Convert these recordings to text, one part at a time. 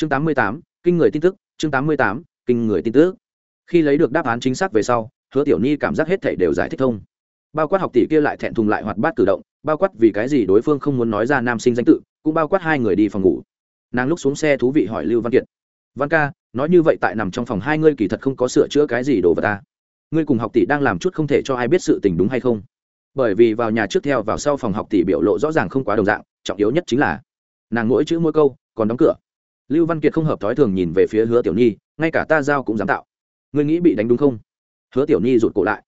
chương tám mươi tám, kinh người tin tức, chương tám mươi tám, kinh người tin tức. Khi lấy được đáp án chính xác về sau, hứa tiểu ni cảm giác hết thảy đều giải thích thông. Bao quát học tỷ kia lại thẹn thùng lại hoạt bát cử động, bao quát vì cái gì đối phương không muốn nói ra nam sinh danh tự, cũng bao quát hai người đi phòng ngủ. Nàng lúc xuống xe thú vị hỏi lưu văn kiệt, văn ca, nói như vậy tại nằm trong phòng hai ngươi kỳ thật không có sửa chữa cái gì đồ vật ta ngươi cùng học tỷ đang làm chút không thể cho ai biết sự tình đúng hay không? Bởi vì vào nhà trước theo vào sau phòng học tỷ biểu lộ rõ ràng không quá đồng dạng, trọng yếu nhất chính là, nàng mỗi chữ mỗi câu còn đóng cửa lưu văn kiệt không hợp thói thường nhìn về phía hứa tiểu nhi, ngay cả ta giao cũng dám tạo. Ngươi nghĩ bị đánh đúng không? Hứa tiểu nhi rụt cổ lại.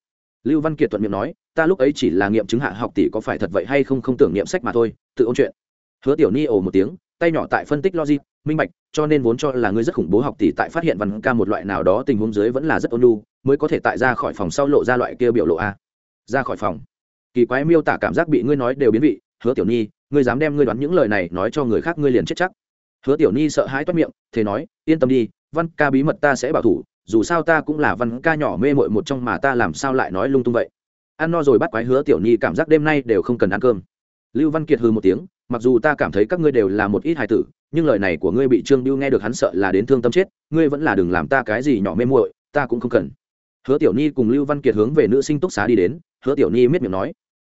Lưu văn kiệt thuận miệng nói, ta lúc ấy chỉ là nghiệm chứng hạ học tỷ có phải thật vậy hay không không tưởng nghiệm sách mà thôi, tự ôn chuyện. Hứa tiểu nhi ồ một tiếng, tay nhỏ tại phân tích logic, minh bạch, cho nên vốn cho là ngươi rất khủng bố học tỷ tại phát hiện văn ca một loại nào đó tình huống dưới vẫn là rất ôn nhu, mới có thể tại ra khỏi phòng sau lộ ra loại kia biểu lộ a. Ra khỏi phòng. Kỳ quái miêu tả cảm giác bị ngươi nói đều biến vị, hứa tiểu nhi, ngươi dám đem ngươi đoán những lời này nói cho người khác ngươi liền chết chắc hứa tiểu nhi sợ hãi toát miệng thế nói, yên tâm đi, văn ca bí mật ta sẽ bảo thủ, dù sao ta cũng là văn ca nhỏ mê mội một trong mà ta làm sao lại nói lung tung vậy? Ăn no rồi bắt quái hứa tiểu nhi cảm giác đêm nay đều không cần ăn cơm. Lưu văn kiệt hừ một tiếng, mặc dù ta cảm thấy các ngươi đều là một ít hài tử, nhưng lời này của ngươi bị trương biêu nghe được hắn sợ là đến thương tâm chết, ngươi vẫn là đừng làm ta cái gì nhỏ mê muội, ta cũng không cần. Hứa tiểu nhi cùng lưu văn kiệt hướng về nữ sinh túc xá đi đến, hứa tiểu nhi miết miệng nói,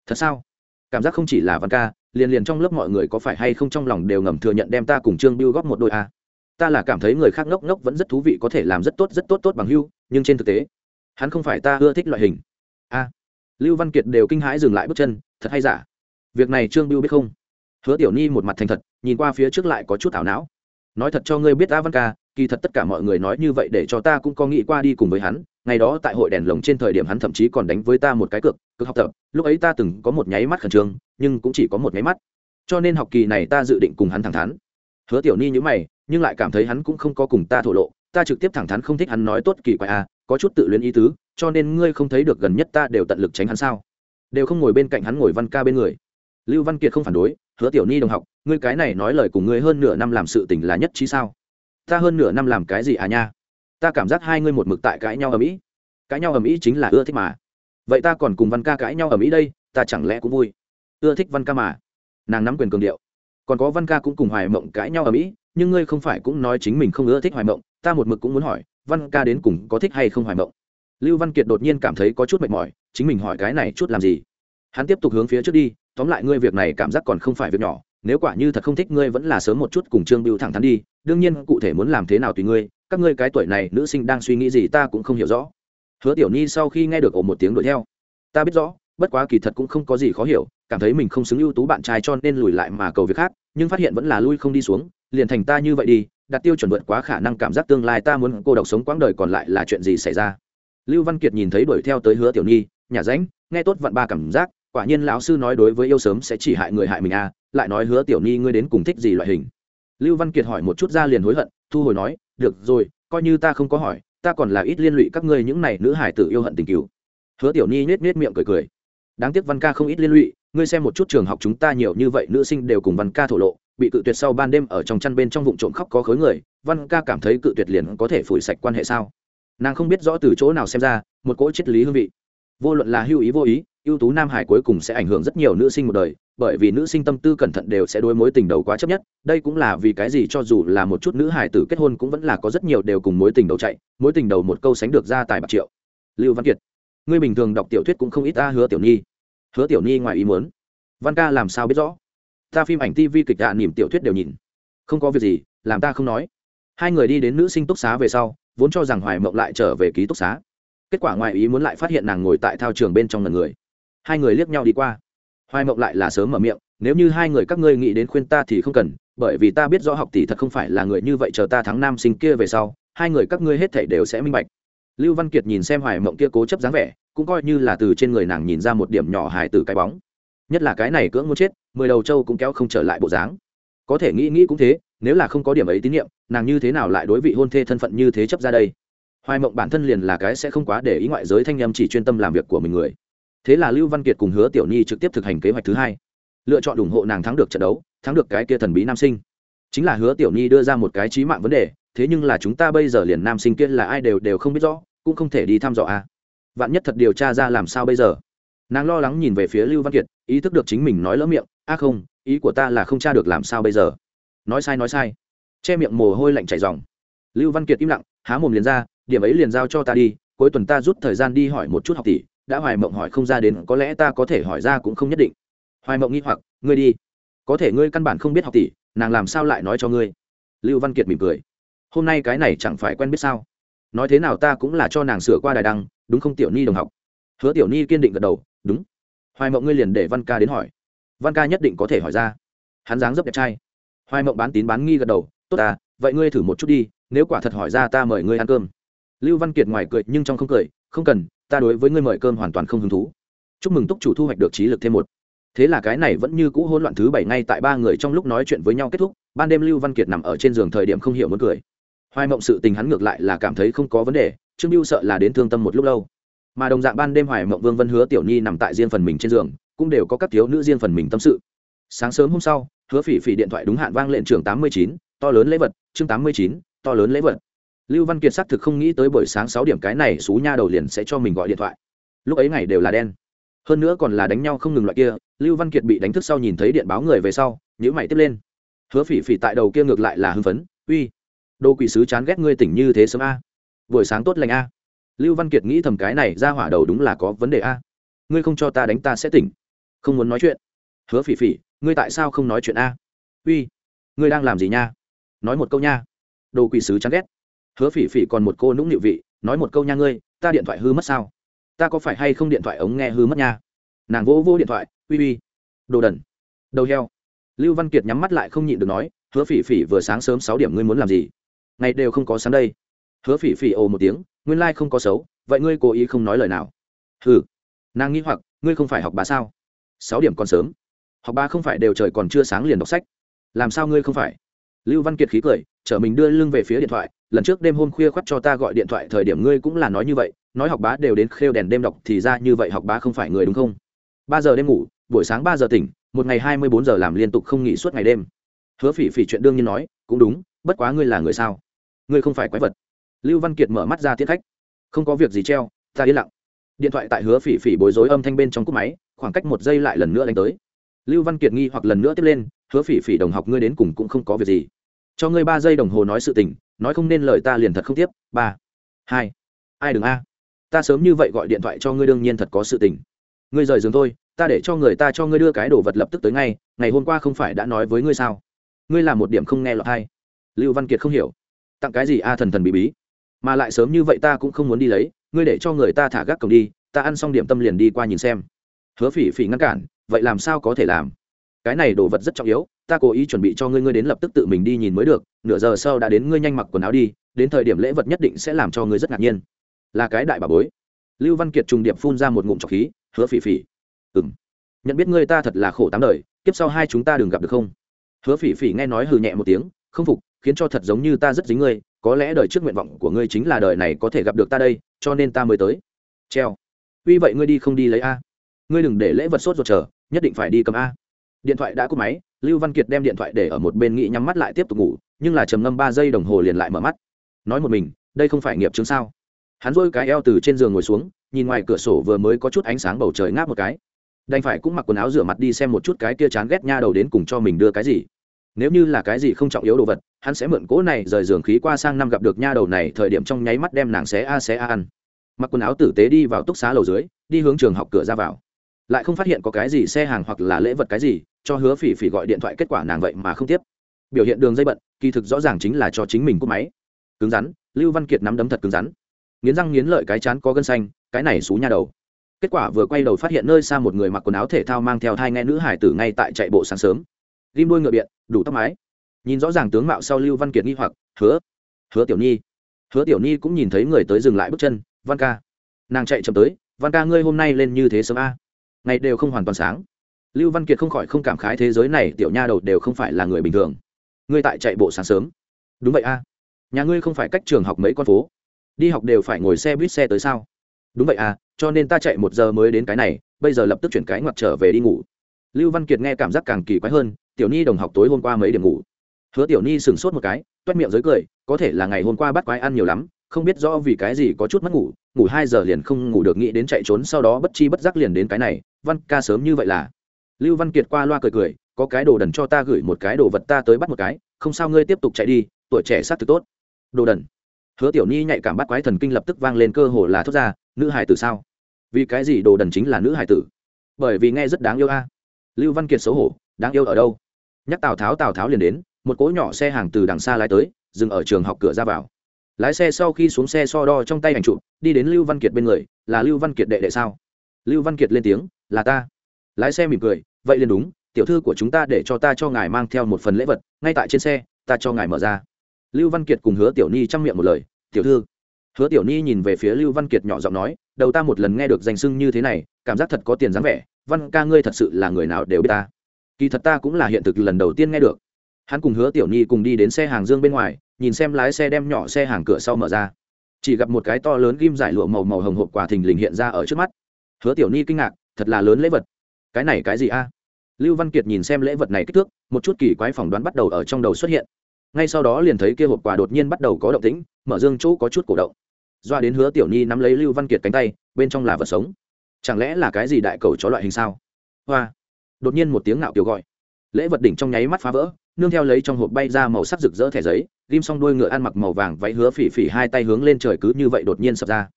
thật sao? Cảm giác không chỉ là văn ca liền liền trong lớp mọi người có phải hay không trong lòng đều ngầm thừa nhận đem ta cùng trương biêu góp một đôi a ta là cảm thấy người khác ngốc ngốc vẫn rất thú vị có thể làm rất tốt rất tốt tốt bằng hưu, nhưng trên thực tế, hắn không phải ta ưa thích loại hình. A lưu văn kiệt đều kinh hãi dừng lại bước chân, thật hay giả? Việc này trương biêu biết không? Hứa tiểu ni một mặt thành thật, nhìn qua phía trước lại có chút ảo não. Nói thật cho ngươi biết a văn ca, kỳ thật tất cả mọi người nói như vậy để cho ta cũng có nghĩ qua đi cùng với hắn ngày đó tại hội đèn lồng trên thời điểm hắn thậm chí còn đánh với ta một cái cược cực học tập. Lúc ấy ta từng có một nháy mắt khẩn trương, nhưng cũng chỉ có một nháy mắt. Cho nên học kỳ này ta dự định cùng hắn thẳng thắn. Hứa tiểu ni nhữ mày, nhưng lại cảm thấy hắn cũng không có cùng ta thổ lộ. Ta trực tiếp thẳng thắn không thích hắn nói tốt kỳ quái à có chút tự luyến ý tứ, cho nên ngươi không thấy được gần nhất ta đều tận lực tránh hắn sao? Đều không ngồi bên cạnh hắn ngồi văn ca bên người. Lưu văn kiệt không phản đối, hứa tiểu ni đồng học, ngươi cái này nói lời cùng ngươi hơn nửa năm làm sự tình là nhất trí sao? Ta hơn nửa năm làm cái gì à nha? Ta cảm giác hai ngươi một mực tại cãi nhau ở mỹ. Cãi nhau ở mỹ chính là ưa thích mà. Vậy ta còn cùng văn ca cãi nhau ở mỹ đây, ta chẳng lẽ cũng vui? Ưa thích văn ca mà. Nàng nắm quyền cường điệu. Còn có văn ca cũng cùng hoài mộng cãi nhau ở mỹ, nhưng ngươi không phải cũng nói chính mình không ưa thích hoài mộng, ta một mực cũng muốn hỏi, văn ca đến cùng có thích hay không hoài mộng? Lưu văn kiệt đột nhiên cảm thấy có chút mệt mỏi, chính mình hỏi cái này chút làm gì? Hắn tiếp tục hướng phía trước đi, tóm lại ngươi việc này cảm giác còn không phải việc nhỏ, nếu quả như thật không thích ngươi vẫn là sớm một chút cùng trương bưu thẳng thắn đi, đương nhiên cụ thể muốn làm thế nào tùy ngươi các ngươi cái tuổi này, nữ sinh đang suy nghĩ gì ta cũng không hiểu rõ. Hứa tiểu nhi sau khi nghe được ổ một tiếng đuổi theo, ta biết rõ, bất quá kỳ thật cũng không có gì khó hiểu, cảm thấy mình không xứng ưu tú bạn trai cho nên lùi lại mà cầu việc khác, nhưng phát hiện vẫn là lui không đi xuống, liền thành ta như vậy đi, đặt tiêu chuẩn vượt quá khả năng cảm giác tương lai ta muốn cô độc sống quãng đời còn lại là chuyện gì xảy ra. Lưu văn kiệt nhìn thấy đuổi theo tới hứa tiểu nhi nhà ránh nghe tốt vặn ba cảm giác, quả nhiên lão sư nói đối với yêu sớm sẽ chỉ hại người hại mình à lại nói hứa tiểu nhi ngươi đến cùng thích gì loại hình? Lưu văn kiệt hỏi một chút ra liền hối hận, thu hồi nói được rồi, coi như ta không có hỏi, ta còn là ít liên lụy các ngươi những này nữ hải tử yêu hận tình cứu hứa tiểu nhi nết nết miệng cười cười. Đáng tiếc văn ca không ít liên lụy, ngươi xem một chút trường học chúng ta nhiều như vậy nữ sinh đều cùng văn ca thổ lộ, bị cự tuyệt sau ban đêm ở trong chăn bên trong vụ trộm khóc có khối người, văn ca cảm thấy cự tuyệt liền có thể phủi sạch quan hệ sao? Nàng không biết rõ từ chỗ nào xem ra, một cỗ triết lý hương vị. Vô luận là hưu ý vô ý, ưu tú nam hải cuối cùng sẽ ảnh hưởng rất nhiều nữ sinh một đời bởi vì nữ sinh tâm tư cẩn thận đều sẽ đối mối tình đầu quá chấp nhất, đây cũng là vì cái gì cho dù là một chút nữ hải tử kết hôn cũng vẫn là có rất nhiều đều cùng mối tình đầu chạy, mối tình đầu một câu sánh được ra tài bạc triệu. Lưu văn kiệt, ngươi bình thường đọc tiểu thuyết cũng không ít ta hứa tiểu nhi. Hứa tiểu nhi ngoài ý muốn. Văn ca làm sao biết rõ? Ta phim ảnh tv kịch đạn niềm tiểu thuyết đều nhìn. Không có việc gì, làm ta không nói. Hai người đi đến nữ sinh túc xá về sau, vốn cho rằng hoài mộng lại trở về ký túc xá. Kết quả ngoài ý muốn lại phát hiện nàng ngồi tại thao trường bên trong lần người. Hai người liếc nhau đi qua hoài mộng lại là sớm mở miệng, nếu như hai người các ngươi nghĩ đến khuyên ta thì không cần, bởi vì ta biết rõ học tỷ thật không phải là người như vậy chờ ta thắng nam sinh kia về sau, hai người các ngươi hết thảy đều sẽ minh bạch. Lưu văn kiệt nhìn xem hoài mộng kia cố chấp dáng vẻ, cũng coi như là từ trên người nàng nhìn ra một điểm nhỏ hài từ cái bóng. Nhất là cái này cưỡng muốn chết, mười đầu trâu cũng kéo không trở lại bộ dáng. Có thể nghĩ nghĩ cũng thế, nếu là không có điểm ấy tín nhiệm, nàng như thế nào lại đối vị hôn thê thân phận như thế chấp ra đây? Hoài mộng bản thân liền là cái sẽ không quá để ý ngoại giới thanh â chỉ chuyên tâm làm việc của mình người thế là lưu văn kiệt cùng hứa tiểu nhi trực tiếp thực hành kế hoạch thứ hai. Lựa chọn ủng hộ nàng thắng được trận đấu, thắng được cái kia thần bí nam sinh. Chính là hứa tiểu nhi đưa ra một cái trí mạng vấn đề, thế nhưng là chúng ta bây giờ liền nam sinh kia là ai đều đều không biết rõ, cũng không thể đi thăm dò à. vạn nhất thật điều tra ra làm sao bây giờ? Nàng lo lắng nhìn về phía lưu văn kiệt, ý thức được chính mình nói lỡ miệng, a không, ý của ta là không tra được làm sao bây giờ. Nói sai nói sai. Che miệng mồ hôi lạnh chảy dòng lưu văn kiệt im lặng, há mồm liền ra, điểm ấy liền giao cho ta đi, cuối tuần ta rút thời gian đi hỏi một chút học tỷ đã hoài mộng hỏi không ra đến, có lẽ ta có thể hỏi ra cũng không nhất định. Hoài mộng nghi hoặc, ngươi đi. Có thể ngươi căn bản không biết học tỷ, nàng làm sao lại nói cho ngươi? Lưu văn kiệt mỉm cười. Hôm nay cái này chẳng phải quen biết sao? Nói thế nào ta cũng là cho nàng sửa qua đài đăng, đúng không tiểu ni đồng học? Hứa tiểu ni kiên định gật đầu, đúng. Hoài mộng ngươi liền để văn ca đến hỏi. Văn ca nhất định có thể hỏi ra. Hắn dáng dấp đẹp trai. Hoài mộng bán tín bán nghi gật đầu, tốt ta, vậy ngươi thử một chút đi, nếu quả thật hỏi ra ta mời ngươi ăn cơm. Lưu văn kiệt ngoài cười nhưng trong không cười, không cần ta đối với ngươi mời cơm hoàn toàn không hứng thú. Chúc mừng túc chủ thu hoạch được trí lực thêm một. Thế là cái này vẫn như cũ hỗn loạn thứ bảy ngay tại ba người trong lúc nói chuyện với nhau kết thúc, ban đêm lưu văn kiệt nằm ở trên giường thời điểm không hiểu muốn cười. Hoài mộng sự tình hắn ngược lại là cảm thấy không có vấn đề, trương Lưu sợ là đến thương tâm một lúc lâu. Mà đồng dạng ban đêm hoài mộng vương vân hứa tiểu nhi nằm tại riêng phần mình trên giường, cũng đều có các thiếu nữ riêng phần mình tâm sự. Sáng sớm hôm sau, hứa phỉ phỉ điện thoại đúng hạn vang lệnh trường tám mươi chín, to lớn lễ vật, chương tám mươi chín, to lớn lễ vật lưu văn kiệt xác thực không nghĩ tới buổi sáng sáu điểm cái này xú nha đầu liền sẽ cho mình gọi điện thoại. Lúc ấy ngày đều là đen. Hơn nữa còn là đánh nhau không ngừng loại kia, lưu văn kiệt bị đánh thức sau nhìn thấy điện báo người về sau nhữ mày tiếp lên. Hứa phỉ phỉ tại đầu kia ngược lại là hưng phấn, uy đô quỷ sứ chán ghét ngươi tỉnh như thế sớm a. Buổi sáng tốt lành a. Lưu văn kiệt nghĩ thầm cái này ra hỏa đầu đúng là có vấn đề a. Ngươi không cho ta đánh ta sẽ tỉnh, không muốn nói chuyện. Hứa phỉ phỉ, ngươi tại sao không nói chuyện a? Uy, ngươi đang làm gì nha? Nói một câu nha. Đồ quỷ sứ chán ghét hứa phỉ phỉ còn một cô nũng nịu vị, nói một câu nha ngươi, ta điện thoại hư mất sao? Ta có phải hay không điện thoại ống nghe hư mất nha? Nàng vỗ vỗ điện thoại, uy uy. Đồ đần. Đầu heo. Lưu văn kiệt nhắm mắt lại không nhịn được nói, hứa phỉ phỉ vừa sáng sớm sáu điểm ngươi muốn làm gì? Ngày đều không có sáng đây. Hứa phỉ phỉ ồ một tiếng, nguyên lai、like、không có xấu, vậy ngươi cố ý không nói lời nào? Ừ nàng nghĩ hoặc, ngươi không phải học bà sao? Sáu điểm còn sớm. Học bà không phải đều trời còn chưa sáng liền đọc sách. Làm sao ngươi không phải? Lưu văn kiệt khí cười chở mình đưa lưng về phía điện thoại, lần trước đêm hôm khuya khoắt cho ta gọi điện thoại thời điểm ngươi cũng là nói như vậy, nói học bá đều đến khêu đèn đêm đọc thì ra như vậy học bá không phải người đúng không? Ba giờ đêm ngủ, buổi sáng ba giờ tỉnh, một ngày hai mươi bốn giờ làm liên tục không nghỉ suốt ngày đêm. Hứa phỉ phỉ chuyện đương nhiên nói, cũng đúng, bất quá ngươi là người sao? Ngươi không phải quái vật. Lưu văn kiệt mở mắt ra tiết khách. Không có việc gì treo, ta yên lặng. Điện thoại tại hứa phỉ phỉ bối rối âm thanh bên trong cúp máy, khoảng cách một giây lại lần nữa đánh tới. Lưu văn kiệt nghi hoặc lần nữa tiếp lên, hứa phỉ phỉ đồng học ngươi đến cùng cũng không có việc gì cho ngươi ba giây đồng hồ nói sự tình, nói không nên lời ta liền thật không tiếp. Ba, hai, ai đừng a. Ta sớm như vậy gọi điện thoại cho ngươi đương nhiên thật có sự tình. Ngươi rời giường thôi, ta để cho người ta cho ngươi đưa cái đồ vật lập tức tới ngay, ngày hôm qua không phải đã nói với ngươi sao? Ngươi làm một điểm không nghe lọt hay. Lưu văn kiệt không hiểu. Tặng cái gì a, thần thần bí bí. Mà lại sớm như vậy ta cũng không muốn đi lấy, ngươi để cho người ta thả gác cổng đi, ta ăn xong điểm tâm liền đi qua nhìn xem. Hứa phỉ phỉ ngăn cản, vậy làm sao có thể làm? Cái này đồ vật rất trọng yếu ta cố ý chuẩn bị cho ngươi ngươi đến lập tức tự mình đi nhìn mới được, nửa giờ sau đã đến ngươi nhanh mặc quần áo đi, đến thời điểm lễ vật nhất định sẽ làm cho ngươi rất ngạc nhiên. Là cái đại bà bối. Lưu văn kiệt trùng điệp phun ra một ngụm trọc khí, hứa phỉ phỉ. Ừng nhận biết ngươi ta thật là khổ tám đời, kiếp sau hai chúng ta đừng gặp được không? Hứa phỉ phỉ nghe nói hừ nhẹ một tiếng, không phục, khiến cho thật giống như ta rất dính ngươi, có lẽ đời trước nguyện vọng của ngươi chính là đời này có thể gặp được ta đây, cho nên ta mới tới. Treo. Vì vậy ngươi đi không đi lấy a. Ngươi đừng để lễ vật sốt ruột chờ, nhất định phải đi cầm a. Điện thoại đã cúp máy lưu văn kiệt đem điện thoại để ở một bên nghĩ nhắm mắt lại tiếp tục ngủ, nhưng là trầm ngâm ba giây đồng hồ liền lại mở mắt. Nói một mình, đây không phải nghiệp chứng sao? Hắn dôi cái eo từ trên giường ngồi xuống, nhìn ngoài cửa sổ vừa mới có chút ánh sáng bầu trời ngáp một cái. Đành phải cũng mặc quần áo rửa mặt đi xem một chút cái kia chán ghét nha đầu đến cùng cho mình đưa cái gì. Nếu như là cái gì không trọng yếu đồ vật, hắn sẽ mượn cỗ này rời giường khí qua sang năm gặp được nha đầu này thời điểm trong nháy mắt đem nàng xé a xé a ăn. Mặc quần áo tử tế đi vào túc xá lầu dưới, đi hướng trường học cửa ra vào. Lại không phát hiện có cái gì xe hàng hoặc là lễ vật cái gì cho hứa phỉ phỉ gọi điện thoại kết quả nàng vậy mà không tiếp. Biểu hiện đường dây bận, kỳ thực rõ ràng chính là cho chính mình cúp máy. Cứng rắn, lưu văn kiệt nắm đấm thật cứng rắn. Nghiến răng nghiến lợi cái chán có gân xanh, cái này xú nhà đầu. Kết quả vừa quay đầu phát hiện nơi xa một người mặc quần áo thể thao mang theo thai nghe nữ hải tử ngay tại chạy bộ sáng sớm. Ghim đôi ngựa biện, đủ tóc mái. Nhìn rõ ràng tướng mạo sau lưu văn kiệt nghi hoặc, hứa hứa tiểu nhi. Hứa tiểu nhi cũng nhìn thấy người tới dừng lại bước chân, văn ca. Nàng chạy chậm tới, văn ca ngươi hôm nay lên như thế sớm a, ngày đều không hoàn toàn sáng lưu văn kiệt không khỏi không cảm khái thế giới này tiểu nha đầu đều không phải là người bình thường. Ngươi tại chạy bộ sáng sớm. Đúng vậy a. Nhà ngươi không phải cách trường học mấy con phố. Đi học đều phải ngồi xe buýt xe tới sao? Đúng vậy à cho nên ta chạy một giờ mới đến cái này, bây giờ lập tức chuyển cái ngoặt trở về đi ngủ. Lưu văn kiệt nghe cảm giác càng kỳ quái hơn, tiểu ni đồng học tối hôm qua mấy điểm ngủ. Hứa tiểu ni sửng sốt một cái, toét miệng dưới cười, có thể là ngày hôm qua bắt quái ăn nhiều lắm, không biết rõ vì cái gì có chút mất ngủ ngủ hai giờ liền không ngủ được, nghĩ đến chạy trốn sau đó bất chi bất giác liền đến cái này, văn ca sớm như vậy là lưu văn kiệt qua loa cười cười, có cái đồ đần cho ta gửi một cái đồ vật ta tới bắt một cái, không sao ngươi tiếp tục chạy đi, tuổi trẻ sát thực tốt. Đồ đần? Hứa tiểu ni nhạy cảm bắt quái thần kinh lập tức vang lên cơ hồ là thốt ra, nữ hải tử sao? Vì cái gì đồ đần chính là nữ hải tử? Bởi vì nghe rất đáng yêu a. Lưu văn kiệt xấu hổ, đáng yêu ở đâu? Nhắc tào tháo tào tháo liền đến, một cỗ nhỏ xe hàng từ đằng xa lái tới, dừng ở trường học cửa ra vào. Lái xe sau khi xuống xe so đo trong tay ảnh chụp, đi đến lưu văn kiệt bên người, là lưu văn kiệt đệ đệ sao? Lưu văn kiệt lên tiếng, là ta. Lái xe mỉm cười vậy liền đúng, tiểu thư của chúng ta để cho ta cho ngài mang theo một phần lễ vật, ngay tại trên xe, ta cho ngài mở ra. Lưu văn kiệt cùng hứa tiểu ni chăm miệng một lời, tiểu thư. Hứa tiểu ni nhìn về phía lưu văn kiệt nhỏ giọng nói, đầu ta một lần nghe được danh sưng như thế này, cảm giác thật có tiền dáng vẻ, văn ca ngươi thật sự là người nào đều biết ta. Kỳ thật ta cũng là hiện thực lần đầu tiên nghe được. Hắn cùng hứa tiểu ni cùng đi đến xe hàng dương bên ngoài, nhìn xem lái xe đem nhỏ xe hàng cửa sau mở ra. Chỉ gặp một cái to lớn ghim giải lụa màu màu hồng hộp quả thình lình hiện ra ở trước mắt. Hứa tiểu ni kinh ngạc, thật là lớn lễ vật cái này cái gì a? Lưu văn kiệt nhìn xem lễ vật này kích thước, một chút kỳ quái phỏng đoán bắt đầu ở trong đầu xuất hiện. Ngay sau đó liền thấy kia hộp quà đột nhiên bắt đầu có động tĩnh, mở dương chỗ có chút cổ động. Doa đến hứa tiểu Nhi nắm lấy lưu văn kiệt cánh tay, bên trong là vật sống. Chẳng lẽ là cái gì đại cầu chó loại hình sao? Hoa! Đột nhiên một tiếng ngạo kiểu gọi. Lễ vật đỉnh trong nháy mắt phá vỡ, nương theo lấy trong hộp bay ra màu sắc rực rỡ thẻ giấy, ghim xong đuôi ngựa ăn mặc màu vàng váy hứa phỉ phỉ hai tay hướng lên trời cứ như vậy đột nhiên sập ra.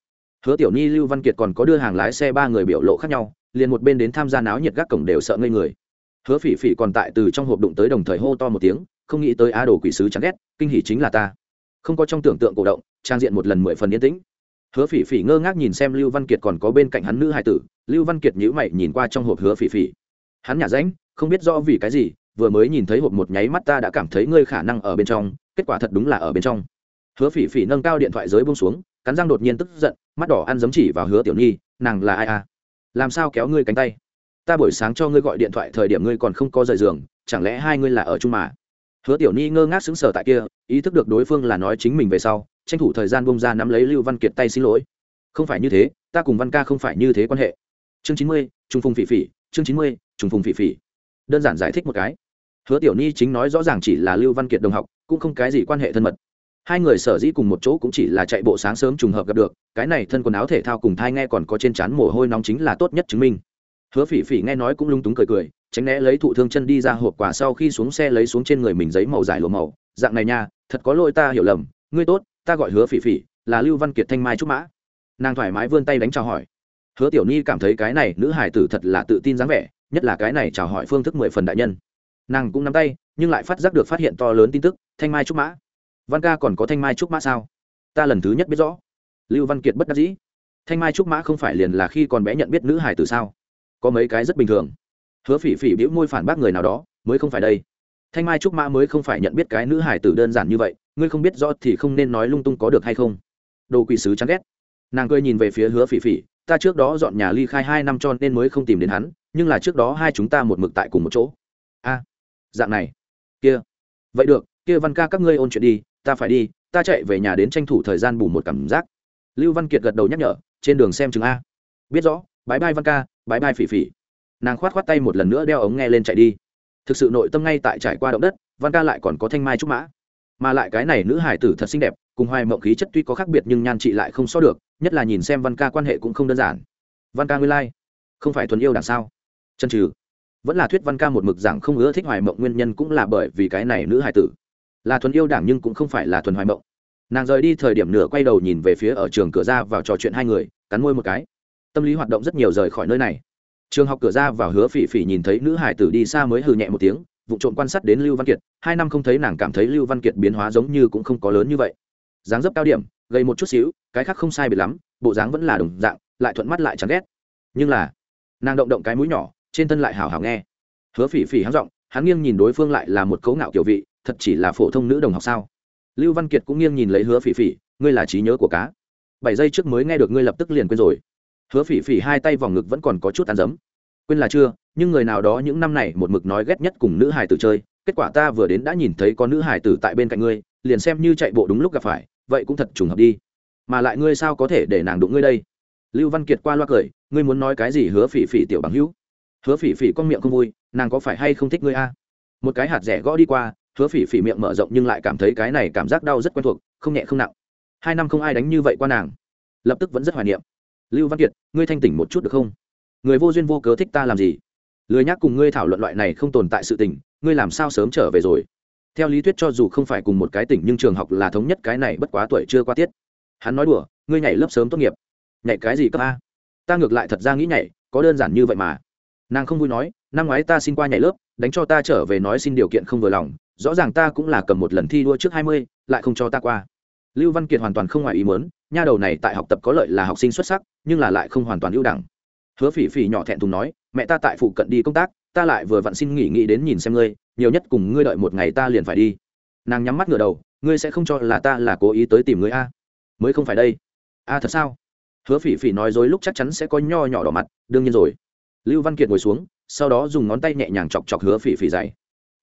Hứa tiểu Nhi, lưu văn kiệt còn có đưa hàng lái xe ba người biểu lộ khác nhau liền một bên đến tham gia náo nhiệt gác cổng đều sợ ngây người. Hứa phỉ phỉ còn tại từ trong hộp đụng tới đồng thời hô to một tiếng, không nghĩ tới á đồ quỷ sứ chẳng ghét, kinh hỉ chính là ta. Không có trong tưởng tượng cổ động, trang diện một lần mười phần yên tĩnh. Hứa phỉ phỉ ngơ ngác nhìn xem lưu văn kiệt còn có bên cạnh hắn nữ hai tử, lưu văn kiệt nhữ mày nhìn qua trong hộp hứa phỉ phỉ. Hắn nhả ránh, không biết rõ vì cái gì, vừa mới nhìn thấy hộp một nháy mắt ta đã cảm thấy ngươi khả năng ở bên trong, kết quả thật đúng là ở bên trong. Hứa phỉ phỉ nâng cao điện thoại giới bông xuống, cắn răng đột nhiên tức giận, mắt đỏ ăn giấm chỉ vào hứa tiểu nhi, nàng là ai à? Làm sao kéo ngươi cánh tay? Ta buổi sáng cho ngươi gọi điện thoại thời điểm ngươi còn không có rời giường, chẳng lẽ hai ngươi là ở chung mà? Hứa tiểu nhi ngơ ngác xứng sở tại kia, ý thức được đối phương là nói chính mình về sau, tranh thủ thời gian bông ra nắm lấy lưu văn kiệt tay xin lỗi. Không phải như thế, ta cùng văn ca không phải như thế quan hệ. Chương chín mươi trung phùng phỉ phỉ, chương chín mươi trung phùng phỉ phỉ. Đơn giản giải thích một cái. Hứa tiểu ni chính nói rõ ràng chỉ là lưu văn kiệt đồng học, cũng không cái gì quan hệ thân mật hai người sở dĩ cùng một chỗ cũng chỉ là chạy bộ sáng sớm trùng hợp gặp được, cái này thân quần áo thể thao cùng thai nghe còn có trên trán mồ hôi nóng chính là tốt nhất chứng minh. Hứa phỉ phỉ nghe nói cũng lung túng cười cười, tránh né lấy thụ thương chân đi ra hộp quả sau khi xuống xe lấy xuống trên người mình giấy màu dài lụa màu. Dạng này nha, thật có lỗi ta hiểu lầm, ngươi tốt, ta gọi hứa phỉ phỉ, là lưu văn kiệt thanh mai trúc mã. Nàng thoải mái vươn tay đánh chào hỏi. Hứa tiểu ni cảm thấy cái này nữ hải tử thật là tự tin dáng vẻ, nhất là cái này chào hỏi phương thức mười phần đại nhân. Nàng cũng nắm tay, nhưng lại phát giác được phát hiện to lớn tin tức, thanh mai trúc mã văn ca còn có thanh mai trúc mã sao? Ta lần thứ nhất biết rõ. Lưu văn kiệt bất đắc dĩ. Thanh mai trúc mã không phải liền là khi còn bé nhận biết nữ hải tử sao? Có mấy cái rất bình thường. Hứa phỉ phỉ biễu môi phản bác người nào đó, mới không phải đây. Thanh mai trúc mã mới không phải nhận biết cái nữ hải tử đơn giản như vậy, ngươi không biết rõ thì không nên nói lung tung có được hay không. Đồ quỷ sứ chán ghét. Nàng cười nhìn về phía hứa phỉ phỉ, ta trước đó dọn nhà ly khai hai năm cho nên mới không tìm đến hắn, nhưng là trước đó hai chúng ta một mực tại cùng một chỗ. A, dạng này. Kia. Vậy được, kia văn ca các ngươi ôn chuyện đi ta phải đi, ta chạy về nhà đến tranh thủ thời gian bù một cảm giác. Lưu văn kiệt gật đầu nhắc nhở, trên đường xem chừng a. Biết rõ bãi bai văn ca bãi bai phỉ phỉ. Nàng khoát khoát tay một lần nữa đeo ống nghe lên chạy đi. Thực sự nội tâm ngay tại trải qua động đất, văn ca lại còn có thanh mai trúc mã. Mà lại cái này nữ hải tử thật xinh đẹp, cùng hoài mộng khí chất tuy có khác biệt nhưng nhan chị lại không so được, nhất là nhìn xem văn ca quan hệ cũng không đơn giản. Văn ca nguyên lai、like. không phải thuần yêu đằng sao? Chân trừ. Vẫn là thuyết văn ca một mực giảng không ưa thích hoài mộng nguyên nhân cũng là bởi vì cái này nữ hải tử là thuần yêu đảng nhưng cũng không phải là thuần hoài mộng. Nàng rời đi thời điểm nửa quay đầu nhìn về phía ở trường cửa ra vào trò chuyện hai người, cắn môi một cái. Tâm lý hoạt động rất nhiều rời khỏi nơi này. Trường học cửa ra vào hứa phỉ phỉ nhìn thấy nữ hải tử đi xa mới hừ nhẹ một tiếng, vụ trộm quan sát đến lưu văn kiệt, hai năm không thấy nàng cảm thấy lưu văn kiệt biến hóa giống như cũng không có lớn như vậy. Dáng dấp cao điểm gây một chút xíu, cái khác không sai biệt lắm, bộ dáng vẫn là đồng dạng, lại thuận mắt lại chẳng ghét. Nhưng là, nàng động động cái mũi nhỏ, trên thân lại hào hào nghe. Hứa phỉ phỉ háng giọng, hắn nghiêng nhìn đối phương lại là một cấu ngạo kiểu vị thật chỉ là phổ thông nữ đồng học sao? Lưu văn kiệt cũng nghiêng nhìn lấy hứa phỉ phỉ, ngươi là trí nhớ của cá. Bảy giây trước mới nghe được ngươi lập tức liền quên rồi. Hứa phỉ phỉ hai tay vòng ngực vẫn còn có chút ăn dấm. Quên là chưa, nhưng người nào đó những năm này một mực nói ghét nhất cùng nữ hải tử chơi, kết quả ta vừa đến đã nhìn thấy có nữ hải tử tại bên cạnh ngươi, liền xem như chạy bộ đúng lúc gặp phải, vậy cũng thật trùng hợp đi. Mà lại ngươi sao có thể để nàng đụng ngươi đây? Lưu văn kiệt qua loa cười, ngươi muốn nói cái gì hứa phỉ phỉ tiểu bằng hữu? Hứa phỉ phỉ con miệng không vui, nàng có phải hay không thích ngươi a? Một cái hạt rẻ gõ đi qua hứa phỉ phỉ miệng mở rộng nhưng lại cảm thấy cái này cảm giác đau rất quen thuộc, không nhẹ không nặng. Hai năm không ai đánh như vậy qua nàng. Lập tức vẫn rất hoài niệm. Lưu văn kiệt, ngươi thanh tỉnh một chút được không? Người vô duyên vô cớ thích ta làm gì? Lười nhắc cùng ngươi thảo luận loại này không tồn tại sự tình, ngươi làm sao sớm trở về rồi? Theo lý thuyết cho dù không phải cùng một cái tỉnh nhưng trường học là thống nhất cái này bất quá tuổi chưa qua tiết. Hắn nói đùa, ngươi nhảy lớp sớm tốt nghiệp. Nhảy cái gì cấp a? Ta ngược lại thật ra nghĩ nhảy, có đơn giản như vậy mà. Nàng không vui nói, năm ngoái ta xin qua nhảy lớp, đánh cho ta trở về nói xin điều kiện không vừa lòng rõ ràng ta cũng là cầm một lần thi đua trước hai mươi lại không cho ta qua. Lưu văn kiệt hoàn toàn không ngoài ý muốn, nha đầu này tại học tập có lợi là học sinh xuất sắc nhưng là lại không hoàn toàn ưu đẳng. Hứa phỉ phỉ nhỏ thẹn thùng nói mẹ ta tại phụ cận đi công tác ta lại vừa vặn xin nghỉ nghĩ đến nhìn xem ngươi nhiều nhất cùng ngươi đợi một ngày ta liền phải đi. Nàng nhắm mắt ngửa đầu ngươi sẽ không cho là ta là cố ý tới tìm ngươi a? Mới không phải đây. A thật sao? Hứa phỉ phỉ nói dối lúc chắc chắn sẽ có nho nhỏ đỏ mặt đương nhiên rồi. Lưu văn kiệt ngồi xuống sau đó dùng ngón tay nhẹ nhàng chọc chọc hứa phỉ phỉ dày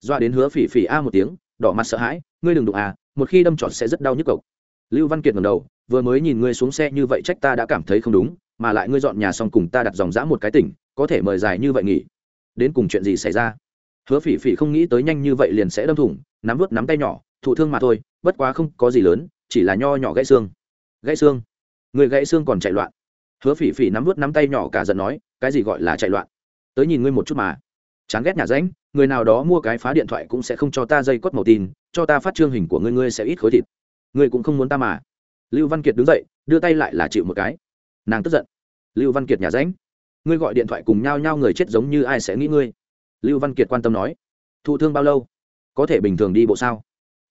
doa đến hứa phỉ phỉ a một tiếng, đỏ mặt sợ hãi, ngươi đừng đụng à một khi đâm trọt sẽ rất đau nhức cộc. Lưu văn kiệt ngầm đầu, vừa mới nhìn ngươi xuống xe như vậy trách ta đã cảm thấy không đúng, mà lại ngươi dọn nhà xong cùng ta đặt dòng dã một cái tỉnh, có thể mời dài như vậy nghỉ. Đến cùng chuyện gì xảy ra? Hứa phỉ phỉ không nghĩ tới nhanh như vậy liền sẽ đâm thủng, nắm vớt nắm tay nhỏ, thụ thương mà thôi, bất quá không có gì lớn, chỉ là nho nhỏ gãy xương. Gãy xương? Người gãy xương còn chạy loạn. Hứa phỉ phỉ nắm vớt nắm tay nhỏ cả giận nói, cái gì gọi là chạy loạn? Tới nhìn ngươi một chút mà. Chán ghét nhà ránh người nào đó mua cái phá điện thoại cũng sẽ không cho ta dây cót màu tin, cho ta phát trương hình của ngươi ngươi sẽ ít khối thịt. Ngươi cũng không muốn ta mà. Lưu văn kiệt đứng dậy, đưa tay lại là chịu một cái. Nàng tức giận. Lưu văn kiệt nhà ránh. Ngươi gọi điện thoại cùng nhau nhau người chết giống như ai sẽ nghĩ ngươi? Lưu văn kiệt quan tâm nói. Thụ thương bao lâu? Có thể bình thường đi bộ sao?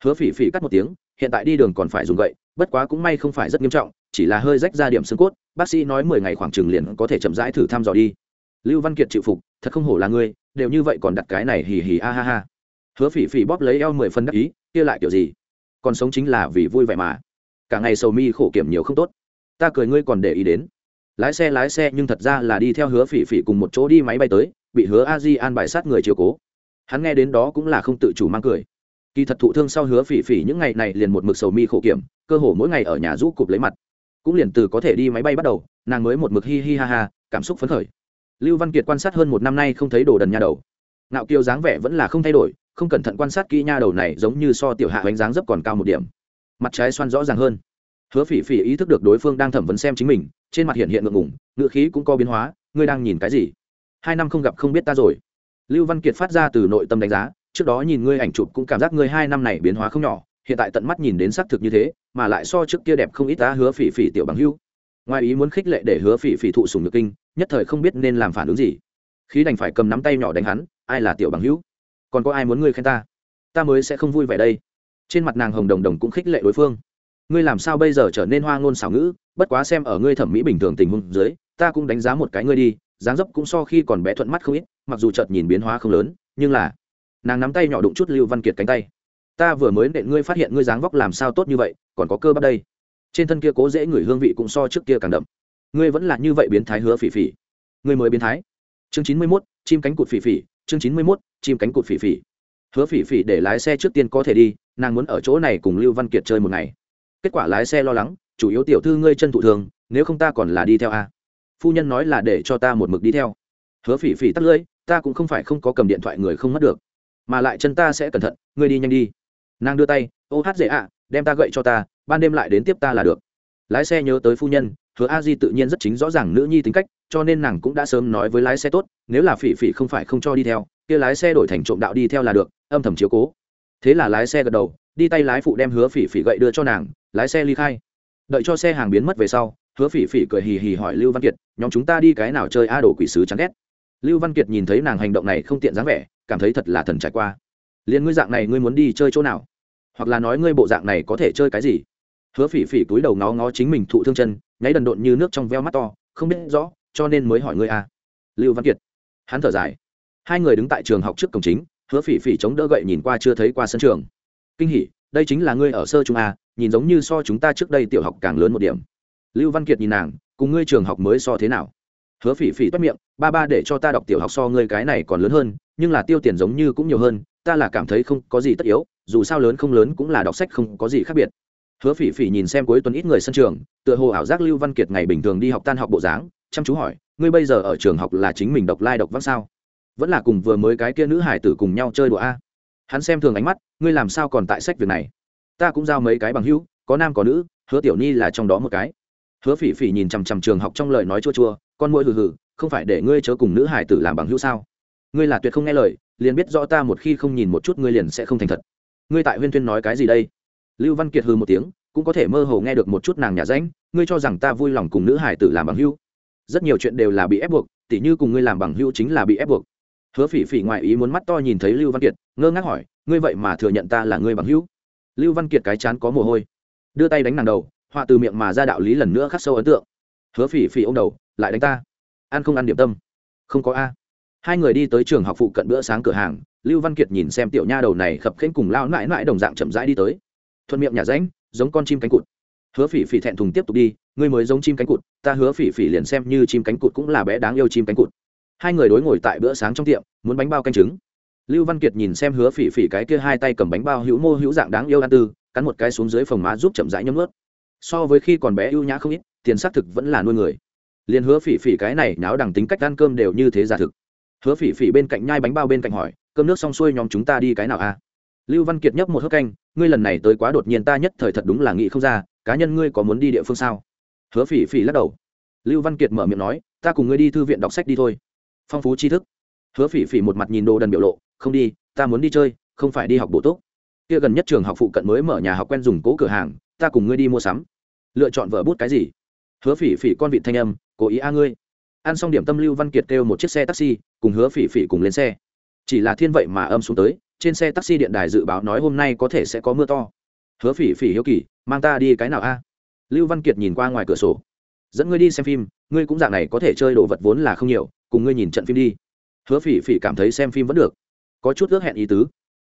Hứa phỉ phỉ cắt một tiếng, hiện tại đi đường còn phải dùng gậy, bất quá cũng may không phải rất nghiêm trọng, chỉ là hơi rách ra điểm xương cốt, bác sĩ nói mười ngày khoảng chừng liền có thể chậm rãi thử thăm dò đi. Lưu văn kiệt chịu phục, thật không hổ là ngươi đều như vậy còn đặt cái này hì hì a ha ha. Hứa phỉ phỉ bóp lấy eo mười phân đắc ý, kia lại kiểu gì? Còn sống chính là vì vui vẻ mà. Cả ngày sầu mi khổ kiểm nhiều không tốt. Ta cười ngươi còn để ý đến. Lái xe lái xe, nhưng thật ra là đi theo hứa phỉ phỉ cùng một chỗ đi máy bay tới, bị hứa a di an bài sát người chiều cố. Hắn nghe đến đó cũng là không tự chủ mang cười. Kỳ thật thụ thương sau hứa phỉ phỉ những ngày này liền một mực sầu mi khổ kiểm, cơ hồ mỗi ngày ở nhà rũ cụp lấy mặt. Cũng liền từ có thể đi máy bay bắt đầu, nàng mới một mực hi hi ha ha, cảm xúc phấn khởi lưu văn kiệt quan sát hơn một năm nay không thấy đồ đần nha đầu. Ngạo kiều dáng vẻ vẫn là không thay đổi, không cẩn thận quan sát kỹ nha đầu này giống như so tiểu hạ bánh dáng dấp còn cao một điểm. Mặt trái xoan rõ ràng hơn. Hứa phỉ phỉ ý thức được đối phương đang thẩm vấn xem chính mình, trên mặt hiện hiện ngượng ngủng ngựa khí cũng có biến hóa, ngươi đang nhìn cái gì? Hai năm không gặp không biết ta rồi. Lưu văn kiệt phát ra từ nội tâm đánh giá, trước đó nhìn ngươi ảnh chụp cũng cảm giác ngươi hai năm này biến hóa không nhỏ, hiện tại tận mắt nhìn đến xác thực như thế, mà lại so trước kia đẹp không ít ta hứa phỉ phỉ tiểu bằng hưu ngoài ý muốn khích lệ để hứa phỉ phỉ thụ sùng nhược kinh, nhất thời không biết nên làm phản ứng gì. Khí đành phải cầm nắm tay nhỏ đánh hắn, ai là tiểu bằng hữu? Còn có ai muốn ngươi khen ta? Ta mới sẽ không vui vẻ đây. Trên mặt nàng hồng đồng đồng cũng khích lệ đối phương. Ngươi làm sao bây giờ trở nên hoa ngôn xảo ngữ? Bất quá xem ở ngươi thẩm mỹ bình thường tình huống dưới, ta cũng đánh giá một cái ngươi đi, dáng dấp cũng so khi còn bé thuận mắt không ít, mặc dù chợt nhìn biến hóa không lớn, nhưng là nàng nắm tay nhỏ đụng chút lưu văn kiệt cánh tay. Ta vừa mới nện ngươi phát hiện ngươi dáng vóc làm sao tốt như vậy, còn có cơ bắp đây trên thân kia cố dễ người hương vị cũng so trước kia càng đậm. Ngươi vẫn là như vậy biến thái hứa phỉ phỉ. Ngươi mới biến thái. Chương chín mươi mốt, chim cánh cụt phỉ phỉ. Chương chín mươi mốt, chim cánh cụt phỉ phỉ. Hứa phỉ phỉ để lái xe trước tiên có thể đi, nàng muốn ở chỗ này cùng lưu văn kiệt chơi một ngày. Kết quả lái xe lo lắng, chủ yếu tiểu thư ngươi chân thụ thường, nếu không ta còn là đi theo a. Phu nhân nói là để cho ta một mực đi theo. Hứa phỉ phỉ tắt lưỡi, ta cũng không phải không có cầm điện thoại người không mất được, mà lại chân ta sẽ cẩn thận, ngươi đi nhanh đi. Nàng đưa tay, ô hát dễ ạ, đem ta gậy cho ta ban đêm lại đến tiếp ta là được. Lái xe nhớ tới phu nhân, hứa a di tự nhiên rất chính rõ ràng nữ nhi tính cách, cho nên nàng cũng đã sớm nói với lái xe tốt, nếu là phỉ phỉ không phải không cho đi theo, kia lái xe đổi thành trộm đạo đi theo là được, âm thầm chiếu cố. Thế là lái xe gật đầu, đi tay lái phụ đem hứa phỉ phỉ gậy đưa cho nàng, lái xe ly khai. Đợi cho xe hàng biến mất về sau, hứa phỉ phỉ cười hì hì hỏi lưu văn kiệt, nhóm chúng ta đi cái nào chơi a đồ quỷ sứ chán ghét? Lưu văn kiệt nhìn thấy nàng hành động này không tiện dáng vẻ, cảm thấy thật là thần trải qua. Liền ngươi dạng này ngươi muốn đi chơi chỗ nào? Hoặc là nói ngươi bộ dạng này có thể chơi cái gì? Hứa phỉ phỉ túi đầu ngó ngó chính mình thụ thương chân, nháy đần độn như nước trong veo mắt to, không biết rõ, cho nên mới hỏi ngươi a lưu văn kiệt. Hắn thở dài. Hai người đứng tại trường học trước cổng chính, hứa phỉ phỉ chống đỡ gậy nhìn qua chưa thấy qua sân trường. Kinh hỉ, đây chính là ngươi ở sơ trung a, nhìn giống như so chúng ta trước đây tiểu học càng lớn một điểm. Lưu văn kiệt nhìn nàng, cùng ngươi trường học mới so thế nào? Hứa phỉ phỉ toát miệng, ba ba để cho ta đọc tiểu học so ngươi cái này còn lớn hơn, nhưng là tiêu tiền giống như cũng nhiều hơn, ta là cảm thấy không có gì tất yếu, dù sao lớn không lớn cũng là đọc sách không có gì khác biệt hứa phỉ phỉ nhìn xem cuối tuần ít người sân trường, tựa hồ ảo giác lưu văn kiệt ngày bình thường đi học tan học bộ dáng, chăm chú hỏi, ngươi bây giờ ở trường học là chính mình độc lai độc vác sao? Vẫn là cùng vừa mới cái kia nữ hải tử cùng nhau chơi đùa a? Hắn xem thường ánh mắt, ngươi làm sao còn tại sách việc này? Ta cũng giao mấy cái bằng hữu, có nam có nữ, hứa tiểu ni là trong đó một cái. Hứa phỉ phỉ nhìn chằm chằm trường học trong lời nói chua chua, con mũi hừ hừ, không phải để ngươi chớ cùng nữ hải tử làm bằng hữu sao? Ngươi là tuyệt không nghe lời, liền biết rõ ta một khi không nhìn một chút ngươi liền sẽ không thành thật. Ngươi tại huyên tuyên nói cái gì đây? Lưu văn kiệt hừ một tiếng, cũng có thể mơ hồ nghe được một chút nàng nhà ránh, ngươi cho rằng ta vui lòng cùng nữ hải tử làm bằng hữu. Rất nhiều chuyện đều là bị ép buộc, tỉ như cùng ngươi làm bằng hữu chính là bị ép buộc. Hứa phỉ phỉ ngoại ý muốn mắt to nhìn thấy lưu văn kiệt, ngơ ngác hỏi, ngươi vậy mà thừa nhận ta là ngươi bằng hữu? Lưu văn kiệt cái chán có mồ hôi. Đưa tay đánh nàng đầu, họa từ miệng mà ra đạo lý lần nữa khắc sâu ấn tượng. Hứa phỉ phỉ ô m đầu, lại đánh ta. Ăn không ăn điểm tâm? Không có a. Hai người đi tới trường học phụ cận bữa sáng cửa hàng, lưu văn kiệt nhìn xem tiểu nha đầu này khập khênh cùng lao mãi mãi đồng dạng chậm rãi đi tới thuận miệng nhà ránh giống con chim cánh cụt. Hứa phỉ phỉ thẹn thùng tiếp tục đi, ngươi mới giống chim cánh cụt, ta hứa phỉ phỉ liền xem như chim cánh cụt cũng là bé đáng yêu chim cánh cụt. Hai người đối ngồi tại bữa sáng trong tiệm, muốn bánh bao canh trứng. Lưu văn kiệt nhìn xem hứa phỉ phỉ cái kia hai tay cầm bánh bao hữu mô hữu dạng đáng yêu ăn tư, cắn một cái xuống dưới phòng má giúp chậm rãi nhấm ướt so với khi còn bé ưu nhã không ít, tiền xác thực vẫn là nuôi người. Liền hứa phỉ phỉ cái này náo đằng tính cách ăn cơm đều như thế giả thực. Hứa phỉ phỉ bên cạnh nhai bánh bao bên cạnh hỏi, cơm nước xong xuôi nhóm chúng ta đi cái nào a à? lưu văn kiệt nhấp một hớp canh ngươi lần này tới quá đột nhiên, ta nhất thời thật đúng là nghĩ không ra, cá nhân ngươi có muốn đi địa phương sao? Hứa phỉ phỉ lắc đầu. Lưu văn kiệt mở miệng nói, ta cùng ngươi đi thư viện đọc sách đi thôi. Phong phú tri thức. Hứa phỉ phỉ một mặt nhìn đồ đần biểu lộ, không đi, ta muốn đi chơi, không phải đi học bổ túc. Kia gần nhất trường học phụ cận mới mở nhà học quen dùng cố cửa hàng, ta cùng ngươi đi mua sắm. Lựa chọn vợ bút cái gì? Hứa phỉ phỉ con vịt thanh âm, cố ý a ngươi. Ăn xong điểm tâm lưu văn kiệt kêu một chiếc xe taxi, cùng hứa phỉ phỉ cùng lên xe. Chỉ là thiên vậy mà âm xuống tới trên xe taxi điện đài dự báo nói hôm nay có thể sẽ có mưa to. Hứa phỉ phỉ hiếu kỳ, mang ta đi cái nào a? Lưu văn kiệt nhìn qua ngoài cửa sổ. Dẫn ngươi đi xem phim, ngươi cũng dạng này có thể chơi đồ vật vốn là không nhiều, cùng ngươi nhìn trận phim đi. Hứa phỉ phỉ cảm thấy xem phim vẫn được. Có chút ước hẹn ý tứ.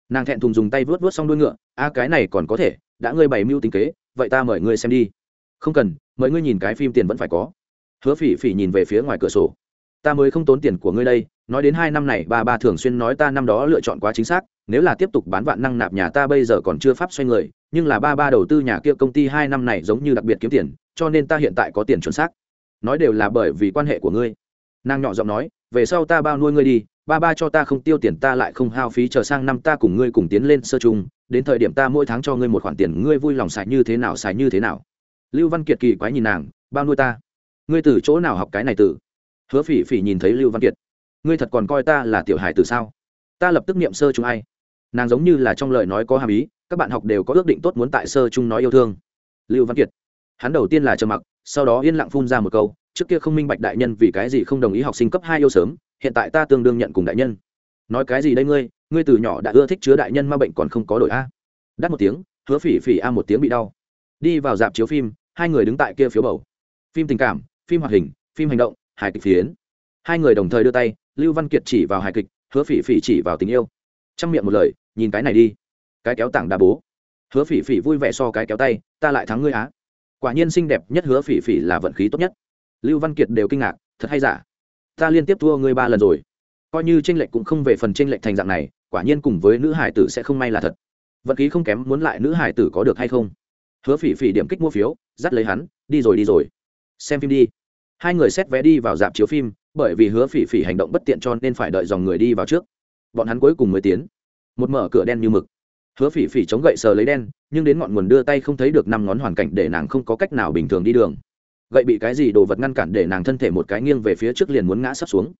Nàng thẹn thùng dùng tay vớt vớt xong đuôi ngựa, a, cái này còn có thể, đã ngươi bày mưu tính kế, vậy ta mời ngươi xem đi. Không cần, mời ngươi nhìn cái phim tiền vẫn phải có. Hứa phỉ phỉ nhìn về phía ngoài cửa sổ. Ta mới không tốn tiền của ngươi đây nói đến hai năm này, ba ba thường xuyên nói ta năm đó lựa chọn quá chính xác, nếu là tiếp tục bán vạn năng nạp nhà ta bây giờ còn chưa pháp xoay người, nhưng là ba ba đầu tư nhà kia công ty hai năm này giống như đặc biệt kiếm tiền, cho nên ta hiện tại có tiền chuẩn xác. Nói đều là bởi vì quan hệ của ngươi. Nàng nhỏ giọng nói, về sau ta bao nuôi ngươi đi, ba ba cho ta không tiêu tiền ta lại không hao phí, chờ sang năm ta cùng ngươi cùng tiến lên sơ chung, đến thời điểm ta mỗi tháng cho ngươi một khoản tiền, ngươi vui lòng xài như thế nào, xài như thế nào. Lưu văn kiệt kỳ quái nhìn nàng, bao nuôi ta? Ngươi từ chỗ nào học cái này từ? Hứa phỉ phỉ nhìn thấy lưu văn kiệt ngươi thật còn coi ta là tiểu hài từ sao? Ta lập tức niệm sơ chung ai. Nàng giống như là trong lời nói có hàm ý, các bạn học đều có ước định tốt muốn tại sơ chung nói yêu thương. Lưu văn kiệt. Hắn đầu tiên là trầm mặc, sau đó yên lặng phun ra một câu, trước kia không minh bạch đại nhân vì cái gì không đồng ý học sinh cấp hai yêu sớm, hiện tại ta tương đương nhận cùng đại nhân. Nói cái gì đây ngươi ngươi từ nhỏ đã ưa thích chứa đại nhân ma bệnh còn không có đổi a. Đắt một tiếng, hứa phỉ phỉ a một tiếng bị đau. Đi vào dạp chiếu phim, hai người đứng tại kia phiếu bầu. Phim tình cảm, phim hoạt hình, phim hành động, hài kịch phiến. Hai người đồng thời đưa tay lưu văn kiệt chỉ vào hài kịch, hứa phỉ phỉ chỉ vào tình yêu. Trong miệng một lời, nhìn cái này đi. Cái kéo tảng đà bố. Hứa phỉ phỉ vui vẻ so cái kéo tay, ta lại thắng ngươi á. Quả nhiên xinh đẹp nhất hứa phỉ phỉ là vận khí tốt nhất. Lưu văn kiệt đều kinh ngạc, thật hay giả? Ta liên tiếp thua ngươi ba lần rồi. Coi như tranh lệch cũng không về phần tranh lệch thành dạng này, quả nhiên cùng với nữ hải tử sẽ không may là thật. Vận khí không kém muốn lại nữ hải tử có được hay không? Hứa phỉ phỉ điểm kích mua phiếu, dắt lấy hắn, đi rồi đi rồi. Xem phim đi hai người xét vé đi vào dạp chiếu phim, bởi vì hứa phỉ phỉ hành động bất tiện cho nên phải đợi dòng người đi vào trước. Bọn hắn cuối cùng mới tiến. Một mở cửa đen như mực. Hứa phỉ phỉ chống gậy sờ lấy đen, nhưng đến ngọn nguồn đưa tay không thấy được năm ngón hoàn cảnh để nàng không có cách nào bình thường đi đường. Gậy bị cái gì đồ vật ngăn cản để nàng thân thể một cái nghiêng về phía trước liền muốn ngã sắp xuống.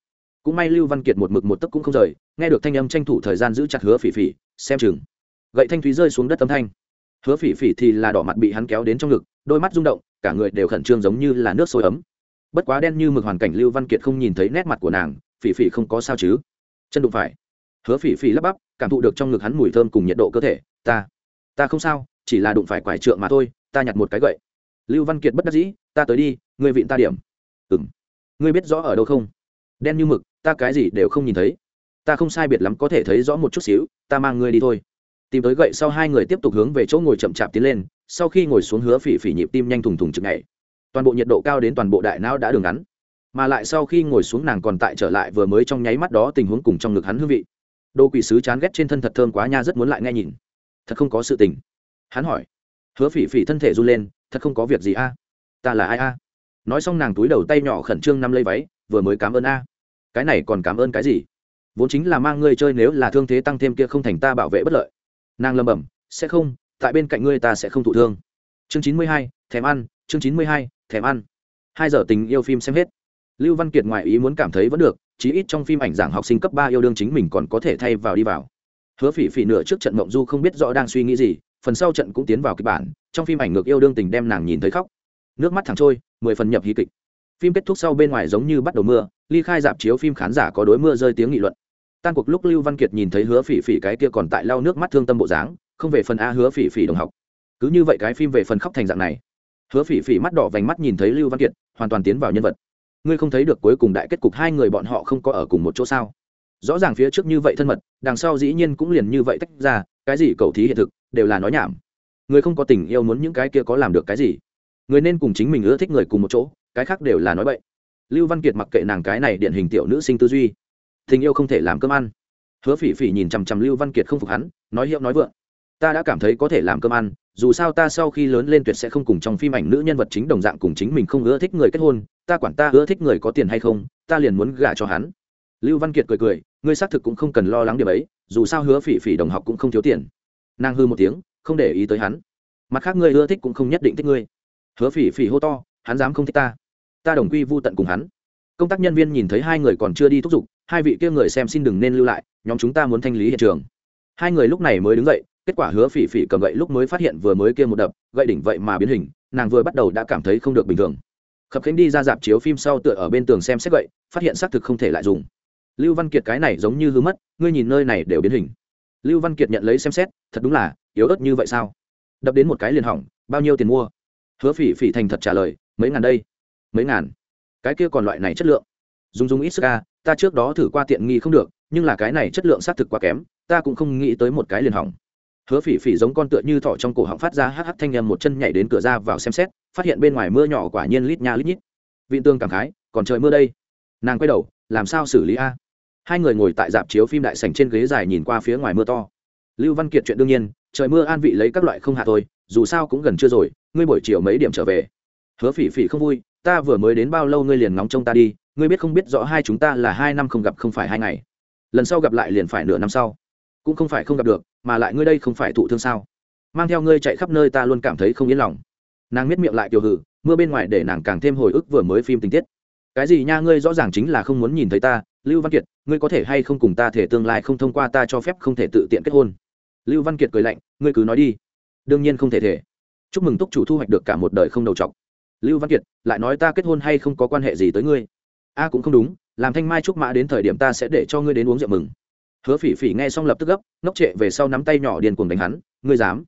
Cũng may lưu văn kiệt một mực một tấc cũng không rời, nghe được thanh âm tranh thủ thời gian giữ chặt hứa phỉ phỉ, xem chừng. Gậy thanh thúy rơi xuống đất âm thanh. Hứa phỉ phỉ thì là đỏ mặt bị hắn kéo đến trong ngực, đôi mắt rung động, cả người đều khẩn trương giống như là nước sôi ấm bất quá đen như mực hoàn cảnh lưu văn kiệt không nhìn thấy nét mặt của nàng, phỉ phỉ không có sao chứ. Chân đụng phải. Hứa phỉ phỉ lắp bắp, cảm thụ được trong ngực hắn mùi thơm cùng nhiệt độ cơ thể. Ta ta không sao, chỉ là đụng phải quải trượng mà thôi, ta nhặt một cái gậy. Lưu văn kiệt bất đắc dĩ, ta tới đi, ngươi vịn ta điểm. Ừ m ngươi biết rõ ở đâu không? Đen như mực, ta cái gì đều không nhìn thấy. Ta không sai biệt lắm có thể thấy rõ một chút xíu, ta mang ngươi đi thôi. Tìm tới gậy sau hai người tiếp tục hướng về chỗ ngồi chậm chạp tiến lên, sau khi ngồi xuống hứa phỉ phỉ nhịp tim nhanh thùng thùng chực nhảy toàn bộ nhiệt độ cao đến toàn bộ đại não đã đường ngắn. Mà lại sau khi ngồi xuống nàng còn tại trở lại vừa mới trong nháy mắt đó tình huống cùng trong ngực hắn hương vị. Đô quỷ sứ chán ghét trên thân thật thơm quá nha rất muốn lại nghe nhìn. Thật không có sự tình. Hắn hỏi. Hứa phỉ phỉ thân thể run lên, thật không có việc gì a? Ta là ai a? Nói xong nàng túi đầu tay nhỏ khẩn trương nắm lấy váy, vừa mới cảm ơn a. Cái này còn cảm ơn cái gì? Vốn chính là mang ngươi chơi nếu là thương thế tăng thêm kia không thành ta bảo vệ bất lợi. Nàng lầm bẩm, sẽ không, tại bên cạnh ngươi ta sẽ không thụ thương. Chương chín mươi hai, thèm ăn, chương chín mươi hai thèm ăn. Hai giờ tình yêu phim xem hết. Lưu văn kiệt ngoại ý muốn cảm thấy vẫn được, chí ít trong phim ảnh giảng học sinh cấp ba yêu đương chính mình còn có thể thay vào đi vào. Hứa phỉ phỉ nửa trước trận mộng du không biết rõ đang suy nghĩ gì, phần sau trận cũng tiến vào kịch bản, trong phim ảnh ngược yêu đương tình đem nàng nhìn thấy khóc. Nước mắt thẳng trôi, mười phần nhập hí kịch. Phim kết thúc sau bên ngoài giống như bắt đầu mưa, ly khai dạp chiếu phim khán giả có đối mưa rơi tiếng nghị luận. Tan cuộc lúc lưu văn kiệt nhìn thấy hứa phỉ phỉ cái kia còn tại lau nước mắt thương tâm bộ dáng, không về phần a hứa phỉ phỉ đồng học. Cứ như vậy cái phim về phần khóc thành dạng này hứa phỉ phỉ mắt đỏ vành mắt nhìn thấy lưu văn kiệt, hoàn toàn tiến vào nhân vật. Ngươi không thấy được cuối cùng đại kết cục hai người bọn họ không có ở cùng một chỗ sao? Rõ ràng phía trước như vậy thân mật, đằng sau dĩ nhiên cũng liền như vậy tách ra, cái gì cầu thí hiện thực, đều là nói nhảm. Người không có tình yêu muốn những cái kia có làm được cái gì? Người nên cùng chính mình ưa thích người cùng một chỗ, cái khác đều là nói bậy. Lưu văn kiệt mặc kệ nàng cái này điển hình tiểu nữ sinh tư duy. Tình yêu không thể làm cơm ăn. Hứa phỉ phỉ nhìn chằm chằm lưu văn kiệt không phục hắn, nói hiệu nói vượng ta đã cảm thấy có thể làm cơm ăn, dù sao ta sau khi lớn lên tuyệt sẽ không cùng trong phim ảnh nữ nhân vật chính đồng dạng cùng chính mình không ưa thích người kết hôn, ta quản ta ưa thích người có tiền hay không, ta liền muốn gả cho hắn. Lưu văn kiệt cười cười, ngươi xác thực cũng không cần lo lắng điều ấy, dù sao hứa phỉ phỉ đồng học cũng không thiếu tiền. Nàng hư một tiếng, không để ý tới hắn. Mặt khác ngươi ưa thích cũng không nhất định thích ngươi. Hứa phỉ phỉ hô to, hắn dám không thích ta. Ta đồng quy vô tận cùng hắn. Công tác nhân viên nhìn thấy hai người còn chưa đi thúc giục, hai vị kia người xem xin đừng nên lưu lại, nhóm chúng ta muốn thanh lý hiện trường. Hai người lúc này mới đứng dậy kết quả hứa phỉ phỉ cầm gậy lúc mới phát hiện vừa mới kia một đập, gậy đỉnh vậy mà biến hình, nàng vừa bắt đầu đã cảm thấy không được bình thường. Khập khánh đi ra dạp chiếu phim sau tựa ở bên tường xem xét gậy, phát hiện xác thực không thể lại dùng. Lưu văn kiệt cái này giống như hư mất, ngươi nhìn nơi này đều biến hình. Lưu văn kiệt nhận lấy xem xét, thật đúng là, yếu ớt như vậy sao? Đập đến một cái liền hỏng, bao nhiêu tiền mua? Hứa phỉ phỉ thành thật trả lời, mấy ngàn đây. Mấy ngàn? Cái kia còn loại này chất lượng. Dùng dùng ít sức ca ta trước đó thử qua tiện nghi không được, nhưng là cái này chất lượng xác thực quá kém, ta cũng không nghĩ tới một cái liền hỏng hứa phỉ phỉ giống con tựa như thỏ trong cổ họng phát ra hắc hắc thanh nhầm một chân nhảy đến cửa ra vào xem xét, phát hiện bên ngoài mưa nhỏ quả nhiên lít nha lít nhít. Vị tương cảm khái, còn trời mưa đây. Nàng quay đầu, làm sao xử lý a? Hai người ngồi tại dạp chiếu phim đại sảnh trên ghế dài nhìn qua phía ngoài mưa to. Lưu văn kiệt chuyện đương nhiên, trời mưa an vị lấy các loại không hạ thôi, dù sao cũng gần chưa rồi, ngươi buổi chiều mấy điểm trở về? Hứa phỉ phỉ không vui, ta vừa mới đến bao lâu ngươi liền ngóng trông ta đi, ngươi biết không biết rõ hai chúng ta là hai năm không gặp không phải hai ngày. Lần sau gặp lại liền phải nửa năm sau. Cũng không phải không gặp được mà lại ngươi đây không phải thụ thương sao? Mang theo ngươi chạy khắp nơi ta luôn cảm thấy không yên lòng. Nàng miết miệng lại kiều hử, mưa bên ngoài để nàng càng thêm hồi ức vừa mới phim tình tiết. Cái gì nha, ngươi rõ ràng chính là không muốn nhìn thấy ta, lưu văn kiệt, ngươi có thể hay không cùng ta thể tương lai không thông qua ta cho phép không thể tự tiện kết hôn? Lưu văn kiệt cười lạnh, ngươi cứ nói đi. Đương nhiên không thể thể. Chúc mừng túc chủ thu hoạch được cả một đời không đầu trọc. Lưu văn kiệt, lại nói ta kết hôn hay không có quan hệ gì tới ngươi? A, cũng không đúng, làm thanh mai trúc mã đến thời điểm ta sẽ để cho ngươi đến uống rượu mừng hứa phỉ phỉ nghe xong lập tức gấp, ngốc trệ về sau nắm tay nhỏ điền cuồng đánh hắn, ngươi dám?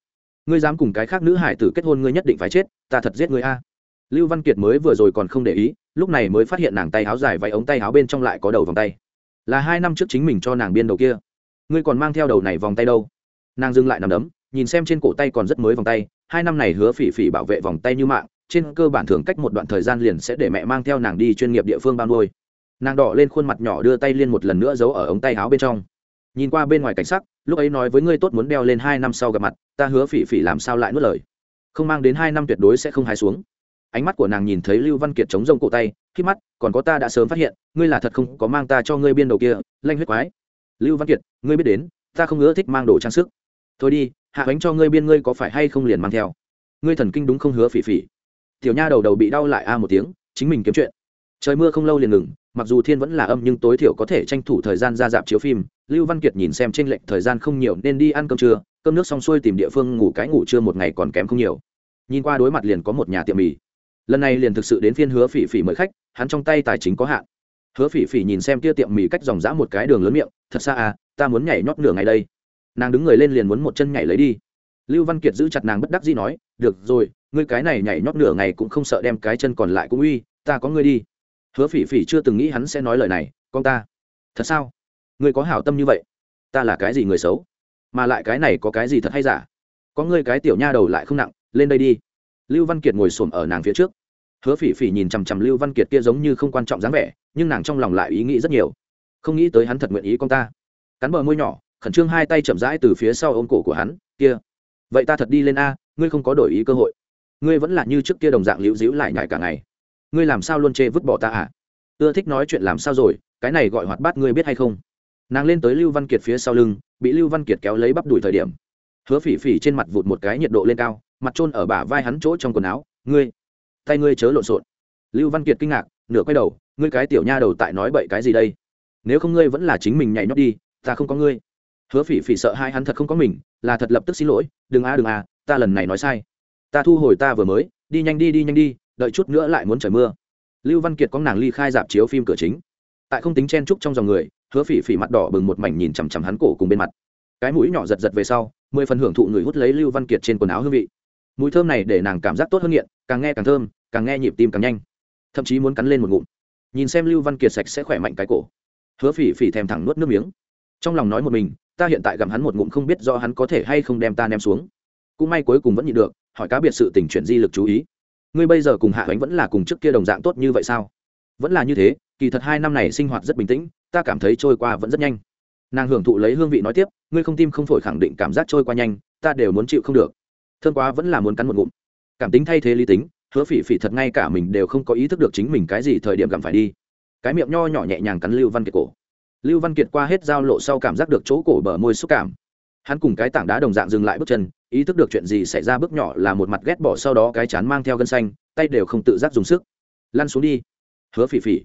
Ngươi dám cùng cái khác nữ hải tử kết hôn ngươi nhất định phải chết, ta thật giết ngươi a. Lưu văn kiệt mới vừa rồi còn không để ý, lúc này mới phát hiện nàng tay áo dài váy ống tay áo bên trong lại có đầu vòng tay. Là hai năm trước chính mình cho nàng biên đầu kia. Ngươi còn mang theo đầu này vòng tay đâu? Nàng dừng lại nằm đấm, nhìn xem trên cổ tay còn rất mới vòng tay, hai năm này hứa phỉ phỉ bảo vệ vòng tay như mạng, trên cơ bản thường cách một đoạn thời gian liền sẽ để mẹ mang theo nàng đi chuyên nghiệp địa phương bao nuôi. Nàng đỏ lên khuôn mặt nhỏ đưa tay liên một lần nữa giấu ở ống tay áo bên trong nhìn qua bên ngoài cảnh sắc, lúc ấy nói với ngươi tốt muốn đeo lên hai năm sau gặp mặt, ta hứa phỉ phỉ làm sao lại nuốt lời. Không mang đến hai năm tuyệt đối sẽ không hái xuống. Ánh mắt của nàng nhìn thấy lưu văn kiệt chống rông cổ tay, khi mắt, còn có ta đã sớm phát hiện, ngươi là thật không có mang ta cho ngươi biên đầu kia, lanh huyết quái. Lưu văn kiệt, ngươi biết đến, ta không ngỡ thích mang đồ trang sức. Thôi đi, hạ bánh cho ngươi biên ngươi có phải hay không liền mang theo. Ngươi thần kinh đúng không hứa phỉ phỉ? Tiểu nha đầu đầu bị đau lại a một tiếng, chính mình kiếm chuyện. Trời mưa không lâu liền ngừng mặc dù thiên vẫn là âm nhưng tối thiểu có thể tranh thủ thời gian ra dạp chiếu phim, lưu văn kiệt nhìn xem t r ê n lệch thời gian không nhiều nên đi ăn cơm trưa, cơm nước xong xuôi tìm địa phương ngủ cái ngủ trưa một ngày còn kém không nhiều. Nhìn qua đối mặt liền có một nhà tiệm mì. Lần này liền thực sự đến phiên hứa phỉ phỉ mời khách, hắn trong tay tài chính có hạn. Hứa phỉ phỉ nhìn xem kia tiệm mì cách dòng dã một cái đường lớn miệng, thật xa à ta muốn nhảy nhót nửa ngày đây. Nàng đứng người lên liền muốn một chân nhảy lấy đi. Lưu văn kiệt giữ chặt nàng bất đắc dĩ nói, được rồi, ngươi cái này nhảy nhót nửa ngày cũng không sợ đem cái chân còn lại cũng uy, ta có ngươi đi hứa phỉ phỉ chưa từng nghĩ hắn sẽ nói lời này, con ta, thật sao? Ngươi có hảo tâm như vậy? Ta là cái gì người xấu? Mà lại cái này có cái gì thật hay giả? Có ngươi cái tiểu nha đầu lại không nặng, lên đây đi. Lưu văn kiệt ngồi xổm ở nàng phía trước. Hứa phỉ phỉ nhìn chằm chằm lưu văn kiệt kia giống như không quan trọng dáng vẻ, nhưng nàng trong lòng lại ý nghĩ rất nhiều. Không nghĩ tới hắn thật nguyện ý con ta. Cắn bờ môi nhỏ, khẩn trương hai tay chậm rãi từ phía sau ôm cổ của hắn, kia, vậy ta thật đi lên a, ngươi không có đổi ý cơ hội. Ngươi vẫn là như trước kia đồng dạng liễu dĩu lại nhải cả ngày ngươi làm sao luôn chê vứt bỏ ta à? Ưa thích nói chuyện làm sao rồi, cái này gọi hoạt bát ngươi biết hay không? Nàng lên tới lưu văn kiệt phía sau lưng, bị lưu văn kiệt kéo lấy bắp đùi thời điểm. Hứa phỉ phỉ trên mặt vụt một cái nhiệt độ lên cao, mặt trôn ở bả vai hắn chỗ trong quần áo, ngươi, tay ngươi chớ lộn xộn. Lưu văn kiệt kinh ngạc, nửa quay đầu, ngươi cái tiểu nha đầu tại nói bậy cái gì đây? Nếu không ngươi vẫn là chính mình nhảy nhót đi, ta không có ngươi. Hứa phỉ phỉ sợ hai hắn thật không có mình, là thật lập tức xin lỗi, đừng a đừng a, ta lần này nói sai. Ta thu hồi ta vừa mới, đi nhanh đi đi nhanh đi đợi chút nữa lại muốn trời mưa. Lưu văn kiệt có nàng ly khai dạp chiếu phim cửa chính. Tại không tính chen trúc trong dòng người, hứa phỉ phỉ mặt đỏ bừng một mảnh nhìn chằm chằm hắn cổ cùng bên mặt. Cái mũi nhỏ giật giật về sau, mười phần hưởng thụ người hút lấy lưu văn kiệt trên quần áo hương vị. Mùi thơm này để nàng cảm giác tốt hơn nghiện, càng nghe càng thơm, càng nghe nhịp tim càng nhanh. Thậm chí muốn cắn lên một ngụm. Nhìn xem lưu văn kiệt sạch sẽ khỏe mạnh cái cổ, hứa phỉ phỉ thèm thẳng nuốt nước miếng. Trong lòng nói một mình, ta hiện tại gặm hắn một ngụm không biết do hắn có thể hay không đem ta ném xuống. Cũng may cuối cùng vẫn nhịn được, hỏi cá biệt sự tình chuyển di lực chú ý ngươi bây giờ cùng hạ ánh vẫn là cùng trước kia đồng dạng tốt như vậy sao? Vẫn là như thế, kỳ thật hai năm này sinh hoạt rất bình tĩnh, ta cảm thấy trôi qua vẫn rất nhanh. Nàng hưởng thụ lấy hương vị nói tiếp, ngươi không tim không phổi khẳng định cảm giác trôi qua nhanh, ta đều muốn chịu không được. Thương quá vẫn là muốn cắn một ngụm. Cảm tính thay thế lý tính, hứa phỉ phỉ thật ngay cả mình đều không có ý thức được chính mình cái gì thời điểm gặm phải đi. Cái miệng nho nhỏ nhẹ nhàng cắn lưu văn kiệt cổ. Lưu văn kiệt qua hết giao lộ sau cảm giác được chỗ cổ bờ môi xúc cảm hắn cùng cái tảng đá đồng dạng dừng lại bước chân, ý thức được chuyện gì xảy ra bước nhỏ là một mặt ghét bỏ sau đó cái chán mang theo gân xanh, tay đều không tự giác dùng sức. Lăn xuống đi. Hứa phỉ phỉ.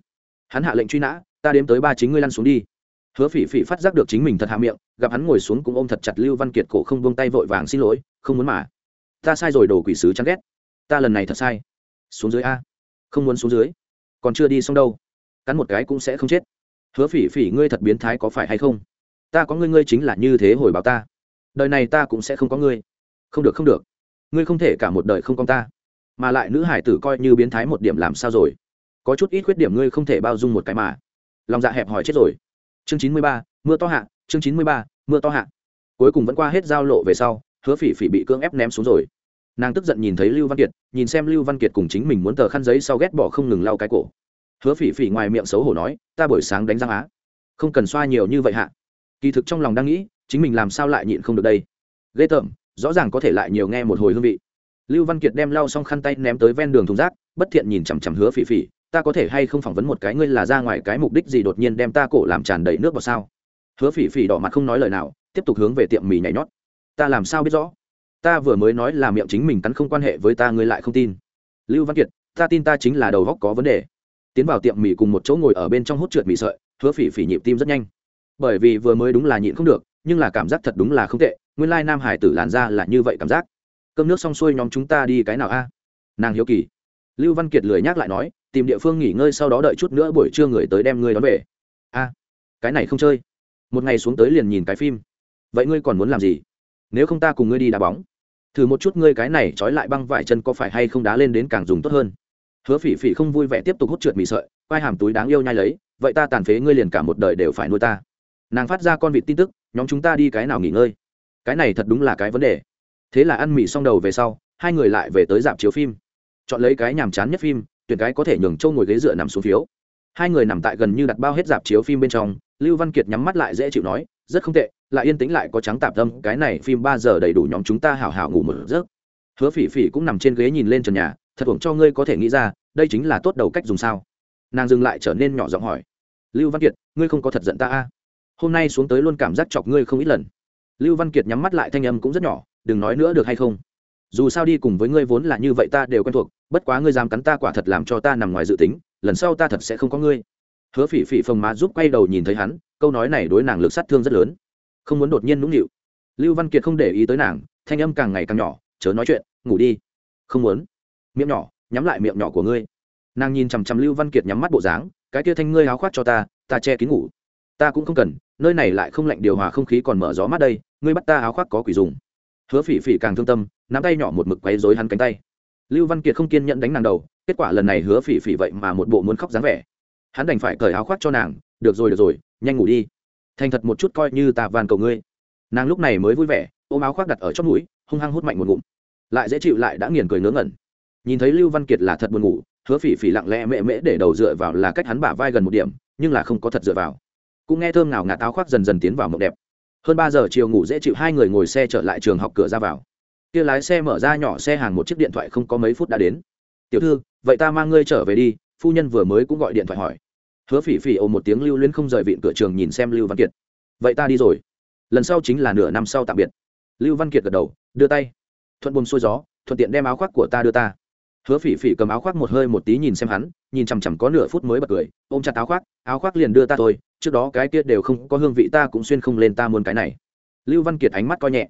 Hắn hạ lệnh truy nã, ta đếm tới ba chính ngươi lăn xuống đi. Hứa phỉ phỉ phát giác được chính mình thật hạ miệng, gặp hắn ngồi xuống cũng ôm thật chặt lưu văn kiệt cổ không buông tay vội vàng xin lỗi, không muốn mà. Ta sai rồi, đồ quỷ sứ chán ghét. Ta lần này thật sai. Xuống dưới a. Không muốn xuống dưới. Còn chưa đi xong đâu. Cắn một cái cũng sẽ không chết. Hứa phỉ phỉ, ngươi thật biến thái có phải hay không? Ta có ngươi ngươi chính là như thế hồi báo ta. Đời này ta cũng sẽ không có ngươi. Không được không được. Ngươi không thể cả một đời không con ta. Mà lại nữ hải tử coi như biến thái một điểm làm sao rồi? Có chút ít khuyết điểm ngươi không thể bao dung một cái mà. Lòng dạ hẹp hòi chết rồi. Chương chín mươi ba, mưa to hạ. Chương chín mươi ba, mưa to hạ. Cuối cùng vẫn qua hết giao lộ về sau, hứa phỉ phỉ bị cưỡng ép ném xuống rồi. Nàng tức giận nhìn thấy lưu văn kiệt, nhìn xem lưu văn kiệt cùng chính mình muốn tờ khăn giấy sau ghét bỏ không ngừng lau cái cổ. Hứa phỉ phỉ ngoài miệng xấu hổ nói, ta buổi sáng đánh răng á. Không cần xoa nhiều như vậy hạ kỳ thực trong lòng đang nghĩ, chính mình làm sao lại nhịn không được đây? Ghê tởm, rõ ràng có thể lại nhiều nghe một hồi hương vị. Lưu văn kiệt đem lau xong khăn tay ném tới ven đường thùng rác, bất thiện nhìn chằm chằm hứa phỉ phỉ, ta có thể hay không phỏng vấn một cái ngươi là ra ngoài cái mục đích gì đột nhiên đem ta cổ làm tràn đầy nước vào sao? Hứa phỉ phỉ đỏ mặt không nói lời nào, tiếp tục hướng về tiệm mì nhảy nhót. Ta làm sao biết rõ? Ta vừa mới nói là miệng chính mình cắn không quan hệ với ta, ngươi lại không tin. Lưu văn kiệt, ta tin ta chính là đầu góc có vấn đề. Tiến vào tiệm mì cùng một chỗ ngồi ở bên trong hút trượt mì sợi, hứa phỉ phỉ nhịp tim rất nhanh bởi vì vừa mới đúng là nhịn không được, nhưng là cảm giác thật đúng là không tệ, nguyên lai nam hải tử làn ra là như vậy cảm giác. Cơm nước xong xuôi nhóm chúng ta đi cái nào a? Nàng hiếu kỳ. Lưu văn kiệt lười nhắc lại nói, tìm địa phương nghỉ ngơi sau đó đợi chút nữa buổi trưa người tới đem ngươi đón về. A, cái này không chơi. Một ngày xuống tới liền nhìn cái phim. Vậy ngươi còn muốn làm gì? Nếu không ta cùng ngươi đi đá bóng. Thử một chút ngươi cái này trói lại băng vải chân có phải hay không đá lên đến càng dùng tốt hơn? Hứa phỉ phỉ không vui vẻ tiếp tục hút trượt mì sợi, quai hàm túi đáng yêu nhai lấy, vậy ta tàn phế ngươi liền cả một đời đều phải nuôi ta nàng phát ra con vịt tin tức, nhóm chúng ta đi cái nào nghỉ ngơi? Cái này thật đúng là cái vấn đề. Thế là ăn mì xong đầu về sau, hai người lại về tới dạp chiếu phim. Chọn lấy cái nhàm chán nhất phim, tuyển cái có thể nhường châu ngồi ghế dựa nằm xuống phiếu. Hai người nằm tại gần như đặt bao hết dạp chiếu phim bên trong, lưu văn kiệt nhắm mắt lại dễ chịu nói, rất không tệ, lại yên tĩnh lại có trắng tạp tâm, cái này phim ba giờ đầy đủ nhóm chúng ta hào hào ngủ một giấc. Hứa phỉ phỉ cũng nằm trên ghế nhìn lên trần nhà, thật ủng cho ngươi có thể nghĩ ra, đây chính là tốt đầu cách dùng sao. Nàng dừng lại trở nên nhỏ giọng hỏi, lưu văn kiệt, ngươi không có thật giận ta a? à? Hôm nay xuống tới luôn cảm giác chọc ngươi không ít lần. Lưu văn kiệt nhắm mắt lại thanh âm cũng rất nhỏ, đừng nói nữa được hay không? Dù sao đi cùng với ngươi vốn là như vậy ta đều quen thuộc, bất quá ngươi dám cắn ta quả thật làm cho ta nằm ngoài dự tính, lần sau ta thật sẽ không có ngươi. Hứa phỉ phỉ phồng má giúp quay đầu nhìn thấy hắn, câu nói này đối nàng lực sát thương rất lớn. Không muốn đột nhiên nũng nịu. Lưu văn kiệt không để ý tới nàng, thanh âm càng ngày càng nhỏ, chớ nói chuyện, ngủ đi. Không muốn. Miệng nhỏ, nhắm lại miệng nhỏ của ngươi. Nàng nhìn chằm chằm lưu văn kiệt nhắm mắt bộ dáng, cái kia thanh ngươi áo khoác cho ta ta che kín ngủ ta cũng không cần, nơi này lại không lạnh điều hòa không khí còn mở gió mát đây, ngươi bắt ta áo khoác có quỷ dùng. Hứa phỉ phỉ càng thương tâm, nắm tay nhỏ một mực quấy dối hắn cánh tay. Lưu văn kiệt không kiên nhẫn đánh nàng đầu, kết quả lần này hứa phỉ phỉ vậy mà một bộ muốn khóc dáng vẻ. Hắn đành phải cởi áo khoác cho nàng, được rồi được rồi, nhanh ngủ đi. Thành thật một chút coi như ta van cầu ngươi. Nàng lúc này mới vui vẻ, ôm áo khoác đặt ở chót mũi, hung hăng hút mạnh một ngụm. Lại dễ chịu lại đã nghiền cười ngớ ngẩn. Nhìn thấy lưu văn kiệt là thật buồn ngủ, hứa phỉ phỉ lặng lẽ mễ mễ để đầu dựa vào là cách hắn bả vai gần một điểm, nhưng là không có thật dựa vào cũng nghe thơm nào ngạt áo khoác dần dần tiến vào mộng đẹp. Hơn ba giờ chiều ngủ dễ chịu, hai người ngồi xe trở lại trường học cửa ra vào. Kia lái xe mở ra nhỏ xe hàng một chiếc điện thoại không có mấy phút đã đến. Tiểu thư, vậy ta mang ngươi trở về đi, phu nhân vừa mới cũng gọi điện thoại hỏi. Hứa phỉ phỉ ồ một tiếng lưu luyến không rời vịn cửa trường nhìn xem lưu văn kiệt. Vậy ta đi rồi. Lần sau chính là nửa năm sau tạm biệt. Lưu văn kiệt gật đầu, đưa tay. Thuận buồm xuôi gió, thuận tiện đem áo khoác của ta đưa ta hứa phỉ phỉ cầm áo khoác một hơi một tí nhìn xem hắn, nhìn chằm chằm có nửa phút mới bật cười, ôm chặt áo khoác áo khoác liền đưa ta thôi, trước đó cái kia đều không có hương vị ta cũng xuyên không lên ta muốn cái này. Lưu văn kiệt ánh mắt coi nhẹ.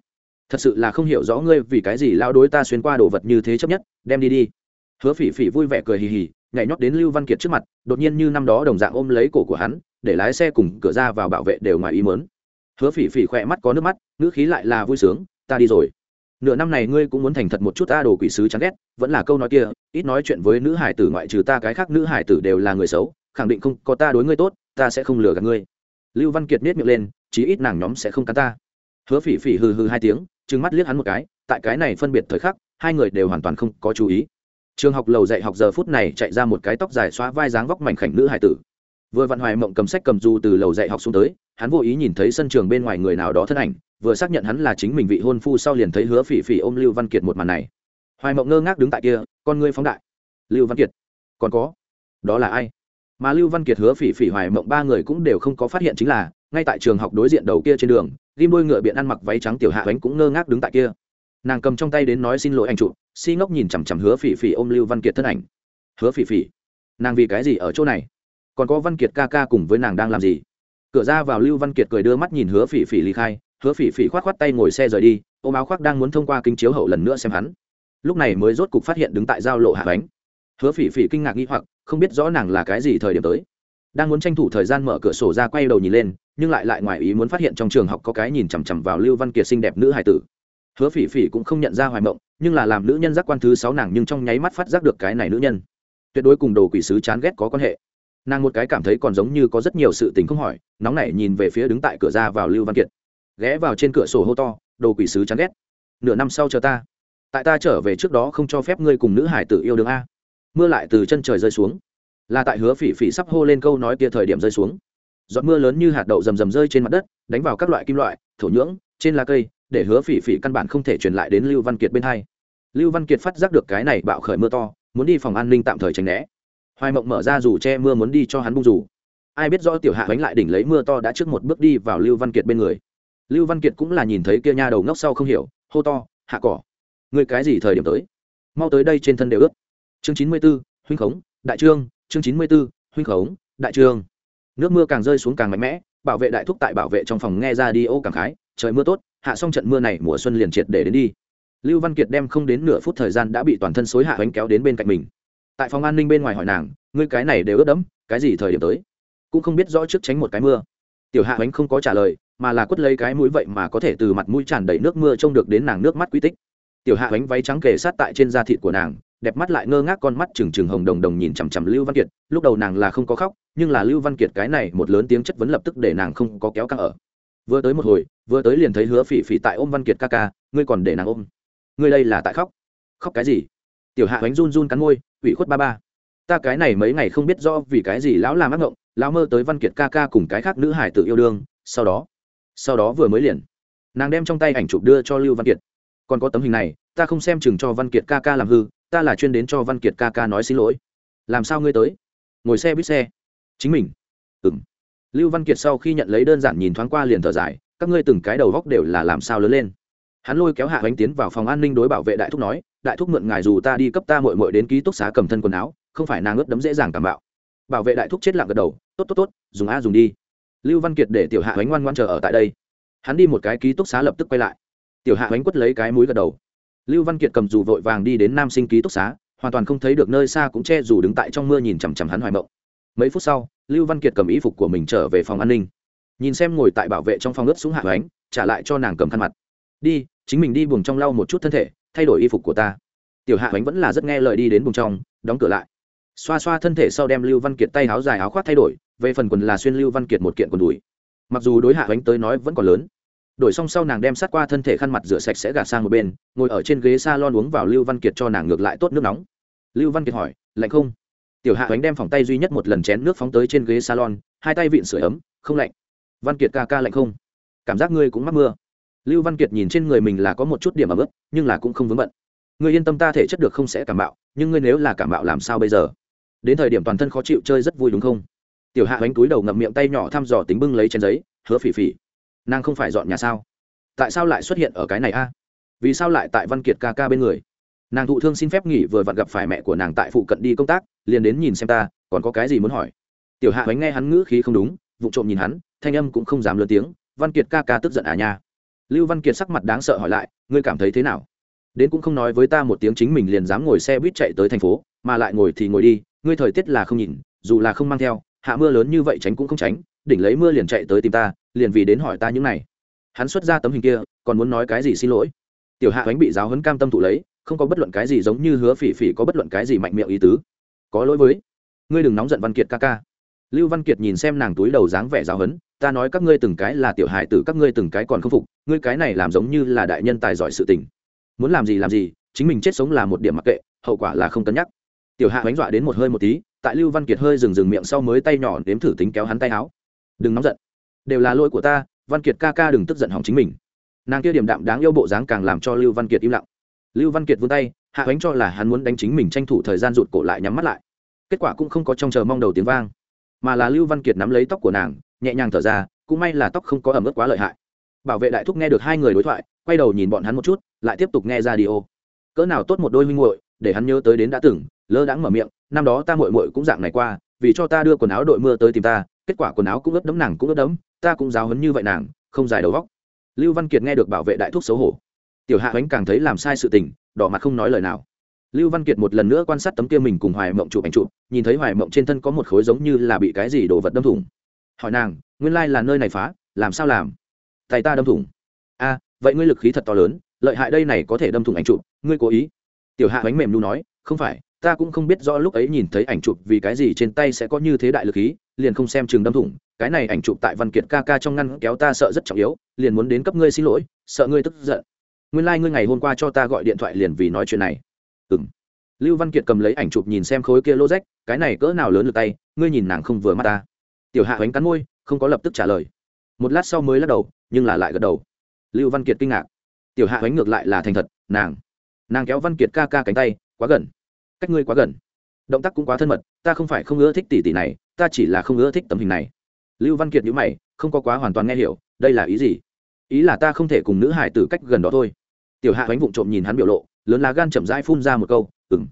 Thật sự là không hiểu rõ ngươi vì cái gì lao đối ta xuyên qua đồ vật như thế chấp nhất, đem đi đi. Hứa phỉ phỉ vui vẻ cười hì hì, nhảy nhót đến lưu văn kiệt trước mặt, đột nhiên như năm đó đồng dạng ôm lấy cổ của hắn, để lái xe cùng cửa ra vào bảo vệ đều ngoài ý mớn hứa phỉ phỉ khỏe mắt có nước mắt, ngữ khí lại là vui sướng, ta đi rồi nửa năm này ngươi cũng muốn thành thật một chút, ta đồ quỷ sứ chán ghét, vẫn là câu nói kia, ít nói chuyện với nữ hải tử ngoại trừ ta, cái khác nữ hải tử đều là người xấu, khẳng định không có ta đối ngươi tốt, ta sẽ không lừa gạt ngươi. Lưu văn kiệt biết miệng lên, chí ít nàng nhóm sẽ không cắn ta. Hứa phỉ phỉ hừ hừ hai tiếng, trừng mắt liếc hắn một cái, tại cái này phân biệt thời khắc, hai người đều hoàn toàn không có chú ý. Trường học lầu dạy học giờ phút này chạy ra một cái tóc dài xóa vai dáng vóc mảnh khảnh nữ hải tử. Vừa vặn hoài mộng cầm sách cầm du từ lầu dạy học xuống tới, hắn vô ý nhìn thấy sân trường bên ngoài người nào đó thân ảnh vừa xác nhận hắn là chính mình vị hôn phu sau liền thấy hứa phỉ phỉ ôm lưu văn kiệt một màn này. Hoài mộng ngơ ngác đứng tại kia, con ngươi phóng đại. Lưu văn kiệt, còn có? Đó là ai? Mà lưu văn kiệt hứa phỉ phỉ hoài mộng ba người cũng đều không có phát hiện chính là, ngay tại trường học đối diện đầu kia trên đường, ghim đôi ngựa biện ăn mặc váy trắng tiểu hạ bánh cũng ngơ ngác đứng tại kia. Nàng cầm trong tay đến nói xin lỗi anh trụ si ngốc nhìn chằm chằm hứa phỉ phỉ ôm lưu văn kiệt thân ảnh. Hứa phỉ phỉ, nàng vì cái gì ở chỗ này? Còn có văn kiệt ca ca cùng với nàng đang làm gì? Cửa ra vào lưu văn kiệt cười đưa mắt nhìn hứa phỉ phỉ ly khai hứa phỉ phỉ khoát khoát tay ngồi xe rời đi, ôm áo khoác đang muốn thông qua kinh chiếu hậu lần nữa xem hắn. Lúc này mới rốt cục phát hiện đứng tại giao lộ hạ bánh. Hứa phỉ phỉ kinh ngạc nghĩ hoặc, không biết rõ nàng là cái gì thời điểm tới. Đang muốn tranh thủ thời gian mở cửa sổ ra quay đầu nhìn lên, nhưng lại lại ngoài ý muốn phát hiện trong trường học có cái nhìn chằm chằm vào lưu văn kiệt xinh đẹp nữ hải tử. Hứa phỉ phỉ cũng không nhận ra hoài mộng, nhưng là làm nữ nhân giác quan thứ sáu nàng nhưng trong nháy mắt phát giác được cái này nữ nhân. Tuyệt đối cùng đồ quỷ sứ chán ghét có quan hệ. Nàng một cái cảm thấy còn giống như có rất nhiều sự tình không hỏi, nóng nảy nhìn về phía đứng tại cửa ra vào lưu văn kiệt ghé vào trên cửa sổ hô to, đồ quỷ sứ chán ghét. Nửa năm sau chờ ta. Tại ta trở về trước đó không cho phép ngươi cùng nữ hải tử yêu đương a. Mưa lại từ chân trời rơi xuống. Là tại hứa phỉ phỉ sắp hô lên câu nói kia thời điểm rơi xuống. Giọt mưa lớn như hạt đậu rầm rầm rơi trên mặt đất, đánh vào các loại kim loại, thổ nhưỡng, trên lá cây, để hứa phỉ phỉ căn bản không thể truyền lại đến lưu văn kiệt bên hai. Lưu văn kiệt phát giác được cái này bạo khởi mưa to, muốn đi phòng an ninh tạm thời tránh né. Hoài mộng mở ra dù che mưa muốn đi cho hắn bung dù. ai biết rõ tiểu hạ bánh lại đỉnh lấy mưa to đã trước một bước đi vào lưu văn kiệt bên người lưu văn kiệt cũng là nhìn thấy kia nha đầu ngốc sau không hiểu, hô to, hạ cỏ người cái gì thời điểm tới? Mau tới đây trên thân đều ướt. Chương chín mươi b ố huynh khống, đại trương, chương chín mươi b ố huynh khống, đại trương. Nước mưa càng rơi xuống càng mạnh mẽ, bảo vệ đại thúc tại bảo vệ trong phòng nghe ra đi ô càng khái, trời mưa tốt, hạ xong trận mưa này mùa xuân liền triệt để đến đi. Lưu văn kiệt đem không đến nửa phút thời gian đã bị toàn thân xối hạ bánh kéo đến bên cạnh mình. Tại phòng an ninh bên ngoài hỏi nàng, ngươi cái này đều ướt đẫm, cái gì thời điểm tới? Cũng không biết rõ trước tránh một cái mưa. Tiểu hạ bánh không có trả lời mà là quất lấy cái mũi vậy mà có thể từ mặt mũi tràn đầy nước mưa trông được đến nàng nước mắt quy tích. Tiểu hạ bánh váy trắng kề sát tại trên da thịt của nàng, đẹp mắt lại ngơ ngác con mắt trừng trừng hồng đồng đồng nhìn chằm chằm lưu văn kiệt, lúc đầu nàng là không có khóc, nhưng là lưu văn kiệt cái này một lớn tiếng chất vấn lập tức để nàng không có kéo căng ở. Vừa tới một hồi, vừa tới liền thấy hứa phỉ phỉ tại ôm văn kiệt ca ca, ngươi còn để nàng ôm. Ngươi đây là tại khóc. Khóc cái gì? Tiểu hạ bánh run run cắn môi, ủy khuất ba ba. Ta cái này mấy ngày không biết do vì cái gì lão làm ác ngộng, lão mơ tới văn kiệt ca ca cùng cái khác nữ hải tự yêu đương, sau đó sau đó vừa mới liền. Nàng đem trong tay ảnh chụp đưa cho lưu văn kiệt. Còn có tấm hình này, ta không xem chừng cho văn kiệt ca ca làm hư, ta là chuyên đến cho văn kiệt ca ca nói xin lỗi. Làm sao ngươi tới? Ngồi xe buýt xe. Chính mình. Ừ m lưu văn kiệt sau khi nhận lấy đơn giản nhìn thoáng qua liền thở dài, các ngươi từng cái đầu góc đều là làm sao lớn lên. Hắn lôi kéo hạ bánh tiến vào phòng an ninh đối bảo vệ đại thúc nói, đại thúc mượn ngài dù ta đi cấp ta mội mội đến ký túc xá cầm thân quần áo, không phải nàng ướt đấm dễ dàng cảm bạo. Bảo vệ đại thúc chết lặng gật đầu, tốt tốt tốt, dùng a dùng đi lưu văn kiệt để tiểu hạ bánh ngoan ngoan chờ ở tại đây. Hắn đi một cái ký túc xá lập tức quay lại. Tiểu hạ bánh quất lấy cái mũi gật đầu. Lưu văn kiệt cầm dù vội vàng đi đến nam sinh ký túc xá, hoàn toàn không thấy được nơi xa cũng che dù đứng tại trong mưa nhìn chằm chằm hắn hoài mộng. Mấy phút sau, lưu văn kiệt cầm y phục của mình trở về phòng an ninh. Nhìn xem ngồi tại bảo vệ trong phòng ướt xuống hạ bánh trả lại cho nàng cầm khăn mặt. Đi, chính mình đi buồng trong lau một chút thân thể, thay đổi y phục của ta. Tiểu hạ bánh vẫn là rất nghe lời đi đến buồng trong, đóng cửa lại xoa xoa thân thể sau đem lưu văn kiệt tay áo dài áo khoác thay đổi, về phần quần là xuyên lưu văn kiệt một kiện quần đùi. Mặc dù đối hạ bánh tới nói vẫn còn lớn, đổi xong sau nàng đem sát qua thân thể khăn mặt rửa sạch sẽ gạt sang một bên, ngồi ở trên ghế s a lon uống vào lưu văn kiệt cho nàng ngược lại tốt nước nóng. Lưu văn kiệt hỏi, lạnh không? Tiểu hạ bánh đem phòng tay duy nhất một lần chén nước phóng tới trên ghế salon, hai tay vịn sửa ấm, không lạnh. Văn kiệt ca ca lạnh không? Cảm giác ngươi cũng mắc mưa. Lưu văn kiệt nhìn trên người mình là có một chút điểm ấm ướt, nhưng là cũng không vướng bận. Ngươi yên tâm ta thể chất được không sẽ cảm bạo nhưng ngươi nếu là cảm bạo làm sao bây giờ? Đến thời điểm toàn thân khó chịu chơi rất vui đúng không? Tiểu hạ bánh túi đầu ngậm miệng tay nhỏ thăm dò tính bưng lấy chén giấy, hứa phỉ phỉ. Nàng không phải dọn nhà sao? Tại sao lại xuất hiện ở cái này a? Vì sao lại tại văn kiệt ca ca bên người? Nàng thụ thương xin phép nghỉ vừa vặn gặp phải mẹ của nàng tại phụ cận đi công tác, liền đến nhìn xem ta, còn có cái gì muốn hỏi? Tiểu hạ bánh nghe hắn ngữ khí không đúng, vụ trộm nhìn hắn, thanh âm cũng không dám lớn tiếng, văn kiệt ca ca tức giận à nha? Lưu văn kiệt sắc mặt đáng sợ hỏi lại, ngươi cảm thấy thế nào? Đến cũng không nói với ta một tiếng chính mình liền dám ngồi xe buýt chạy tới thành phố mà lại ngồi thì ngồi đi, ngươi thời tiết là không nhìn, dù là không mang theo, hạ mưa lớn như vậy tránh cũng không tránh, đỉnh lấy mưa liền chạy tới tìm ta, liền vì đến hỏi ta những này. Hắn xuất ra tấm hình kia, còn muốn nói cái gì xin lỗi. Tiểu hạ ánh bị giáo hấn cam tâm thụ lấy, không có bất luận cái gì giống như hứa phỉ phỉ có bất luận cái gì mạnh miệng ý tứ. Có lỗi với. Ngươi đừng nóng giận văn kiệt ca ca. Lưu văn kiệt nhìn xem nàng túi đầu dáng vẻ giáo hấn ta nói các ngươi từng cái là tiểu hài tử, các ngươi từng cái còn không phục, ngươi cái này làm giống như là đại nhân tài giỏi sự tình. Muốn làm gì làm gì, chính mình chết sống là một điểm mặc kệ, hậu quả là không cân nhắc tiểu hạ bánh dọa đến một hơi một tí, tại lưu văn kiệt hơi dừng dừng miệng sau mới tay nhỏ nếm thử tính kéo hắn tay áo. Đừng nóng giận. Đều là lỗi của ta, văn kiệt ca ca đừng tức giận hỏng chính mình. Nàng kia điểm đạm đáng yêu bộ dáng càng làm cho lưu văn kiệt im lặng. Lưu văn kiệt vươn tay, hạ bánh cho là hắn muốn đánh chính mình tranh thủ thời gian rụt cổ lại nhắm mắt lại. Kết quả cũng không có trông chờ mong đầu tiếng vang, mà là lưu văn kiệt nắm lấy tóc của nàng, nhẹ nhàng thở ra, cũng may là tóc không có ẩm ướt quá lợi hại. Bảo vệ đại thúc nghe được hai người đối thoại, quay đầu nhìn bọn hắn một chút, lại tiếp tục nghe ra đi ô cỡ nào tốt một đôi huynh hội để hắn nhớ tới đến đã từng lơ đãng mở miệng, năm đó ta muội muội cũng dạng này qua, vì cho ta đưa quần áo đội mưa tới tìm ta, kết quả quần áo cũng ướt đẫm, nàng cũng ướt đẫm, ta cũng giáo hấn như vậy nàng, không dài đầu góc lưu văn kiệt nghe được bảo vệ đại thúc xấu hổ. Tiểu hạ ánh càng thấy làm sai sự tình, đỏ mặt không nói lời nào. Lưu văn kiệt một lần nữa quan sát tấm kia mình cùng hoài mộng chụp ảnh chụp, nhìn thấy hoài mộng trên thân có một khối giống như là bị cái gì đồ vật đâm thủng. Hỏi nàng, nguyên lai là nơi này phá, làm sao làm? Tay ta đâm thủng. A, vậy ngươi lực khí thật to lớn, lợi hại đây này có thể đâm thủng ảnh chụp, ngươi cố ý? Tiểu hạ bánh mềm nu nói, không phải ta cũng không biết rõ lúc ấy nhìn thấy ảnh chụp vì cái gì trên tay sẽ có như thế đại lực khí, liền không xem chừng đâm thủng. Cái này ảnh chụp tại văn kiệt ca ca trong ngăn kéo ta sợ rất trọng yếu, liền muốn đến cấp ngươi xin lỗi, sợ ngươi tức giận. Nguyên lai、like、ngươi ngày hôm qua cho ta gọi điện thoại liền vì nói chuyện này. Ừ m lưu văn kiệt cầm lấy ảnh chụp nhìn xem khối kia lô rách cái này cỡ nào lớn được tay, ngươi nhìn nàng không vừa mắt ta. Tiểu hạ bánh cắn môi, không có lập tức trả lời. Một lát sau mới lắc đầu, nhưng là lại gật đầu. Lưu văn kiệt kinh ngạc. Tiểu hạ bánh ngược lại là thành thật, nàng. Nàng kéo văn kiệt ca ca cánh tay, quá gần cách ngươi quá gần. Động tác cũng quá thân mật, ta không phải không ưa thích tỷ tỷ này, ta chỉ là không ưa thích tấm hình này. Lưu văn kiệt nhữ mày, không có quá hoàn toàn nghe hiểu, đây là ý gì? Ý là ta không thể cùng nữ hải tử cách gần đó thôi. Tiểu hạ bánh vụng trộm nhìn hắn biểu lộ, lớn lá gan chậm rãi phun ra một câu ừng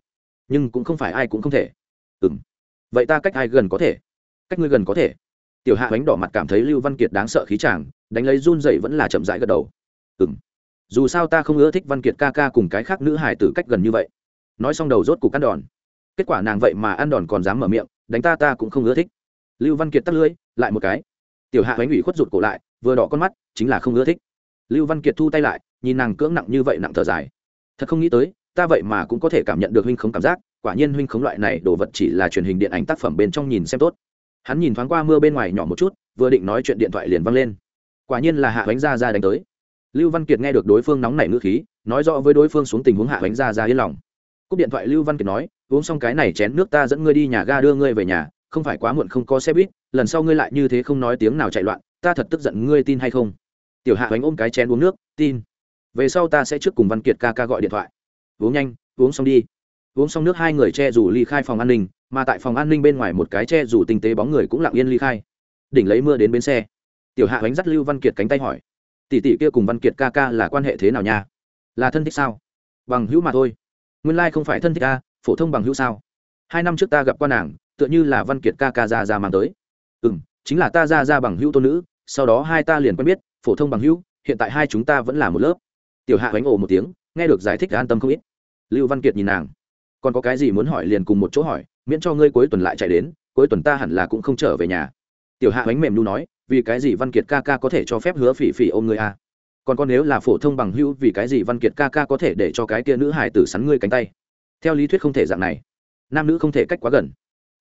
nhưng cũng không phải ai cũng không thể. Ừng vậy ta cách ai gần có thể? Cách ngươi gần có thể. Tiểu hạ bánh đỏ mặt cảm thấy lưu văn kiệt đáng sợ khí chàng, đánh lấy run dậy vẫn là chậm rãi gật đầu. Ừng dù sao ta không ưa thích văn kiệt ca ca cùng cái khác nữ hải tử cách gần như vậy nói xong đầu rốt cục ăn đòn. Kết quả nàng vậy mà ăn đòn còn dám mở miệng, đánh ta ta cũng không ưa thích. Lưu văn kiệt tắt lưỡi, lại một cái. Tiểu hạ bánh ủy khuất rụt cổ lại, vừa đỏ con mắt, chính là không ưa thích. Lưu văn kiệt thu tay lại, nhìn nàng cưỡng nặng như vậy nặng thở dài. Thật không nghĩ tới, ta vậy mà cũng có thể cảm nhận được huynh khống cảm giác, quả nhiên huynh khống loại này đồ vật chỉ là truyền hình điện ảnh tác phẩm bên trong nhìn xem tốt. Hắn nhìn thoáng qua mưa bên ngoài nhỏ một chút, vừa định nói chuyện điện thoại liền văng lên. Quả nhiên là hạ bánh ra ra đánh tới. Lưu văn kiệt nghe được đối phương nóng nảy ngữ khí, nói rõ với đối phương xuống tình huống hạ bánh ra ra yên lòng cúp điện thoại lưu văn kiệt nói, uống xong cái này chén nước ta dẫn ngươi đi nhà ga đưa ngươi về nhà, không phải quá muộn không có xe buýt, lần sau ngươi lại như thế không nói tiếng nào chạy loạn, ta thật tức giận ngươi tin hay không? Tiểu hạ bánh ôm cái chén uống nước, tin. Về sau ta sẽ trước cùng văn kiệt ca ca gọi điện thoại. Uống nhanh, uống xong đi. Uống xong nước hai người che rủ ly khai phòng an ninh, mà tại phòng an ninh bên ngoài một cái che rủ tinh tế bóng người cũng lặng yên ly khai. Đỉnh lấy mưa đến bến xe. Tiểu hạ bánh dắt lưu văn kiệt cánh tay hỏi, tỷ tỷ kia cùng văn kiệt ca ca là quan hệ thế nào nha? Là thân thích sao? Bằng hữu mà thôi nguyên lai không phải thân thích ca phổ thông bằng hữu sao? Hai năm trước ta gặp quan nàng, tựa như là văn kiệt ca ca ra ra mang tới. Ừ m chính là ta ra ra bằng hữu tôn nữ, sau đó hai ta liền quen biết, phổ thông bằng hữu, hiện tại hai chúng ta vẫn là một lớp. Tiểu hạ bánh ồ một tiếng, nghe được giải thích an tâm không ít. Lưu văn kiệt nhìn nàng. Còn có cái gì muốn hỏi liền cùng một chỗ hỏi, miễn cho ngươi cuối tuần lại chạy đến, cuối tuần ta hẳn là cũng không trở về nhà. Tiểu hạ bánh mềm nu nói, vì cái gì văn kiệt ca ca có thể cho phép hứa phỉ phỉ ôm ngươi a còn con nếu là phổ thông bằng hữu, vì cái gì văn kiệt ca ca có thể để cho cái kia nữ hải tử sắn ngươi cánh tay? Theo lý thuyết không thể dạng này. Nam nữ không thể cách quá gần.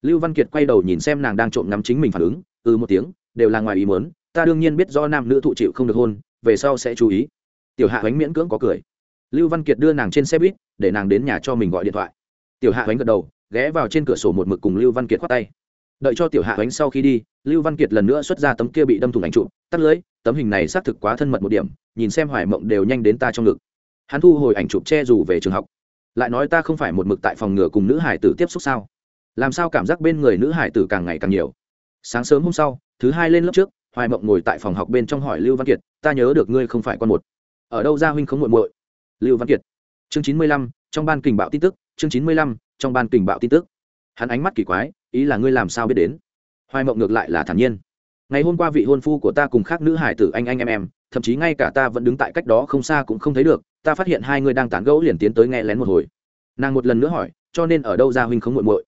Lưu văn kiệt quay đầu nhìn xem nàng đang trộm ngắm chính mình phản ứng ừ một tiếng, đều là ngoài ý muốn, ta đương nhiên biết do nam nữ thụ chịu không được hôn, về sau sẽ chú ý. Tiểu hạ bánh miễn cưỡng có cười. Lưu văn kiệt đưa nàng trên xe buýt, để nàng đến nhà cho mình gọi điện thoại. Tiểu hạ bánh gật đầu, ghé vào trên cửa sổ một mực cùng lưu văn kiệt khoát tay. Đợi cho tiểu hạ bánh sau khi đi, lưu văn kiệt lần nữa xuất ra tấm kia bị đâm thủng ảnh trụ tắt lưới, tấm hình này xác thực quá thân mật một điểm nhìn xem hoài mộng đều nhanh đến ta trong ngực. Hắn thu hồi ảnh chụp che dù về trường học. Lại nói ta không phải một mực tại phòng ngừa cùng nữ hải tử tiếp xúc sao? Làm sao cảm giác bên người nữ hải tử càng ngày càng nhiều? Sáng sớm hôm sau, thứ hai lên lớp trước, hoài mộng ngồi tại phòng học bên trong hỏi lưu văn kiệt, ta nhớ được ngươi không phải con một. Ở đâu ra huynh không muộn muội? Lưu văn kiệt. Chương chín mươi lăm, trong ban kình bạo tin tức, chương chín mươi lăm, trong ban kình bạo tin tức. Hắn ánh mắt kỳ quái, ý là ngươi làm sao biết đến? Hoài mộng ngược lại là thản nhiên. Ngày hôm qua vị hôn phu của ta cùng khác nữ hải tử anh anh em em thậm chí ngay cả ta vẫn đứng tại cách đó không xa cũng không thấy được, ta phát hiện hai người đang tán gẫu liền tiến tới nghe lén một hồi. Nàng một lần nữa hỏi, cho nên ở đâu ra huynh không muội muội?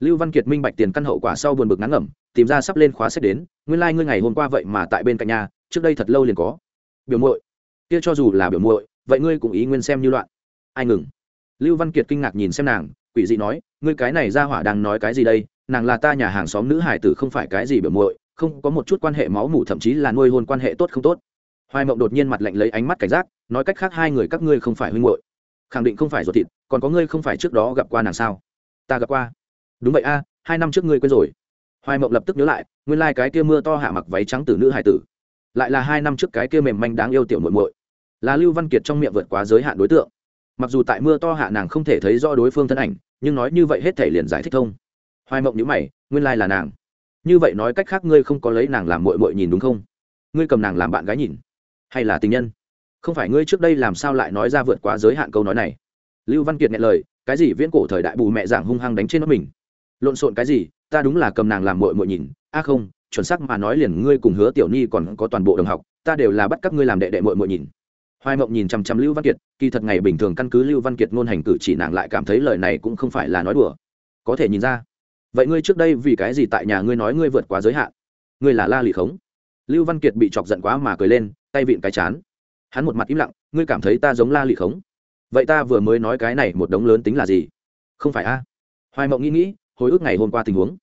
Lưu văn kiệt minh bạch tiền căn hậu quả sau buồn bực ngắn ngẩm, tìm ra sắp lên khóa sách đến, nguyên lai、like、ngươi ngày hôm qua vậy mà tại bên cạnh nhà, trước đây thật lâu liền có. Biểu muội, kia cho dù là biểu muội, vậy ngươi cũng ý nguyên xem như loạn. Ai ngừng? Lưu văn kiệt kinh ngạc nhìn xem nàng, quỷ dị nói, ngươi cái này ra hỏa đang nói cái gì đây? Nàng là ta nhà hàng xóm nữ hải tử không phải cái gì biểu muội, không có một chút quan hệ máu mủ, thậm chí là nuôi hôn quan hệ tốt không tốt hoài mộng đột nhiên mặt lạnh lấy ánh mắt cảnh giác, nói cách khác hai người các ngươi không phải huynh muội. Khẳng định không phải ruột thịt, còn có ngươi không phải trước đó gặp qua nàng sao? Ta gặp qua. Đúng vậy a, hai năm trước ngươi quên rồi. Hoài mộng lập tức nhớ lại, nguyên lai、like、cái kia mưa to hạ mặc váy trắng từ nữ hải tử. Lại là hai năm trước cái kia mềm manh đáng yêu tiểu muội muội. Là lưu văn kiệt trong miệng vượt quá giới hạn đối tượng. Mặc dù tại mưa to hạ nàng không thể thấy rõ đối phương thân ảnh, nhưng nói như vậy hết thể liền giải thích thông. Hoài mộng nhữ mày, nguyên lai là nàng. Như vậy nói cách khác ngươi không có lấy nàng làm mội mội nhìn đúng không? Ngươi cầm nàng làm bạn gái nhìn hay là tình nhân? Không phải ngươi trước đây làm sao lại nói ra vượt quá giới hạn câu nói này? Lưu văn kiệt nghe lời, cái gì viễn cổ thời đại bù mẹ giảng hung hăng đánh trên nó mình? Lộn xộn cái gì, ta đúng là cầm nàng làm mội mội nhìn. A không, chuẩn xác mà nói liền ngươi cùng hứa tiểu nhi còn có toàn bộ đồng học, ta đều là bắt các ngươi làm đệ đệ mội mội nhìn. Hoài mộng nhìn chằm chằm lưu văn kiệt, kỳ thật ngày bình thường căn cứ lưu văn kiệt ngôn hành cử chỉ nàng lại cảm thấy lời này cũng không phải là nói đùa. Có thể nhìn ra. Vậy ngươi trước đây vì cái gì tại nhà ngươi nói ngươi vượt quá giới hạn? Ngươi là la lì khống. Lưu văn kiệt bị chọc giận quá mà cười lên tay vịn cái chán. Hắn một mặt im lặng, ngươi cảm thấy ta giống la lì khống vậy ta vừa mới nói cái này một đống lớn tính là gì? Không phải a. Hoài mộng nghĩ nghĩ, hồi ức ngày hôm qua tình huống.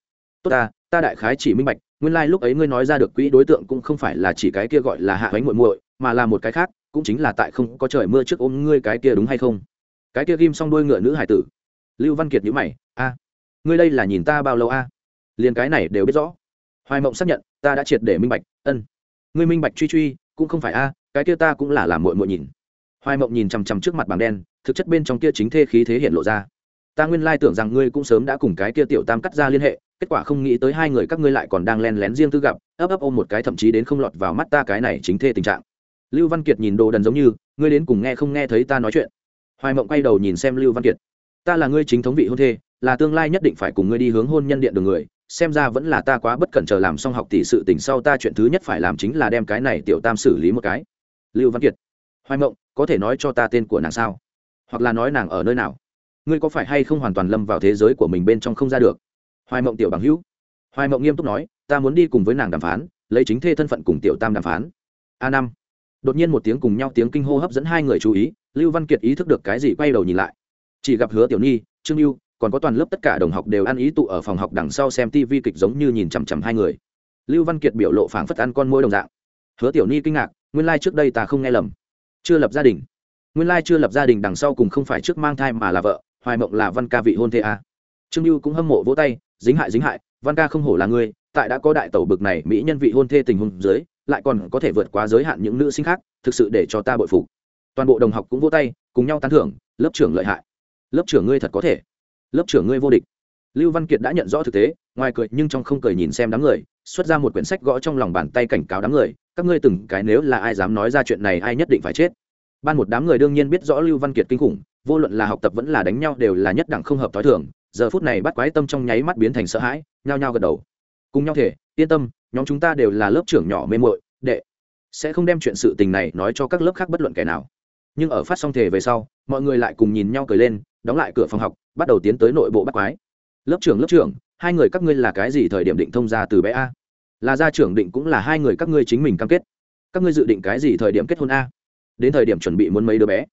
Tốt ta ta đại khái chỉ minh bạch, nguyên lai、like、lúc ấy ngươi nói ra được quỹ đối tượng cũng không phải là chỉ cái kia gọi là hạ bánh muội muội, mà là một cái khác, cũng chính là tại không có trời mưa trước ôm ngươi cái kia đúng hay không? Cái kia ghim xong đuôi ngựa nữ hải tử. Lưu văn kiệt nhữ mày, a, ngươi đây là nhìn ta bao lâu a? À? liền cái này đều biết rõ. Hoài mộng xác nhận, ta đã triệt để minh bạch, ân. Ngươi minh bạch truy truy cũng không phải a, cái kia ta cũng là làm mội mội nhìn. Hoài mộng nhìn chằm chằm trước mặt bảng đen, thực chất bên trong kia chính thê khí thế hiện lộ ra. Ta nguyên lai tưởng rằng ngươi cũng sớm đã cùng cái kia tiểu tam cắt ra liên hệ, kết quả không nghĩ tới hai người các ngươi lại còn đang len lén riêng tư gặp, ấp ấp ôm một cái thậm chí đến không lọt vào mắt ta cái này chính thê tình trạng. Lưu văn kiệt nhìn đồ đần giống như, ngươi đến cùng nghe không nghe thấy ta nói chuyện. Hoài mộng quay đầu nhìn xem lưu văn kiệt. Ta là ngươi chính thống vị hôn thê, là tương lai nhất định phải cùng ngươi đi hướng hôn nhân điện đường người xem ra vẫn là ta quá bất cẩn chờ làm xong học tỷ sự tình sau ta chuyện thứ nhất phải làm chính là đem cái này tiểu tam xử lý một cái. Lưu văn kiệt, hoài mộng, có thể nói cho ta tên của nàng sao? Hoặc là nói nàng ở nơi nào? Ngươi có phải hay không hoàn toàn lâm vào thế giới của mình bên trong không ra được? Hoài mộng tiểu bằng hữu. Hoài mộng nghiêm túc nói, ta muốn đi cùng với nàng đàm phán, lấy chính thê thân phận cùng tiểu tam đàm phán. A năm. Đột nhiên một tiếng cùng nhau tiếng kinh hô hấp dẫn hai người chú ý, lưu văn kiệt ý thức được cái gì quay đầu nhìn lại. Chỉ gặp hứa tiểu nhi trương lưu còn có toàn lớp tất cả đồng học đều ăn ý tụ ở phòng học đằng sau xem tv kịch giống như nhìn chằm chằm hai người. Lưu văn kiệt biểu lộ phảng phất ăn con môi đồng dạng. Hứa tiểu nhi kinh ngạc, nguyên lai、like、trước đây ta không nghe lầm. Chưa lập gia đình. Nguyên lai、like、chưa lập gia đình đằng sau cùng không phải trước mang thai mà là vợ, hoài mộng là văn ca vị hôn thê a. Trương lưu cũng hâm mộ vỗ tay, dính hại dính hại, văn ca không hổ là ngươi tại đã có đại tẩu bực này mỹ nhân vị hôn thê tình huống dưới, lại còn có thể vượt quá giới hạn những nữ sinh khác, thực sự để cho ta bội phục. Toàn bộ đồng học cũng vỗ tay, cùng nhau tán thưởng, lớp trưởng lợi hại. Lớp trưởng ngươi thật có thể lớp trưởng ngươi vô địch. Lưu văn kiệt đã nhận rõ thực tế, ngoài cười nhưng trong không cười nhìn xem đám người, xuất ra một quyển sách gõ trong lòng bàn tay cảnh cáo đám người, các ngươi từng cái nếu là ai dám nói ra chuyện này ai nhất định phải chết. Ban một đám người đương nhiên biết rõ lưu văn kiệt kinh khủng, vô luận là học tập vẫn là đánh nhau đều là nhất đẳng không hợp t h o i thường, giờ phút này bắt quái tâm trong nháy mắt biến thành sợ hãi, nhao nhao gật đầu. Cùng nhau thể, yên tâm, nhóm chúng ta đều là lớp trưởng nhỏ mê mội đệ. Sẽ không đem chuyện sự tình này nói cho các lớp khác bất luận kẻ nào. Nhưng ở phát xong thể về sau, mọi người lại cùng nhìn nhau cười lên đóng lại cửa phòng học, bắt đầu tiến tới nội bộ bắt quái. Lớp trưởng lớp trưởng, hai người các ngươi là cái gì thời điểm định thông ra từ bé a? Là gia trưởng định cũng là hai người các ngươi chính mình cam kết. Các ngươi dự định cái gì thời điểm kết hôn a? Đến thời điểm chuẩn bị muốn mấy đứa bé?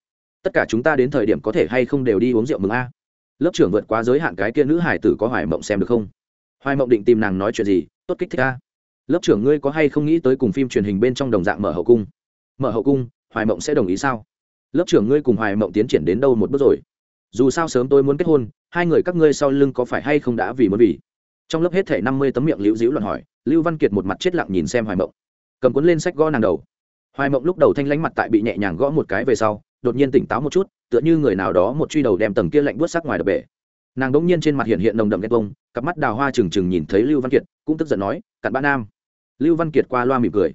Tất cả chúng ta đến thời điểm có thể hay không đều đi uống rượu mừng a? Lớp trưởng vượt quá giới hạn cái kia nữ hải tử có hoài mộng xem được không? Hoài mộng định tìm nàng nói chuyện gì? Tốt kích thích a. Lớp trưởng ngươi có hay không nghĩ tới cùng phim truyền hình bên trong đồng dạng mở hậu cung? Mở hậu cung, hoài mộng sẽ đồng ý sao? Lớp trưởng ngươi cùng hoài mộng tiến triển đến đâu một bước rồi? Dù sao sớm tôi muốn kết hôn, hai người các ngươi sau lưng có phải hay không đã vì muốn vì? Trong lớp hết thể năm mươi tấm miệng liễu dĩu luận hỏi, lưu văn kiệt một mặt chết lặng nhìn xem hoài mộng. Cầm cuốn lên sách gõ nàng đầu. Hoài mộng lúc đầu thanh lánh mặt tại bị nhẹ nhàng gõ một cái về sau, đột nhiên tỉnh táo một chút, tựa như người nào đó một truy đầu đem tầng kia lạnh buốt sắc ngoài đập bể. Nàng đ ỗ n g nhiên trên mặt hiện hiện nồng đậm ghen bông cặp mắt đào hoa trừng trừng nhìn thấy lưu văn kiệt, cũng tức giận nói, cặn bã nam. Lưu văn kiệt qua loa mỉm cười.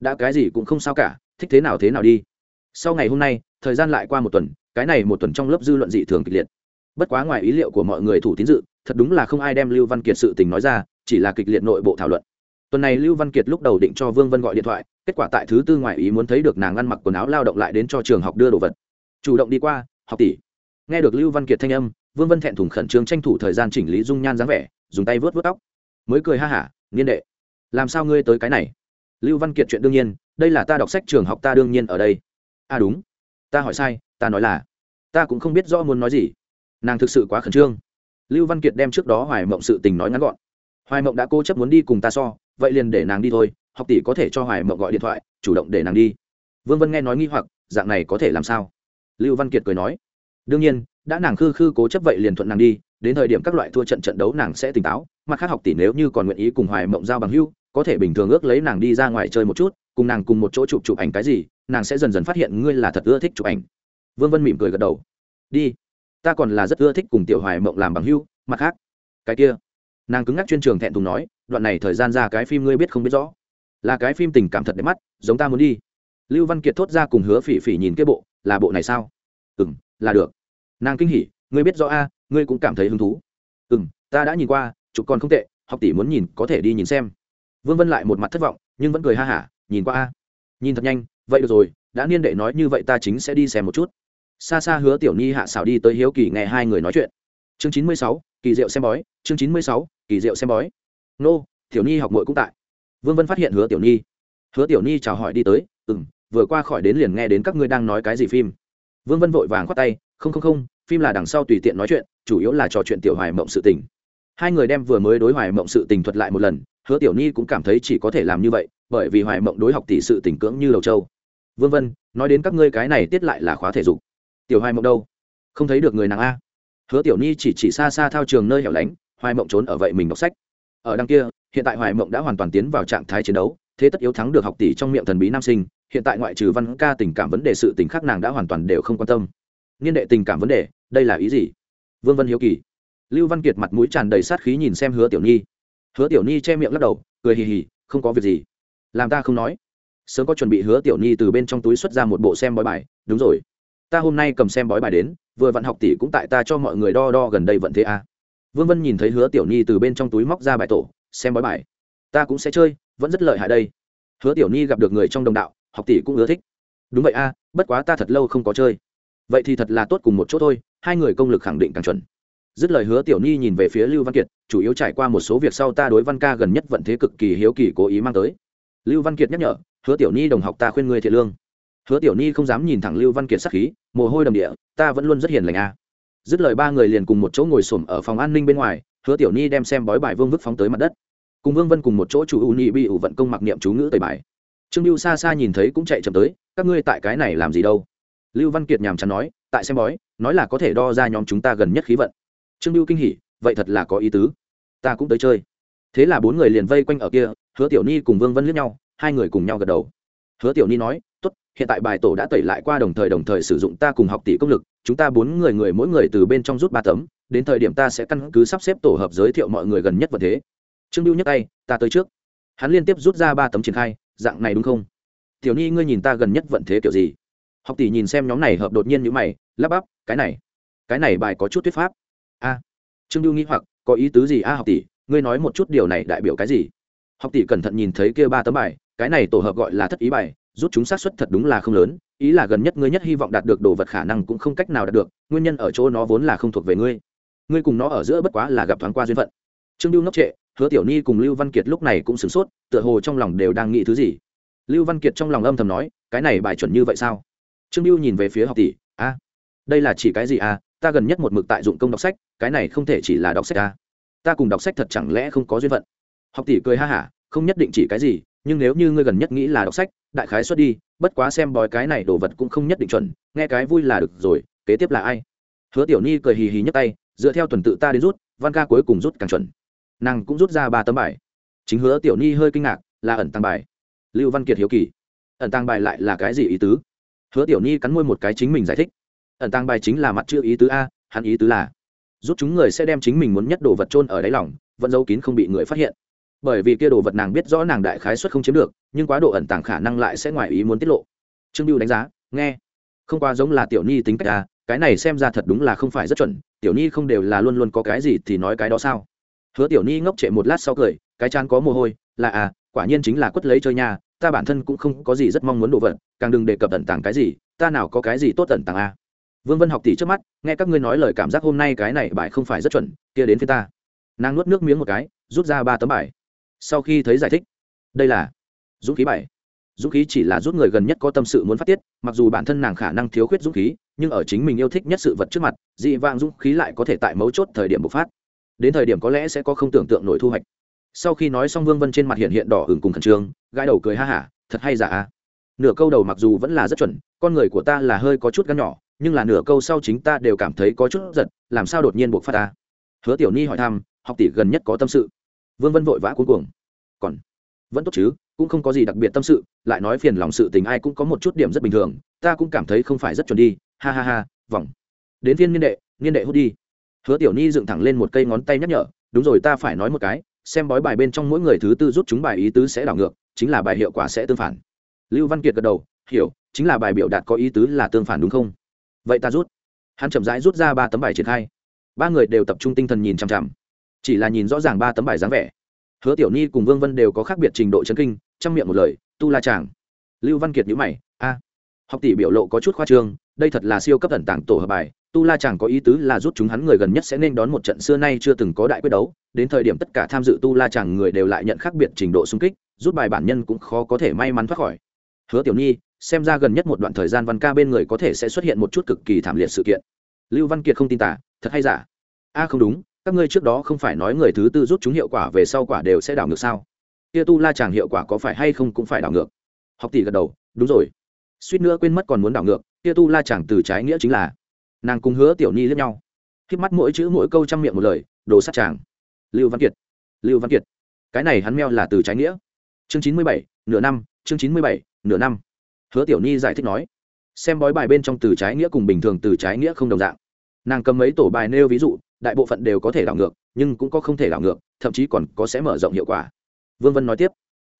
Đã cái gì cũng không sao cả, thích thế nào thế nào đi. Sau ngày hôm nay, thời gian lại qua một tuần cái này một tuần trong lớp dư luận dị thường kịch liệt. Bất quá ngoài ý liệu của mọi người thủ tín dự, thật đúng là không ai đem lưu văn kiệt sự tình nói ra, chỉ là kịch liệt nội bộ thảo luận. Tuần này lưu văn kiệt lúc đầu định cho vương vân gọi điện thoại, kết quả tại thứ tư ngoại ý muốn thấy được nàng ăn mặc quần áo lao động lại đến cho trường học đưa đồ vật. Chủ động đi qua, học tỷ. Nghe được lưu văn kiệt thanh âm, vương vân thẹn thùng khẩn trương tranh thủ thời gian chỉnh lý dung nhan dáng vẻ, dùng tay vớt vớt tóc. Mới cười ha hả niên đệ, làm sao ngươi tới cái này? Lưu văn kiệt chuyện đương nhiên, đây là ta đọc sách trường học, ta đương nhiên ở đây. À đúng ta hỏi sai, ta nói là, ta cũng không biết rõ muốn nói gì. Nàng thực sự quá khẩn trương. Lưu văn kiệt đem trước đó hoài mộng sự tình nói ngắn gọn. Hoài mộng đã cố chấp muốn đi cùng ta so, vậy liền để nàng đi thôi, học tỷ có thể cho hoài mộng gọi điện thoại, chủ động để nàng đi. Vương vân nghe nói nghi hoặc, dạng này có thể làm sao? Lưu văn kiệt cười nói, đương nhiên, đã nàng khư khư cố chấp vậy liền thuận nàng đi, đến thời điểm các loại thua trận trận đấu nàng sẽ tỉnh táo, mặt khác học tỷ nếu như còn nguyện ý cùng hoài mộng giao bằng hưu có thể bình thường ước lấy nàng đi ra ngoài chơi một chút, cùng nàng cùng một chỗ chụp chụp ảnh cái gì nàng sẽ dần dần phát hiện ngươi là thật ưa thích chụp ảnh. Vương vân mỉm cười gật đầu. Đi, ta còn là rất ưa thích cùng tiểu hoài mộng làm bằng hưu mặt khác, cái kia. Nàng cứng ngắc chuyên trường thẹn thùng nói, đoạn này thời gian ra cái phim ngươi biết không biết rõ. Là cái phim tình cảm thật đẹp mắt, giống ta muốn đi. Lưu văn kiệt thốt ra cùng hứa phỉ phỉ nhìn cái bộ, là bộ này sao? Ừ m là được. Nàng kinh hỉ, ngươi biết rõ a, ngươi cũng cảm thấy hứng thú. Ừ m ta đã nhìn qua, chụp còn không tệ, học tỷ muốn nhìn, có thể đi nhìn xem. Vương vân lại một mặt thất vọng, nhưng vẫn cười ha hả, nhìn qua a. Nhìn thật nhanh vậy được rồi, đã niên đệ nói như vậy ta chính sẽ đi xem một chút. Xa xa hứa tiểu nhi hạ xảo đi tới hiếu kỳ nghe hai người nói chuyện. Chương chín mươi sáu, kỳ diệu xem bói, chương chín mươi sáu, kỳ diệu xem bói. Nô, tiểu nhi học mội cũng tại. Vương vân phát hiện hứa tiểu nhi hứa tiểu nhi chào hỏi đi tới ừ m vừa qua khỏi đến liền nghe đến các ngươi đang nói cái gì phim. Vương vân vội vàng khoát tay, không không không, phim là đằng sau tùy tiện nói chuyện, chủ yếu là trò chuyện tiểu hoài mộng sự tình. Hai người đem vừa mới đối hoài mộng sự tình thuật lại một lần hứa tiểu nhi cũng cảm thấy chỉ có thể làm như vậy, bởi vì hoài mộng đối học tỷ sự tình cưỡng như đầu châu vương vân, nói đến các ngươi cái này tiết lại là khóa thể dục. Tiểu hoài mộng đâu? Không thấy được người nàng a. Hứa tiểu nhi chỉ chỉ xa xa thao trường nơi hẻo lánh, hoài mộng trốn ở vậy mình đọc sách. Ở đằng kia, hiện tại hoài mộng đã hoàn toàn tiến vào trạng thái chiến đấu, thế tất yếu thắng được học tỷ trong miệng thần bí nam sinh, hiện tại ngoại trừ văn ca tình cảm vấn đề sự tình khác nàng đã hoàn toàn đều không quan tâm. Niên đệ tình cảm vấn đề, đây là ý gì? Vương vân hiếu kỳ. Lưu văn kiệt mặt mũi tràn đầy sát khí nhìn xem hứa tiểu nhi hứa tiểu nhi che miệng lắc đầu, cười hì hì, không có việc gì. Làm ta không nói. Sớm có chuẩn bị hứa tiểu nhi từ bên trong túi xuất ra một bộ xem bói bài. Đúng rồi. Ta hôm nay cầm xem bói bài đến, vừa vặn học tỷ cũng tại ta cho mọi người đo đo gần đây vận thế a. À. vương vân nhìn thấy hứa tiểu nhi từ bên trong túi móc ra bài tổ, xem bói bài. Ta cũng sẽ chơi, vẫn rất lợi hại đây. Hứa tiểu nhi gặp được người trong đồng đạo, học tỷ cũng ưa thích. Đúng vậy a, bất quá ta thật lâu không có chơi. Vậy thì thật là tốt cùng một chỗ thôi, hai người công lực khẳng định càng chuẩn dứt lời hứa tiểu nhi nhìn về phía lưu văn kiệt, chủ yếu trải qua một số việc sau ta đối văn ca gần nhất vận thế cực kỳ hiếu kỳ cố ý mang tới. Lưu văn kiệt nhắc nhở, hứa tiểu nhi đồng học ta khuyên ngươi thiện lương. Hứa tiểu nhi không dám nhìn thẳng lưu văn kiệt sắc khí, mồ hôi đầm địa, ta vẫn luôn rất hiền lành a dứt lời ba người liền cùng một chỗ ngồi xổm ở phòng an ninh bên ngoài, hứa tiểu nhi đem xem bói bài vương vức phóng tới mặt đất. Cùng vương vân cùng một chỗ chủ u nhị bị ủ vận công mặc niệm chú ngữ tời bài. Trương lưu xa xa nhìn thấy cũng chạy chậm tới, các ngươi tại cái này làm gì đâu? Lưu văn kiệt nhàm chán nói, tại xem bói, nói là có thể đo ra nhóm chúng ta gần nhất khí vận trương lưu kinh hỉ, vậy thật là có ý tứ. Ta cũng tới chơi. Thế là bốn người liền vây quanh ở kia, hứa tiểu ni cùng vương vân liếc nhau, hai người cùng nhau gật đầu. Hứa tiểu ni nói, tốt, hiện tại bài tổ đã tẩy lại qua đồng thời đồng thời sử dụng ta cùng học tỷ công lực, chúng ta bốn người người mỗi người từ bên trong rút ba tấm, đến thời điểm ta sẽ căn cứ sắp xếp tổ hợp giới thiệu mọi người gần nhất vật thế. Trương lưu nhấc tay, ta tới trước. Hắn liên tiếp rút ra ba tấm triển khai, dạng này đúng không? Tiểu ni, ngươi nhìn ta gần nhất vận thế kiểu gì? Học tỷ nhìn xem nhóm này hợp đột nhiên như mày, lắp bắp, cái này cái này bài có chút thuyết pháp trương lưu nghĩ hoặc, có ý tứ gì? A, học tỷ, ngươi nói một chút điều này đại biểu cái gì? Học tỷ cẩn thận nhìn thấy kia ba tấm bài, cái này tổ hợp gọi là thất ý bài, rút chúng xác suất thật đúng là không lớn, ý là gần nhất ngươi nhất hy vọng đạt được đồ vật khả năng cũng không cách nào đạt được, nguyên nhân ở chỗ nó vốn là không thuộc về ngươi. Ngươi cùng nó ở giữa bất quá là gặp thoáng qua duyên phận. Trương lưu ngốc trệ, hứa tiểu ni cùng lưu văn kiệt lúc này cũng sửng sốt, tựa hồ trong lòng đều đang nghĩ thứ gì. Lưu văn kiệt trong lòng âm thầm nói, cái này bài chuẩn như vậy sao? Trương lưu nhìn về phía học tỷ, a, đây là chỉ cái gì? A ta gần nhất một mực tại dụng công đọc sách, cái này không thể chỉ là đọc sách ta. Ta cùng đọc sách thật chẳng lẽ không có duyên phận? Học tỷ cười ha hả, không nhất định chỉ cái gì, nhưng nếu như ngươi gần nhất nghĩ là đọc sách, đại khái xuất đi, bất quá xem bói cái này đồ vật cũng không nhất định chuẩn, nghe cái vui là được rồi, kế tiếp là ai? Hứa tiểu ni cười hì hì nhấc tay, dựa theo tuần tự ta đến rút, văn ca cuối cùng rút càng chuẩn. Nàng cũng rút ra ba tấm bài. Chính hứa tiểu ni hơi kinh ngạc, là ẩn tăng bài. Lưu văn kiệt hiếu kỳ. Ẩn tăng bài lại là cái gì ý tứ? Hứa tiểu ni cắn môi một cái chính mình giải thích ẩn tàng bài chính là mặt chữ ý tứ a, hắn ý tứ là, giúp chúng người sẽ đem chính mình muốn nhất đồ vật trôn ở đáy lỏng vẫn giấu kín không bị người phát hiện. Bởi vì kia đồ vật nàng biết rõ nàng đại khái xuất không chiếm được, nhưng quá độ ẩn tàng khả năng lại sẽ ngoài ý muốn tiết lộ. Trương lưu đánh giá, nghe, không quá giống là tiểu ni tính cách à cái này xem ra thật đúng là không phải rất chuẩn, tiểu ni không đều là luôn luôn có cái gì thì nói cái đó sao? Hứa tiểu ni ngốc trệ một lát sau cười, cái chán có mồ hôi, là à quả nhiên chính là quất lấy chơi nha ta bản thân cũng không có gì rất mong muốn đồ vật, càng đừng đề cập ẩn tàng cái gì, ta nào có cái gì tốt ẩn tàng a vương vân học tỷ trước mắt, nghe các ngươi nói lời cảm giác hôm nay cái này bài không phải rất chuẩn, kia đến phía ta. Nàng nuốt nước miếng một cái, rút ra ba tấm bài. Sau khi thấy giải thích, đây là dũng khí bài. Dũng khí chỉ là rút người gần nhất có tâm sự muốn phát tiết, mặc dù bản thân nàng khả năng thiếu khuyết dũng khí, nhưng ở chính mình yêu thích nhất sự vật trước mặt, dị vang dũng khí lại có thể tại mấu chốt thời điểm bộc phát. Đến thời điểm có lẽ sẽ có không tưởng tượng nổi thu hoạch. Sau khi nói xong vương vân trên mặt hiện hiện đỏ hừng cùng khẩn trương, gãi đầu cười ha hả, thật hay giả a. Nửa câu đầu mặc dù vẫn là rất chuẩn, con người của ta là hơi có chút gắn nhỏ nhưng là nửa câu sau chính ta đều cảm thấy có chút giật, làm sao đột nhiên buộc phát ta? Hứa tiểu ni hỏi thăm, học tỷ gần nhất có tâm sự. Vương vân vội vã cuối cùng còn, vẫn tốt chứ, cũng không có gì đặc biệt tâm sự, lại nói phiền lòng sự tình ai cũng có một chút điểm rất bình thường, ta cũng cảm thấy không phải rất chuẩn đi, ha ha ha, vòng. Đến phiên niên đệ niên đệ hút đi. Hứa tiểu ni dựng thẳng lên một cây ngón tay nhắc nhở, đúng rồi ta phải nói một cái, xem bói bài bên trong mỗi người thứ tư rút chúng bài ý tứ sẽ đảo ngược, chính là bài hiệu quả sẽ tương phản. Lưu văn kiệt gật đầu, hiểu, chính là bài biểu đạt có ý tứ là tương phản đúng không? Vậy ta rút. Hắn chậm rãi rút ra ba tấm bài triển khai. Ba người đều tập trung tinh thần nhìn chằm chằm. Chỉ là nhìn rõ ràng ba tấm bài dáng vẻ. Hứa tiểu ni cùng vương vân đều có khác biệt trình độ chấn kinh, trong miệng một lời, tu la chàng. Lưu văn kiệt nhữ mày, a, học tỷ biểu lộ có chút khoa trương, đây thật là siêu cấp thần tảng tổ hợp bài, tu la chàng có ý tứ là rút chúng hắn người gần nhất sẽ nên đón một trận xưa nay chưa từng có đại quyết đấu, đến thời điểm tất cả tham dự tu la chàng người đều lại nhận khác biệt trình độ xung kích, rút bài bản nhân cũng khó có thể may mắn thoát khỏi hứa tiểu nhi, xem ra gần nhất một đoạn thời gian văn ca bên người có thể sẽ xuất hiện một chút cực kỳ thảm liệt sự kiện. Lưu văn kiệt không tin tả thật hay giả? A, không đúng, các ngươi trước đó không phải nói người thứ tư rút chúng hiệu quả về sau quả đều sẽ đảo ngược sao? Kia tu la chàng hiệu quả có phải hay không cũng phải đảo ngược? Học tỷ gật đầu, đúng rồi. Suýt nữa quên mất còn muốn đảo ngược, kia tu la chàng từ trái nghĩa chính là. Nàng cùng hứa tiểu nhi lẫn nhau. Khi mắt mỗi chữ mỗi câu trong miệng một lời, đồ sát chàng. Lưu văn kiệt. Lưu văn kiệt. Cái này hắn meo là từ trái nghĩa. Chương chín mươi bảy, nửa năm, chương chín mươi bảy nửa năm. Hứa tiểu ni giải thích nói, xem bói bài bên trong từ trái nghĩa cùng bình thường từ trái nghĩa không đồng dạng. Nàng cầm mấy tổ bài nêu ví dụ, đại bộ phận đều có thể đảo ngược, nhưng cũng có không thể đảo ngược, thậm chí còn có sẽ mở rộng hiệu quả. Vương vân nói tiếp,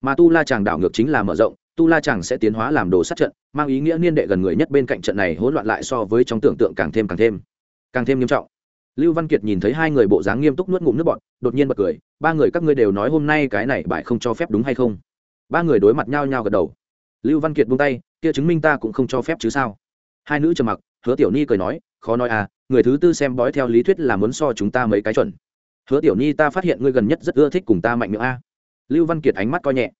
mà tu la chàng đảo ngược chính là mở rộng, tu la chàng sẽ tiến hóa làm đồ sát trận, mang ý nghĩa niên đệ gần người nhất bên cạnh trận này hỗn loạn lại so với trong tưởng tượng càng thêm càng thêm càng thêm nghiêm trọng. Lưu văn kiệt nhìn thấy hai người bộ dáng nghiêm túc nuốt ngụm nước bọn đột nhiên bật cười, ba người các ngươi đều nói hôm nay cái này bại không cho phép đúng hay không? Ba người đối mặt nhau nhau gật đầu lưu văn kiệt buông tay, kia chứng minh ta cũng không cho phép chứ sao? Hai nữ trầm mặc, hứa tiểu ni cười nói, khó nói à người thứ tư xem bói theo lý thuyết là muốn so chúng ta mấy cái chuẩn. Hứa tiểu ni ta phát hiện ngươi gần nhất rất ưa thích cùng ta mạnh miệng a. Lưu văn kiệt ánh mắt coi nhẹ.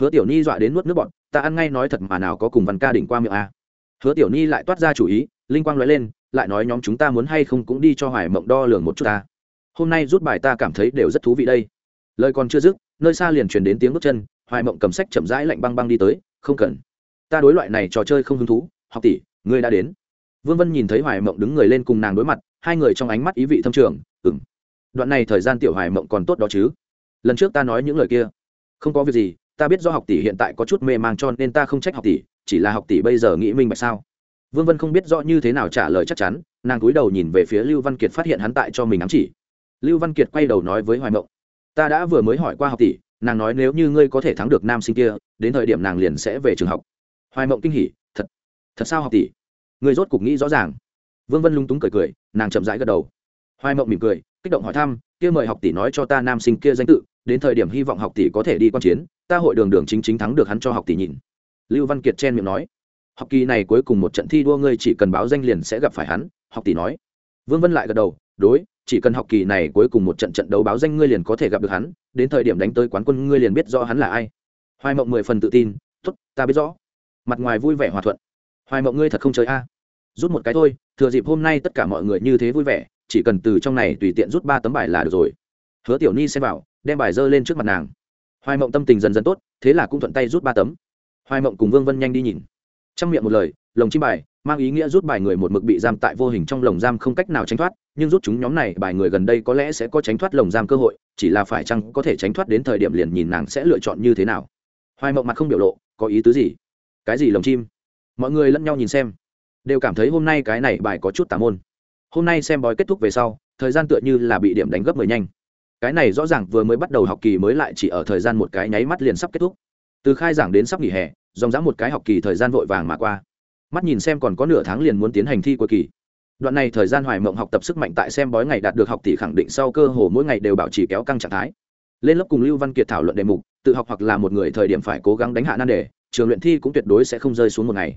Hứa tiểu ni dọa đến nuốt nước bọn ta ăn ngay nói thật mà nào có cùng văn ca đỉnh qua miệng a. Hứa tiểu ni lại toát ra chủ ý, linh quang nói lên, lại nói nhóm chúng ta muốn hay không cũng đi cho hoài mộng đo lường một chút ta. Hôm nay rút bài ta cảm thấy đều rất thú vị đây. Lời còn chưa dứt, nơi xa liền truyền đến tiếng bước chân, hoài mộng cầm sách chậm rãi lạnh băng băng đi tới không cần. Ta đối loại này trò chơi không hứng thú, học tỷ, ngươi đã đến. Vương vân nhìn thấy hoài mộng đứng người lên cùng nàng đối mặt, hai người trong ánh mắt ý vị thâm trường ừng đoạn này thời gian tiểu hoài mộng còn tốt đó chứ. Lần trước ta nói những lời kia, không có việc gì, ta biết do học tỷ hiện tại có chút mê mang cho nên ta không trách học tỷ, chỉ là học tỷ bây giờ nghĩ minh bạch sao? Vương vân không biết rõ như thế nào trả lời chắc chắn, nàng cúi đầu nhìn về phía lưu văn kiệt phát hiện hắn tại cho mình ám chỉ. Lưu văn kiệt quay đầu nói với hoài mộng, ta đã vừa mới hỏi qua học tỷ nàng nói nếu như ngươi có thể thắng được nam sinh kia, đến thời điểm nàng liền sẽ về trường học. Hoài mộng kinh hỉ, thật thật sao học tỷ? Người rốt cục nghĩ rõ ràng. Vương vân lung túng cười cười, nàng chậm rãi gật đầu. Hoài mộng mỉm cười, kích động hỏi thăm, kia mời học tỷ nói cho ta nam sinh kia danh tự, đến thời điểm hy vọng học tỷ có thể đi quan chiến, ta hội đường đường chính chính thắng được hắn cho học tỷ nhìn. Lưu văn kiệt chen miệng nói, học kỳ này cuối cùng một trận thi đua ngươi chỉ cần báo danh liền sẽ gặp phải hắn, học tỷ nói. Vương vân lại gật đầu, đối chỉ cần học kỳ này cuối cùng một trận trận đấu báo danh ngươi liền có thể gặp được hắn, đến thời điểm đánh tới quán quân ngươi liền biết rõ hắn là ai. Hoài mộng mười phần tự tin t ố t ta biết rõ. Mặt ngoài vui vẻ hòa thuận. Hoài mộng ngươi thật không chơi a? Rút một cái thôi, thừa dịp hôm nay tất cả mọi người như thế vui vẻ, chỉ cần từ trong này tùy tiện rút ba tấm bài là được rồi. Hứa tiểu ni xem vào, đem bài dơ lên trước mặt nàng. Hoài mộng tâm tình dần dần tốt, thế là cũng thuận tay rút ba tấm. Hoài mộng cùng vương vân nhanh đi nhìn. Trong miệng một lời, lồng chim bài mang ý nghĩa rút bài người một mực bị giam tại vô hình trong lồng giam không cách nào tránh thoát, nhưng rút chúng nhóm này bài người gần đây có lẽ sẽ có tránh thoát lồng giam cơ hội, chỉ là phải chăng có thể tránh thoát đến thời điểm liền nhìn nàng sẽ lựa chọn như thế nào. Hoài mộng mặt không biểu lộ, có ý tứ gì? Cái gì lồng chim? Mọi người lẫn nhau nhìn xem, đều cảm thấy hôm nay cái này bài có chút tà môn. Hôm nay xem bói kết thúc về sau, thời gian tựa như là bị điểm đánh gấp mười nhanh. Cái này rõ ràng vừa mới bắt đầu học kỳ mới lại chỉ ở thời gian một cái nháy mắt liền sắp kết thúc. Từ khai giảng đến sắp nghỉ hè, dòng dã một cái học kỳ thời gian vội vàng mà qua mắt nhìn xem còn có nửa tháng liền muốn tiến hành thi cuối kỳ. Đoạn này thời gian hoài mộng học tập sức mạnh tại xem bói ngày đạt được học tỷ khẳng định sau cơ hồ mỗi ngày đều bảo trì kéo căng trạng thái. Lên lớp cùng lưu văn kiệt thảo luận đề mục, tự học hoặc là một người thời điểm phải cố gắng đánh hạ nan đề, trường luyện thi cũng tuyệt đối sẽ không rơi xuống một ngày.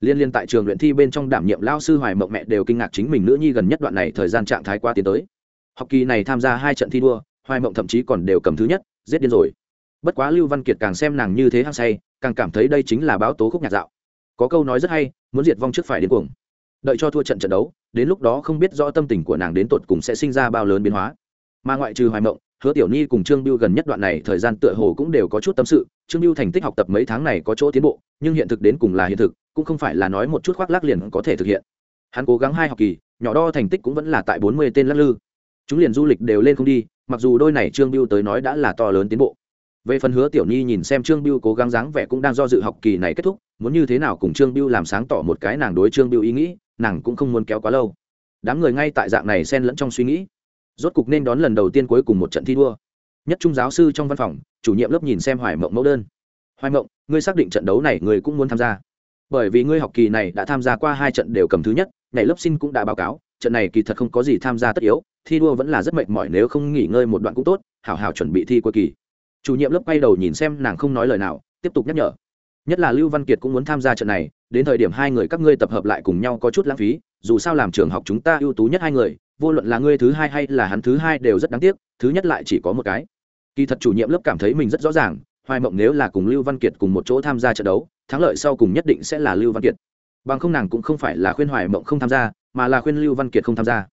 Liên liên tại trường luyện thi bên trong đảm nhiệm lao sư hoài mộng mẹ đều kinh ngạc chính mình nữ nhi gần nhất đoạn này thời gian trạng thái qua tiến tới. Học kỳ này tham gia hai trận thi đua, hoài mộng thậm chí còn đều cầm thứ nhất, giết điên rồi. Bất quá lưu văn kiệt càng xem nàng như thế hăng say, càng cảm thấy đây chính là báo tố khúc nhạc dạo có câu nói rất hay, muốn diệt vong trước phải đến cuồng. Đợi cho thua trận trận đấu, đến lúc đó không biết rõ tâm tình của nàng đến tột cùng sẽ sinh ra bao lớn biến hóa. Mà ngoại trừ hoài mộng, hứa tiểu ni cùng trương biêu gần nhất đoạn này thời gian tựa hồ cũng đều có chút tâm sự. Trương biêu thành tích học tập mấy tháng này có chỗ tiến bộ, nhưng hiện thực đến cùng là hiện thực, cũng không phải là nói một chút khoác lác liền có thể thực hiện. Hắn cố gắng hai học kỳ, nhỏ đo thành tích cũng vẫn là tại bốn mươi tên lắc lư. Chúng liền du lịch đều lên không đi, mặc dù đôi này trương biêu tới nói đã là to lớn tiến bộ về phần hứa tiểu nhi nhìn xem trương biêu cố gắng dáng vẻ cũng đang do dự học kỳ này kết thúc, muốn như thế nào cùng trương biêu làm sáng tỏ một cái nàng đối trương biêu ý nghĩ, nàng cũng không muốn kéo quá lâu. Đám người ngay tại dạng này xen lẫn trong suy nghĩ. Rốt cục nên đón lần đầu tiên cuối cùng một trận thi đua. Nhất trung giáo sư trong văn phòng, chủ nhiệm lớp nhìn xem hoài mộng mẫu đơn. Hoài mộng, ngươi xác định trận đấu này ngươi cũng muốn tham gia. Bởi vì ngươi học kỳ này đã tham gia qua hai trận đều cầm thứ nhất này lớp xin cũng đã báo cáo, trận này kỳ thật không có gì tham gia tất yếu, thi đua vẫn là rất mệt mỏi nếu không nghỉ ngơi một đoạn cũng tốt, hảo hảo chuẩn bị thi cuối kỳ chủ nhiệm lớp quay đầu nhìn xem nàng không nói lời nào, tiếp tục nhắc nhở. Nhất là lưu văn kiệt cũng muốn tham gia trận này, đến thời điểm hai người các ngươi tập hợp lại cùng nhau có chút lãng phí, dù sao làm trường học chúng ta ưu tú nhất hai người, vô luận là ngươi thứ hai hay là hắn thứ hai đều rất đáng tiếc, thứ nhất lại chỉ có một cái. Kỳ thật chủ nhiệm lớp cảm thấy mình rất rõ ràng, hoài mộng nếu là cùng lưu văn kiệt cùng một chỗ tham gia trận đấu, thắng lợi sau cùng nhất định sẽ là lưu văn kiệt. Bằng không nàng cũng không phải là khuyên hoài mộng không tham gia, mà là khuyên lưu văn kiệt không tham gia.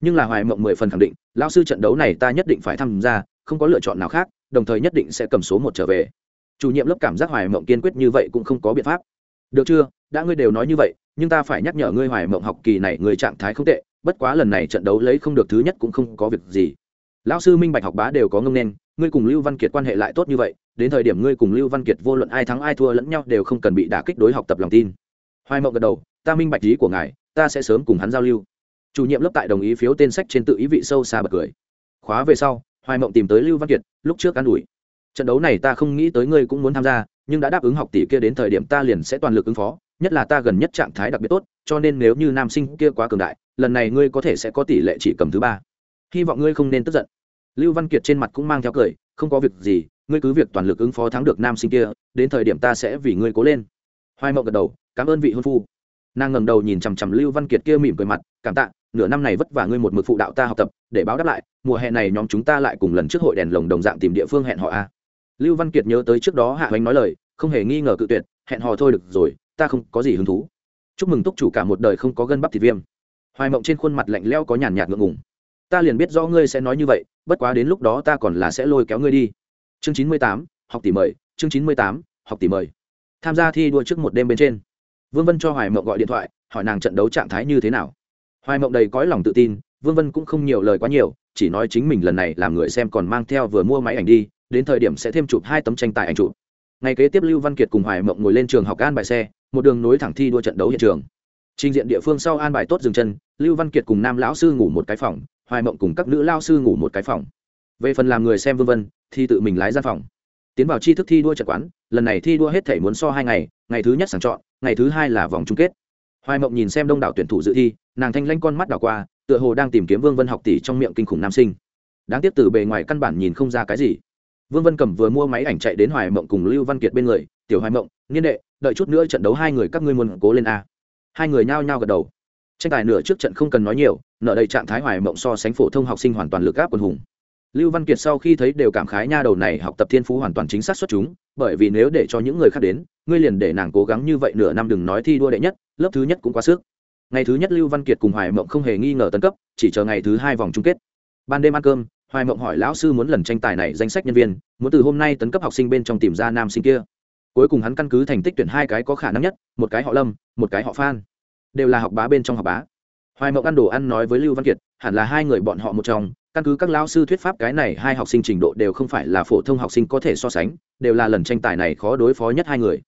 Nhưng là hoài mộng mười phần khẳng định lao sư trận đấu này ta nhất định phải tham gia, không có lựa chọn nào khác đồng thời nhất định sẽ cầm số một trở về. Chủ nhiệm lớp cảm giác hoài mộng kiên quyết như vậy cũng không có biện pháp. Được chưa? Đã ngươi đều nói như vậy, nhưng ta phải nhắc nhở ngươi hoài mộng học kỳ này người trạng thái không tệ, bất quá lần này trận đấu lấy không được thứ nhất cũng không có việc gì. Lão sư minh bạch học bá đều có ngông nên, ngươi cùng lưu văn kiệt quan hệ lại tốt như vậy, đến thời điểm ngươi cùng lưu văn kiệt vô luận ai thắng ai thua lẫn nhau đều không cần bị đả kích đối học tập lòng tin. Hoài mộng gật đầu, ta minh bạch ý của ngài, ta sẽ sớm cùng hắn giao lưu. Chủ nhiệm lớp tại đồng ý phiếu tên sách trên tự ý vị sâu xa bật cười. Khóa về sau hoài mộng tìm tới lưu văn kiệt, lúc trước an ủi. Trận đấu này ta không nghĩ tới ngươi cũng muốn tham gia, nhưng đã đáp ứng học tỷ kia đến thời điểm ta liền sẽ toàn lực ứng phó, nhất là ta gần nhất trạng thái đặc biệt tốt, cho nên nếu như nam sinh kia quá cường đại, lần này ngươi có thể sẽ có tỷ lệ chỉ cầm thứ ba. Hy vọng ngươi không nên tức giận. Lưu văn kiệt trên mặt cũng mang theo cười, không có việc gì, ngươi cứ việc toàn lực ứng phó thắng được nam sinh kia, đến thời điểm ta sẽ vì ngươi cố lên. Hoài mộng gật đầu, cảm ơn vị hôn phu. Nàng ngẩng đầu nhìn chằm chằm lưu văn kiệt kia mỉm cười mặt cảm tạ, nửa năm này vất vả ngươi một mực phụ đạo ta học tập, để báo đáp lại, mùa hè này nhóm chúng ta lại cùng lần trước hội đèn lồng đồng dạng tìm địa phương hẹn họ a. Lưu văn kiệt nhớ tới trước đó hạ hoánh nói lời, không hề nghi ngờ cự tuyệt, hẹn hò thôi được rồi, ta không có gì hứng thú. Chúc mừng túc chủ cả một đời không có gân bắp thịt viêm. Hoài mộng trên khuôn mặt lạnh leo có nhàn nhạt ngượng ngùng. Ta liền biết rõ ngươi sẽ nói như vậy, bất quá đến lúc đó ta còn là sẽ lôi kéo ngươi đi. Chương chín mươi tám, học tỷ mời, chương chín mươi tám, học tỷ mời. Tham gia thi đua trước một đêm bên trên. Vương vân cho hoài mộng gọi điện thoại, hỏi nàng trận đấu trạng thái như thế nào hoài mộng đầy cõi lòng tự tin, vương vân cũng không nhiều lời quá nhiều, chỉ nói chính mình lần này làm người xem còn mang theo vừa mua máy ảnh đi, đến thời điểm sẽ thêm chụp hai tấm tranh tài ảnh chụp. Ngày kế tiếp lưu văn kiệt cùng hoài mộng ngồi lên trường học an bài xe, một đường nối thẳng thi đua trận đấu hiện trường. Trình diện địa phương sau an bài tốt dừng chân, lưu văn kiệt cùng nam lão sư ngủ một cái phòng, hoài mộng cùng các nữ lao sư ngủ một cái phòng. Về phần làm người xem vương vân, thì tự mình lái gian phòng. Tiến vào chi thức thi đua trận quán, lần này thi đua hết thể muốn so hai ngày ngày thứ nhất sàng chọn, ngày thứ hai là vòng chung kết hoài mộng nhìn xem đông đảo tuyển thủ dự thi, nàng thanh lanh con mắt đảo qua, tựa hồ đang tìm kiếm vương vân học tỷ trong miệng kinh khủng nam sinh. Đáng tiếc từ bề ngoài căn bản nhìn không ra cái gì. Vương vân cầm vừa mua máy ảnh chạy đến hoài mộng cùng lưu văn kiệt bên người, tiểu hoài mộng, niên đệ, đợi chút nữa trận đấu hai người các ngươi muốn cố lên a. Hai người nhao nhao gật đầu. Tranh tài nửa trước trận không cần nói nhiều, nợ đầy trạng thái hoài mộng so sánh phổ thông học sinh hoàn toàn lực gáp quần hùng. Lưu văn kiệt sau khi thấy đều cảm khái nha đầu này học tập thiên phú hoàn toàn chính xác xuất chúng, bởi vì nếu để cho những người khác đến ngươi liền để nàng cố gắng như vậy nửa năm đừng nói thi đua đệ nhất, lớp thứ nhất cũng quá sức. Ngày thứ nhất lưu văn kiệt cùng hoài mộng không hề nghi ngờ tấn cấp, chỉ chờ ngày thứ hai vòng chung kết. Ban đêm ăn cơm, hoài mộng hỏi lão sư muốn lần tranh tài này danh sách nhân viên, muốn từ hôm nay tấn cấp học sinh bên trong tìm ra nam sinh kia. Cuối cùng hắn căn cứ thành tích tuyển hai cái có khả năng nhất, một cái họ lâm, một cái họ phan. Đều là học bá bên trong học bá. Hoài mộng ăn đồ ăn nói với lưu văn kiệt, hẳn là hai người bọn họ một trong, căn cứ các lao sư thuyết pháp cái này hai học sinh trình độ đều không phải là phổ thông học sinh có thể so sánh, đều là lần tranh tài này khó đối phó nhất hai người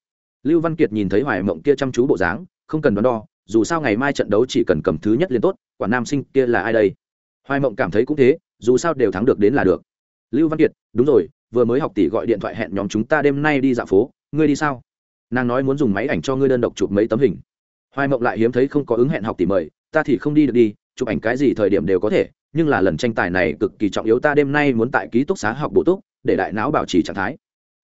lưu văn kiệt nhìn thấy hoài mộng kia chăm chú bộ dáng, không cần đoán đo, dù sao ngày mai trận đấu chỉ cần cầm thứ nhất liền tốt, quả nam sinh kia là ai đây? Hoài mộng cảm thấy cũng thế, dù sao đều thắng được đến là được. Lưu văn kiệt, đúng rồi, vừa mới học tỷ gọi điện thoại hẹn nhóm chúng ta đêm nay đi dạo phố, ngươi đi sao? Nàng nói muốn dùng máy ảnh cho ngươi đơn độc chụp mấy tấm hình. Hoài mộng lại hiếm thấy không có ứng hẹn học tỷ mời, ta thì không đi được đi, chụp ảnh cái gì thời điểm đều có thể, nhưng là lần tranh tài này cực kỳ trọng yếu, ta đêm nay muốn tại ký túc xá học bổ túc, để đại não bảo trì trạng thái.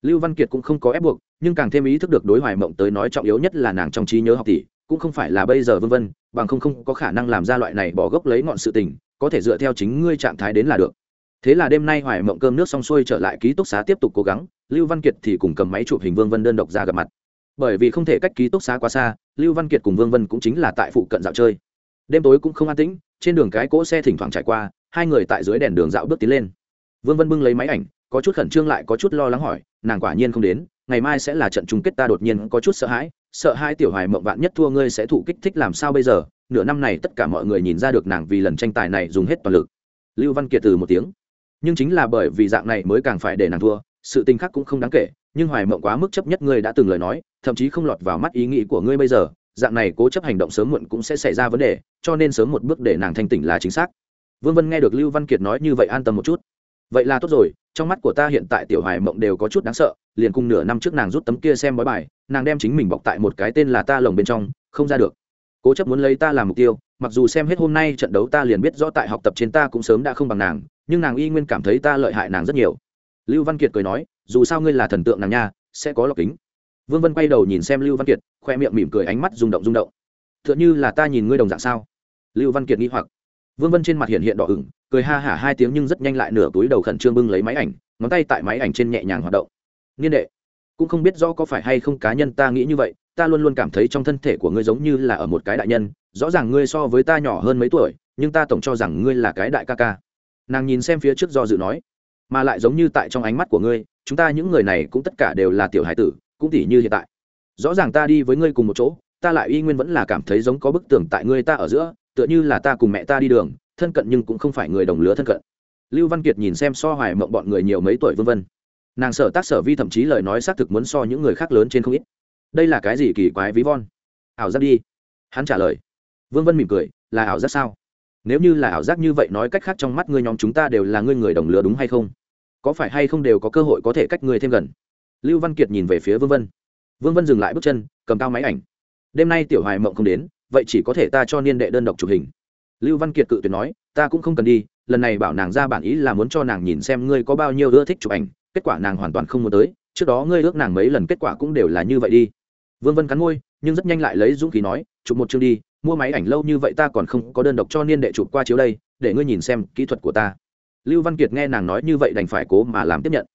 Lưu văn kiệt cũng không có ép buộc nhưng càng thêm ý thức được đối hoài mộng tới nói trọng yếu nhất là nàng trong trí nhớ học tỷ, cũng không phải là bây giờ vân vân, bằng không không có khả năng làm ra loại này bỏ gốc lấy ngọn sự tình, có thể dựa theo chính ngươi trạng thái đến là được. Thế là đêm nay hoài mộng cơm nước xong xuôi trở lại, ký túc xá tiếp tục cố gắng, lưu văn kiệt thì cùng cầm máy chụp hình vương vân đơn độc ra gặp mặt. Bởi vì không thể cách ký túc xá quá xa, lưu văn kiệt cùng vương vân cũng chính là tại phụ cận dạo chơi. Đêm tối cũng không an tĩnh, trên đường cái cỗ xe thỉnh thoảng trải qua, hai người tại dưới đèn đường dạo bước tiến lên. Vương vân bưng lấy máy ảnh, có chút khẩn trương lại có chút lo lắng hỏi, nàng quả nhiên không đến ngày mai sẽ là trận chung kết, ta đột nhiên có chút sợ hãi, sợ hai tiểu hoài mộng vạn nhất thua ngươi sẽ thụ kích thích làm sao bây giờ? Nửa năm này tất cả mọi người nhìn ra được nàng vì lần tranh tài này dùng hết toàn lực. Lưu văn kiệt từ một tiếng. Nhưng chính là bởi vì dạng này mới càng phải để nàng thua, sự tình khác cũng không đáng kể, nhưng hoài mộng quá mức chấp nhất ngươi đã từng lời nói, thậm chí không lọt vào mắt ý nghĩ của ngươi bây giờ, dạng này cố chấp hành động sớm muộn cũng sẽ xảy ra vấn đề, cho nên sớm một bước để nàng thanh tỉnh là chính xác. Vương vân nghe được lưu văn kiệt nói như vậy an tâm một chút vậy là tốt rồi, trong mắt của ta hiện tại tiểu hoài mộng đều có chút đáng sợ, liền cùng nửa năm trước nàng rút tấm kia xem bói bài, nàng đem chính mình bọc tại một cái tên là ta lồng bên trong, không ra được. Cố chấp muốn lấy ta làm mục tiêu, mặc dù xem hết hôm nay trận đấu ta liền biết rõ tại học tập trên ta cũng sớm đã không bằng nàng, nhưng nàng y nguyên cảm thấy ta lợi hại nàng rất nhiều. Lưu văn kiệt cười nói, dù sao ngươi là thần tượng nàng nha, sẽ có lọc kính. Vương vân quay đầu nhìn xem lưu văn kiệt, khoe miệng mỉm cười ánh mắt rung động rung động. T h ư ợ n h ư là ta nhìn ngươi đồng dạng sao? Lưu văn kiệt nghĩ hoặc. Vương vân trên mặt hiện hiện đỏ ửng cười ha hả hai tiếng nhưng rất nhanh lại nửa túi đầu khẩn trương bưng lấy máy ảnh, ngón tay tại máy ảnh trên nhẹ nhàng hoạt động. Niên đệ, cũng không biết rõ có phải hay không cá nhân ta nghĩ như vậy, ta luôn luôn cảm thấy trong thân thể của ngươi giống như là ở một cái đại nhân, rõ ràng ngươi so với ta nhỏ hơn mấy tuổi, nhưng ta tổng cho rằng ngươi là cái đại ca ca. Nàng nhìn xem phía trước do dự nói, mà lại giống như tại trong ánh mắt của ngươi, chúng ta những người này cũng tất cả đều là tiểu hải tử, cũng tỉ như hiện tại. Rõ ràng ta đi với ngươi cùng một chỗ, ta lại y nguyên vẫn là cảm thấy giống có bức tường tại ngươi ta ở giữa, tựa như là ta cùng mẹ ta đi đường thân cận nhưng cũng không phải người đồng lứa thân cận. Lưu văn kiệt nhìn xem so hoài mộng bọn người nhiều mấy tuổi vân vân. Nàng sở tác sở vi thậm chí lời nói xác thực muốn so những người khác lớn trên không ít. Đây là cái gì kỳ quái ví von? Ảo giác đi. Hắn trả lời. Vương vân mỉm cười, là ảo giác sao? Nếu như là ảo giác như vậy nói cách khác trong mắt ngươi nhóm chúng ta đều là ngươi người đồng lứa đúng hay không? Có phải hay không đều có cơ hội có thể cách người thêm gần? Lưu văn kiệt nhìn về phía vương vân. Vương vân dừng lại bước chân, cầm cao máy ảnh. Đêm nay tiểu hoài mộng không đến, vậy chỉ có thể ta cho niên đệ đơn độc chụp hình lưu văn kiệt cự tuyệt nói, ta cũng không cần đi, lần này bảo nàng ra bản ý là muốn cho nàng nhìn xem ngươi có bao nhiêu ưa thích chụp ảnh, kết quả nàng hoàn toàn không muốn tới, trước đó ngươi ước nàng mấy lần kết quả cũng đều là như vậy đi. Vương vân cắn môi, nhưng rất nhanh lại lấy dũng khí nói, chụp một chương đi, mua máy ảnh lâu như vậy ta còn không có đơn độc cho niên đệ chụp qua chiếu đây, để ngươi nhìn xem kỹ thuật của ta. Lưu văn kiệt nghe nàng nói như vậy đành phải cố mà làm tiếp nhận.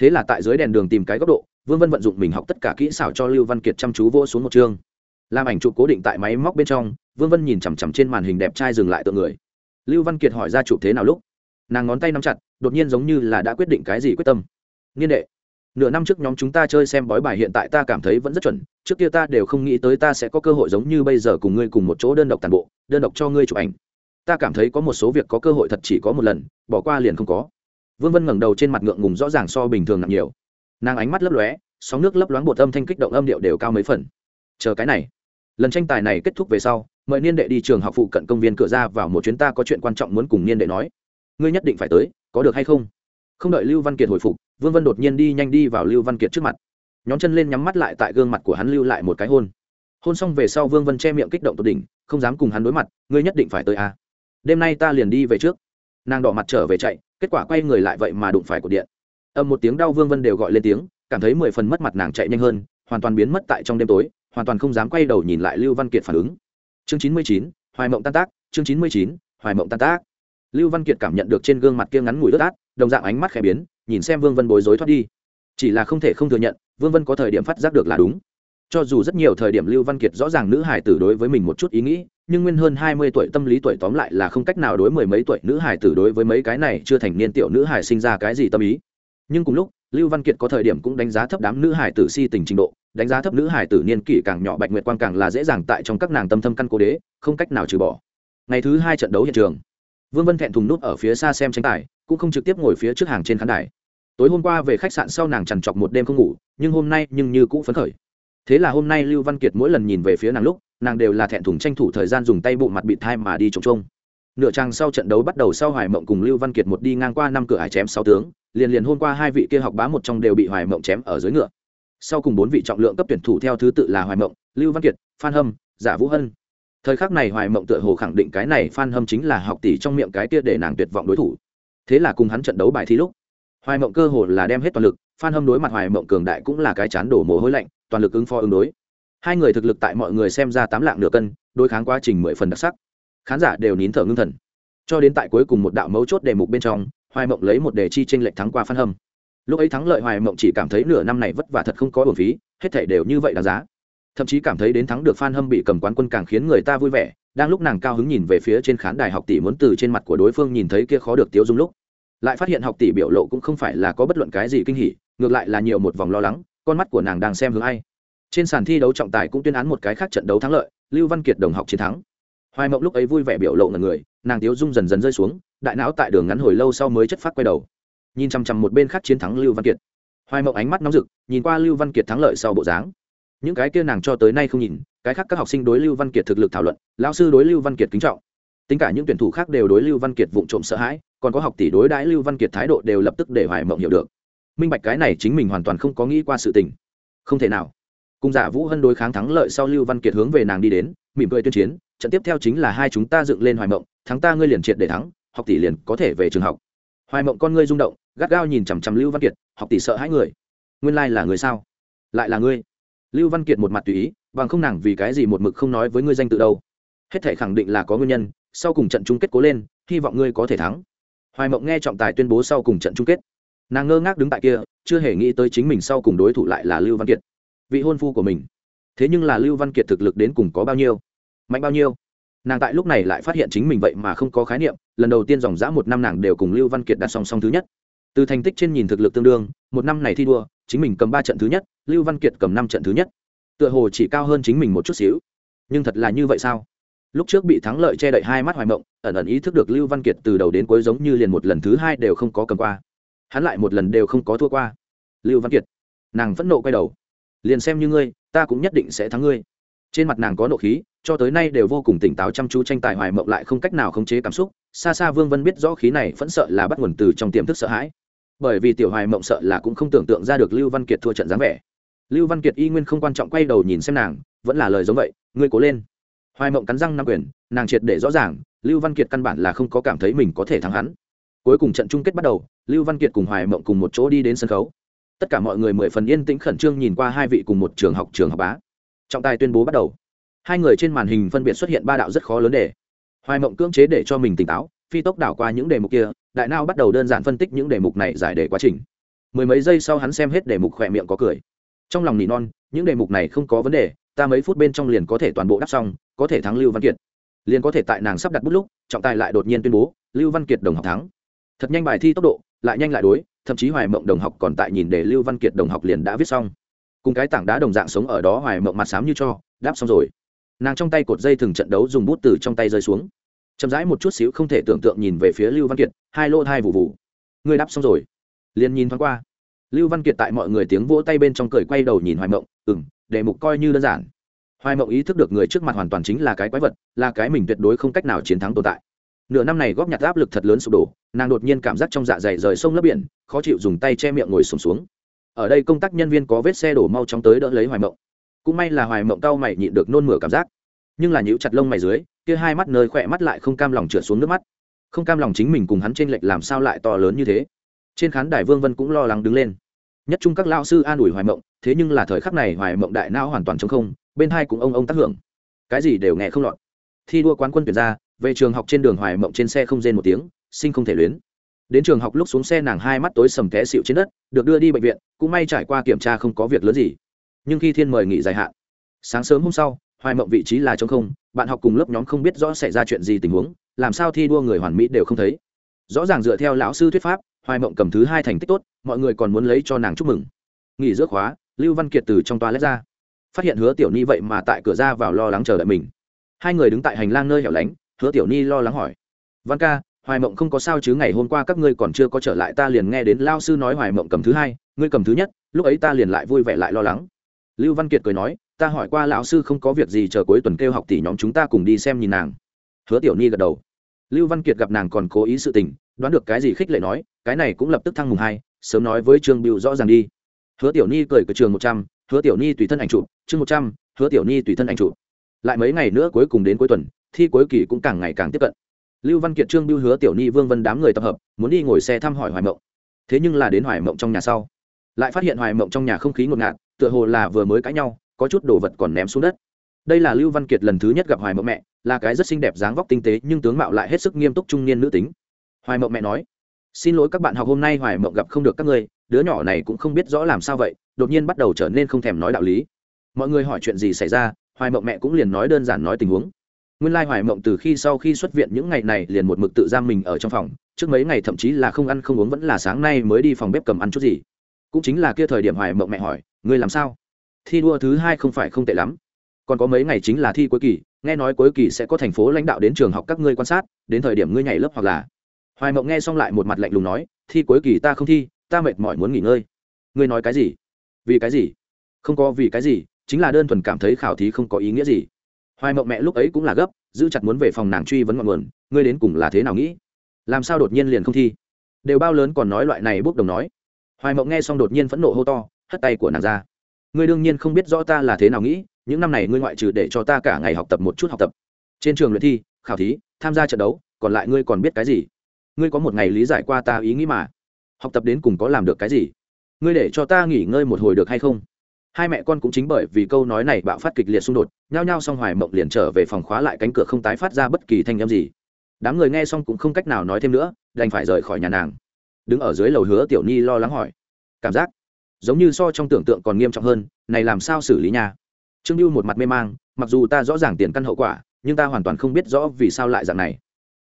Thế là tại dưới đèn đường tìm cái góc độ, vương vân vận dụng mình học tất cả kỹ xảo cho lưu văn kiệt chăm chú vô xuống một chương làm ảnh chụp cố định tại máy móc bên trong, vương vân nhìn chằm chằm trên màn hình đẹp trai dừng lại tượng người. Lưu văn kiệt hỏi ra chụp thế nào lúc? Nàng ngón tay nắm chặt, đột nhiên giống như là đã quyết định cái gì quyết tâm. Niên đệ, nửa năm trước nhóm chúng ta chơi xem bói bài hiện tại ta cảm thấy vẫn rất chuẩn, trước kia ta đều không nghĩ tới ta sẽ có cơ hội giống như bây giờ cùng ngươi cùng một chỗ đơn độc tàn bộ, đơn độc cho ngươi chụp ảnh. Ta cảm thấy có một số việc có cơ hội thật chỉ có một lần, bỏ qua liền không có. Vương vân ngẩng đầu trên mặt ngượng ngùng rõ ràng so bình thường nặng nhiều. Nàng ánh mắt lấp lóe, sóng nước lấp loáng bột âm thanh kích động âm điệu đều cao mấy phần chờ cái này. Lần tranh tài này kết thúc về sau, mời niên đệ đi trường học phụ cận công viên cửa ra vào một chuyến ta có chuyện quan trọng muốn cùng niên đệ nói. Ngươi nhất định phải tới, có được hay không? Không đợi lưu văn kiệt hồi phục, vương vân đột nhiên đi nhanh đi vào lưu văn kiệt trước mặt. Nhóm chân lên nhắm mắt lại tại gương mặt của hắn lưu lại một cái hôn. Hôn xong về sau vương vân che miệng kích động tột đỉnh, không dám cùng hắn đối mặt, ngươi nhất định phải tới à. đêm nay ta liền đi về trước. Nàng đỏ mặt trở về chạy, kết quả quay người lại vậy mà đụng phải cột điện. Âm một tiếng đau vương vân đều gọi lên tiếng, cảm thấy mười phần mất mặt nàng chạy nhanh hơn, hoàn toàn biến mất tại trong đêm tối hoàn toàn không dám quay đầu nhìn lại lưu văn kiệt phản ứng. Chương chín mươi chín, hoài mộng tan tác, chương chín mươi chín, hoài mộng tan tác. Lưu văn kiệt cảm nhận được trên gương mặt kia ngắn ngủi ướt át, đồng dạng ánh mắt khẽ biến, nhìn xem vương vân bối rối thoát đi. Chỉ là không thể không thừa nhận, vương vân có thời điểm phát giác được là đúng. Cho dù rất nhiều thời điểm lưu văn kiệt rõ ràng nữ hải tử đối với mình một chút ý nghĩ, nhưng nguyên hơn hai mươi tuổi tâm lý tuổi tóm lại là không cách nào đối mười mấy tuổi nữ hải tử đối với mấy cái này chưa thành niên tiểu nữ hải sinh ra cái gì tâm ý. Nhưng cùng lúc, lưu văn kiệt có thời điểm cũng đánh giá thấp đám nữ hải tử si tình trình độ đánh giá thấp nữ hải tử niên kỷ càng nhỏ bạch nguyệt quang càng là dễ dàng tại trong các nàng tâm thâm căn cố đế, không cách nào trừ bỏ. Ngày thứ hai trận đấu hiện trường, vương vân thẹn thùng nút ở phía xa xem tranh tài, cũng không trực tiếp ngồi phía trước hàng trên khán đài. Tối hôm qua về khách sạn sau nàng trằn trọc một đêm không ngủ, nhưng hôm nay nhưng như cũng phấn khởi. Thế là hôm nay lưu văn kiệt mỗi lần nhìn về phía nàng lúc, nàng đều là thẹn thùng tranh thủ thời gian dùng tay bộ mặt bị thai mà đi trống trông. Nửa trang sau trận đấu bắt đầu sau hoài mộng cùng lưu văn kiệt một đi ngang qua năm cửa hải chém sáu tướng, liền liền hôm qua hai vị kia học bá một trong đều bị hoài mộng chém ở dưới ngựa sau cùng bốn vị trọng lượng cấp tuyển thủ theo thứ tự là hoài mộng, lưu văn kiệt, phan hâm, giả vũ hân. Thời khắc này hoài mộng tựa hồ khẳng định cái này phan hâm chính là học tỷ trong miệng cái kia để nàng tuyệt vọng đối thủ. Thế là cùng hắn trận đấu bài thi lúc, hoài mộng cơ hồ là đem hết toàn lực, phan hâm đối mặt hoài mộng cường đại cũng là cái chán đổ mồ hôi lạnh, toàn lực ứng phó ứng đối. Hai người thực lực tại mọi người xem ra tám lạng nửa cân, đối kháng quá trình mười phần đặc sắc. Khán giả đều nín thở ngưng thần. Cho đến tại cuối cùng một đạo mấu chốt đề mục bên trong, hoài mộng lấy một đề chi tranh lệch thắng qua phan hâm lúc ấy thắng lợi hoài mộng chỉ cảm thấy nửa năm này vất vả thật không có bổn phí, hết thể đều như vậy đáng giá. Thậm chí cảm thấy đến thắng được phan hâm bị cầm quán quân càng khiến người ta vui vẻ, đang lúc nàng cao hứng nhìn về phía trên khán đài học tỷ muốn từ trên mặt của đối phương nhìn thấy kia khó được tiêu dung lúc. Lại phát hiện học tỷ biểu lộ cũng không phải là có bất luận cái gì kinh hỉ, ngược lại là nhiều một vòng lo lắng, con mắt của nàng đang xem hướng ai. Trên sàn thi đấu trọng tài cũng tuyên án một cái khác trận đấu thắng lợi, lưu văn kiệt đồng học chiến thắng. Hoài mộng lúc ấy vui vẻ biểu lộ ngần người, nàng tiếu dung dần dần rơi xuống, đại não tại đường ngắn hồi lâu sau mới chất phát quay đầu nhìn chằm chằm một bên khác chiến thắng lưu văn kiệt. Hoài mộng ánh mắt nóng rực, nhìn qua lưu văn kiệt thắng lợi sau bộ dáng. Những cái kia nàng cho tới nay không nhìn, cái khác các học sinh đối lưu văn kiệt thực lực thảo luận lao sư đối lưu văn kiệt kính trọng. Tính cả những tuyển thủ khác đều đối lưu văn kiệt vụng trộm sợ hãi, còn có học tỷ đối đãi lưu văn kiệt thái độ đều lập tức để hoài mộng hiểu được. Minh bạch cái này chính mình hoàn toàn không có nghĩ qua sự tình. Không thể nào. Cùng giả vũ hân đối kháng thắng lợi sau lưu văn kiệt hướng về nàng đi đến, mỉm cười tuyên chiến, trận tiếp theo chính là hai chúng ta dựng lên hoài mộng, thắng ta ngươi liền triệt để thắng, học tỷ liền có thể về trường học. Hoài mộng con ngươi rung động gắt gao nhìn chằm chằm lưu văn kiệt, học tỷ sợ hãi người. Nguyên lai là người sao? Lại là ngươi? Lưu văn kiệt một mặt tùy ý, bằng không nàng vì cái gì một mực không nói với ngươi danh tự đâu. Hết thể khẳng định là có nguyên nhân, sau cùng trận chung kết cố lên, hy vọng ngươi có thể thắng. Hoài mộng nghe trọng tài tuyên bố sau cùng trận chung kết. Nàng ngơ ngác đứng tại kia, chưa hề nghĩ tới chính mình sau cùng đối thủ lại là lưu văn kiệt. Vị hôn phu của mình. Thế nhưng là lưu văn kiệt thực lực đến cùng có bao nhiêu? Mạnh bao nhiêu? Nàng tại lúc này lại phát hiện chính mình vậy mà không có khái niệm, lần đầu tiên dòng dã một năm nàng đều cùng lưu văn kiệt đặt song song thứ nhất từ thành tích trên nhìn thực lực tương đương, một năm này thi đua, chính mình cầm ba trận thứ nhất, lưu văn kiệt cầm năm trận thứ nhất. Tựa hồ chỉ cao hơn chính mình một chút xíu. Nhưng thật là như vậy sao? Lúc trước bị thắng lợi che đậy hai mắt hoài mộng, ẩn ẩn ý thức được lưu văn kiệt từ đầu đến cuối giống như liền một lần thứ hai đều không có cầm qua. Hắn lại một lần đều không có thua qua. Lưu văn kiệt, nàng phẫn nộ quay đầu. Liền xem như ngươi, ta cũng nhất định sẽ thắng ngươi. Trên mặt nàng có nộ khí, cho tới nay đều vô cùng tỉnh táo chăm chú tranh tài hoài mộng lại không cách nào khống chế cảm xúc. Xa xa vương vân biết rõ khí này vẫn sợ là bắt nguồn từ trong tiềm thức sợ hãi bởi vì tiểu hoài mộng sợ là cũng không tưởng tượng ra được lưu văn kiệt thua trận dáng vẻ. Lưu văn kiệt y nguyên không quan trọng quay đầu nhìn xem nàng, vẫn là lời giống vậy, ngươi cố lên. Hoài mộng cắn răng nam quyền, nàng triệt để rõ ràng, lưu văn kiệt căn bản là không có cảm thấy mình có thể thắng hắn. Cuối cùng trận chung kết bắt đầu, lưu văn kiệt cùng hoài mộng cùng một chỗ đi đến sân khấu. Tất cả mọi người mười phần yên tĩnh khẩn trương nhìn qua hai vị cùng một trường học trường học bá. Trọng tài tuyên bố bắt đầu. Hai người trên màn hình phân biệt xuất hiện ba đạo rất khó lớn đề. Hoài mộng cưỡng chế để cho mình tỉnh táo phi tốc đảo qua những đề mục kia, đại nao bắt đầu đơn giản phân tích những đề mục này giải đề quá trình. Mười mấy giây sau hắn xem hết đề mục khỏe miệng có cười. Trong lòng nỉ non, những đề mục này không có vấn đề, ta mấy phút bên trong liền có thể toàn bộ đáp xong, có thể thắng lưu văn kiệt. Liền có thể tại nàng sắp đặt bút lúc, trọng tài lại đột nhiên tuyên bố, lưu văn kiệt đồng học thắng. Thật nhanh bài thi tốc độ, lại nhanh lại đối, thậm chí hoài mộng đồng học còn tại nhìn để lưu văn kiệt đồng học liền đã viết xong. Cùng cái tảng đá đồng dạng sống ở đó, hoài mộng mặt xám như cho, đáp xong rồi. Nàng trong tay cột dây thừng trận đấu dùng bút từ trong tay rơi xuống chậm rãi một chút xíu không thể tưởng tượng nhìn về phía lưu văn kiệt hai lô hai vụ vụ người đáp xong rồi liền nhìn thoáng qua lưu văn kiệt tại mọi người tiếng vỗ tay bên trong cười quay đầu nhìn hoài mộng ừ m đề mục coi như đơn giản hoài mộng ý thức được người trước mặt hoàn toàn chính là cái quái vật là cái mình tuyệt đối không cách nào chiến thắng tồn tại nửa năm này góp nhặt áp lực thật lớn sụp đổ nàng đột nhiên cảm giác trong dạ dày rời sông lấp biển khó chịu dùng tay che miệng ngồi sùng xuống, xuống ở đây công tác nhân viên có vết xe đổ mau chóng tới đỡ lấy hoài mộng cũng may là hoài mộng cau mày nhịn được nôn mửa cảm giác nhưng là nhíu chặt lông mày dưới kia hai mắt nơi khỏe mắt lại không cam lòng trượt xuống nước mắt. Không cam lòng chính mình cùng hắn trên lệch làm sao lại to lớn như thế. Trên khán đài vương vân cũng lo lắng đứng lên. Nhất trung các lao sư an ủi hoài mộng, thế nhưng là thời khắc này hoài mộng đại não hoàn toàn chống không, bên hai cũng ông ông tác hưởng. Cái gì đều nghe không lọt. Thi đua quán quân tuyển ra, về trường học trên đường hoài mộng trên xe không rên một tiếng, sinh không thể luyến. Đến trường học lúc xuống xe nàng hai mắt tối sầm té xịu trên đất, được đưa đi bệnh viện, cũng may trải qua kiểm tra không có việc lớn gì. Nhưng khi thiên mời nghỉ dài hạn. Sáng sớm hôm sau hoài mộng vị trí là trống không, bạn học cùng lớp nhóm không biết rõ xảy ra chuyện gì tình huống, làm sao thi đua người hoàn mỹ đều không thấy. Rõ ràng dựa theo lão sư thuyết pháp, hoài mộng cầm thứ hai thành tích tốt, mọi người còn muốn lấy cho nàng chúc mừng. Nghỉ giữa khóa, lưu văn kiệt từ trong toa lét ra. Phát hiện hứa tiểu ni vậy mà tại cửa ra vào lo lắng chờ đợi mình. Hai người đứng tại hành lang nơi hẻo lánh, hứa tiểu ni lo lắng hỏi. Văn ca, hoài mộng không có sao chứ ngày hôm qua các ngươi còn chưa có trở lại, ta liền nghe đến lao sư nói hoài mộng cầm thứ hai, ngươi cầm thứ nhất, lúc ấy ta liền lại vui vẻ lại lo lắng. Lưu văn kiệt cười nói ta hỏi qua lão sư không có việc gì, chờ cuối tuần kêu học tỷ nhóm chúng ta cùng đi xem nhìn nàng. Hứa tiểu ni gật đầu. Lưu văn kiệt gặp nàng còn cố ý sự tình, đoán được cái gì khích lệ nói, cái này cũng lập tức thăng mùng hai, sớm nói với trương bưu rõ ràng đi. Hứa tiểu ni cười cửa trường một trăm, hứa tiểu ni tùy thân ảnh chụp, chương một trăm, hứa tiểu ni tùy thân ảnh chụp. Lại mấy ngày nữa cuối cùng đến cuối tuần, thi cuối kỳ cũng càng ngày càng tiếp cận. Lưu văn kiệt, trương bưu, hứa tiểu ni, vương vân đám người tập hợp, muốn đi ngồi xe thăm hỏi hoài mộng. Thế nhưng là đến hoài mộng trong nhà sau. Lại phát hiện hoài mộng trong nhà không khí ngột ngạt, tựa hồ là vừa mới cãi nhau có chút đồ vật còn ném xuống đất. Đây là lưu văn kiệt lần thứ nhất gặp hoài mộng mẹ là cái rất xinh đẹp dáng vóc tinh tế nhưng tướng mạo lại hết sức nghiêm túc trung niên nữ tính. Hoài mộng mẹ nói xin lỗi các bạn học hôm nay hoài mộng gặp không được các người, đứa nhỏ này cũng không biết rõ làm sao vậy đột nhiên bắt đầu trở nên không thèm nói đạo lý. Mọi người hỏi chuyện gì xảy ra hoài mộng mẹ cũng liền nói đơn giản nói tình huống. Nguyên lai hoài mộng từ khi sau khi xuất viện những ngày này liền một mực tự giam mình ở trong phòng trước mấy ngày thậm chí là không ăn không uống vẫn là sáng nay mới đi phòng bếp cầm ăn chút gì. Cũng chính là kia thời điểm hoài mộng mẹ hỏi ngươi làm sao? Thi đua thứ hai không phải không tệ lắm. Còn có mấy ngày chính là thi cuối kỳ, nghe nói cuối kỳ sẽ có thành phố lãnh đạo đến trường học các ngươi quan sát, đến thời điểm ngươi nhảy lớp hoặc là. Hoài mộng nghe xong lại một mặt lạnh lùng nói, thi cuối kỳ ta không thi, ta mệt mỏi muốn nghỉ ngơi. Ngươi nói cái gì? Vì cái gì? Không có vì cái gì, chính là đơn thuần cảm thấy khảo thí không có ý nghĩa gì. Hoài mộng mẹ lúc ấy cũng là gấp, giữ chặt muốn về phòng nàng truy vấn ngọn nguồn, ngươi đến cùng là thế nào nghĩ? Làm sao đột nhiên liền không thi? Đều bao lớn còn nói loại này bốc đồng nói. Hoài mộng nghe xong đột nhiên phẫn nộ hô to, hất tay của nàng ra ngươi đương nhiên không biết rõ ta là thế nào nghĩ, những năm này ngươi ngoại trừ để cho ta cả ngày học tập một chút học tập. Trên trường luyện thi, khảo thí, tham gia trận đấu, còn lại ngươi còn biết cái gì? Ngươi có một ngày lý giải qua ta ý nghĩ mà. Học tập đến cùng có làm được cái gì? Ngươi để cho ta nghỉ ngơi một hồi được hay không? Hai mẹ con cũng chính bởi vì câu nói này bạo phát kịch liệt xung đột, nhao nhao xong hoài mộng liền trở về phòng khóa lại cánh cửa không tái phát ra bất kỳ thanh â m gì. Đám người nghe xong cũng không cách nào nói thêm nữa, đành phải rời khỏi nhà nàng. Đứng ở dưới lầu hứa tiểu ni lo lắng hỏi. Cảm giác? Giống như so trong tưởng tượng còn nghiêm trọng hơn, này làm sao xử lý nha? Trương lưu một mặt mê mang, mặc dù ta rõ ràng tiền căn hậu quả, nhưng ta hoàn toàn không biết rõ vì sao lại dạng này.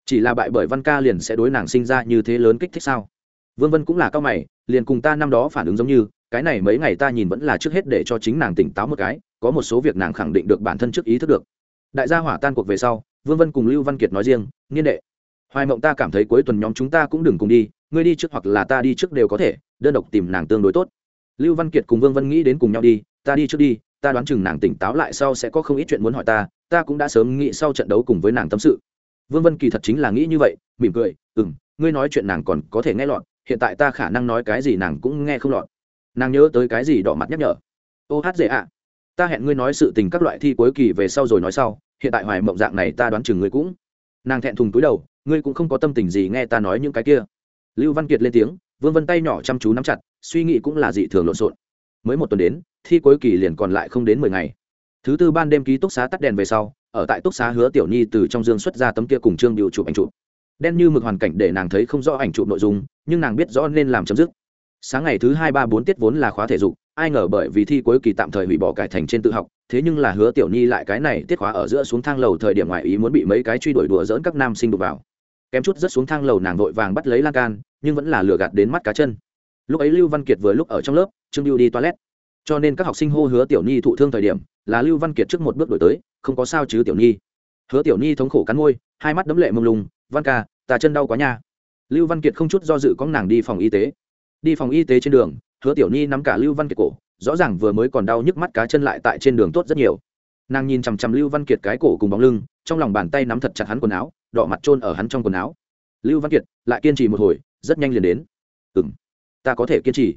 Chỉ là bại bởi văn ca liền sẽ đối nàng sinh ra như thế lớn kích thích sao? Vương vân cũng là cao mày, liền cùng ta năm đó phản ứng giống như, cái này mấy ngày ta nhìn vẫn là trước hết để cho chính nàng tỉnh táo một cái, có một số việc nàng khẳng định được bản thân trước ý thức được. Đại gia hỏa tan cuộc về sau, vương vân cùng lưu văn kiệt nói riêng, niên đệ, hoài mộng ta cảm thấy cuối tuần nhóm chúng ta cũng đừng cùng đi, ngươi đi trước hoặc là ta đi trước đều có thể, đơn độc tìm nàng tương đối tốt lưu văn kiệt cùng vương vân nghĩ đến cùng nhau đi, ta đi trước đi, ta đoán chừng nàng tỉnh táo lại sau sẽ có không ít chuyện muốn hỏi ta ta cũng đã sớm nghĩ sau trận đấu cùng với nàng tâm sự. Vương vân kỳ thật chính là nghĩ như vậy, mỉm cười ừ m ngươi nói chuyện nàng còn có thể nghe lọt, hiện tại ta khả năng nói cái gì nàng cũng nghe không lọt. Nàng nhớ tới cái gì đỏ mặt nhắc nhở, ô hát dễ ạ, ta hẹn ngươi nói sự tình các loại thi cuối kỳ về sau rồi nói sau, hiện tại hoài mộng dạng này ta đoán chừng ngươi cũng. Nàng thẹn thùng túi đầu, ngươi cũng không có tâm tình gì nghe ta nói những cái kia. Lưu văn kiệt lên tiếng vương vân tay nhỏ chăm chú nắm chặt, suy nghĩ cũng là dị thường lộn xộn. Mới một tuần đến, thi cuối kỳ liền còn lại không đến mười ngày. Thứ tư ban đêm ký túc xá tắt đèn về sau, ở tại túc xá hứa tiểu nhi từ trong dương xuất ra tấm kia cùng trương biểu chụp ảnh chụp. Đen như mực hoàn cảnh để nàng thấy không rõ ảnh chụp nội dung, nhưng nàng biết rõ nên làm chấm dứt. Sáng ngày thứ hai ba bốn tiết vốn là khóa thể dục, ai ngờ bởi vì thi cuối kỳ tạm thời hủy bỏ cải thành trên tự học, thế nhưng là hứa tiểu nhi lại cái này tiết khóa ở giữa xuống thang lầu thời điểm ngoại ý muốn bị mấy cái truy đuổi đùa dỡn các nam sinh đục vào kém chút rất xuống thang lầu nàng vội vàng bắt lấy lan can, nhưng vẫn là lừa gạt đến mắt cá chân. Lúc ấy lưu văn kiệt vừa lúc ở trong lớp, trương lưu đi toilet. Cho nên các học sinh hô hứa tiểu nhi thụ thương thời điểm, là lưu văn kiệt trước một bước đổi tới, không có sao chứ tiểu nhi. Hứa tiểu nhi thống khổ cắn môi, hai mắt đấm lệ mông lung, văn ca, ta chân đau quá nha. Lưu văn kiệt không chút do dự có nàng đi phòng y tế. Đi phòng y tế trên đường, hứa tiểu nhi nắm cả lưu văn kiệt cổ, rõ ràng vừa mới còn đau nhức mắt cá chân lại tại trên đường tốt rất nhiều nàng nhìn chằm chằm lưu văn kiệt cái cổ cùng bóng lưng, trong lòng bàn tay nắm thật chặt hắn quần áo, đỏ mặt trôn ở hắn trong quần áo. Lưu văn kiệt, lại kiên trì một hồi, rất nhanh liền đến. Ừ m ta có thể kiên trì.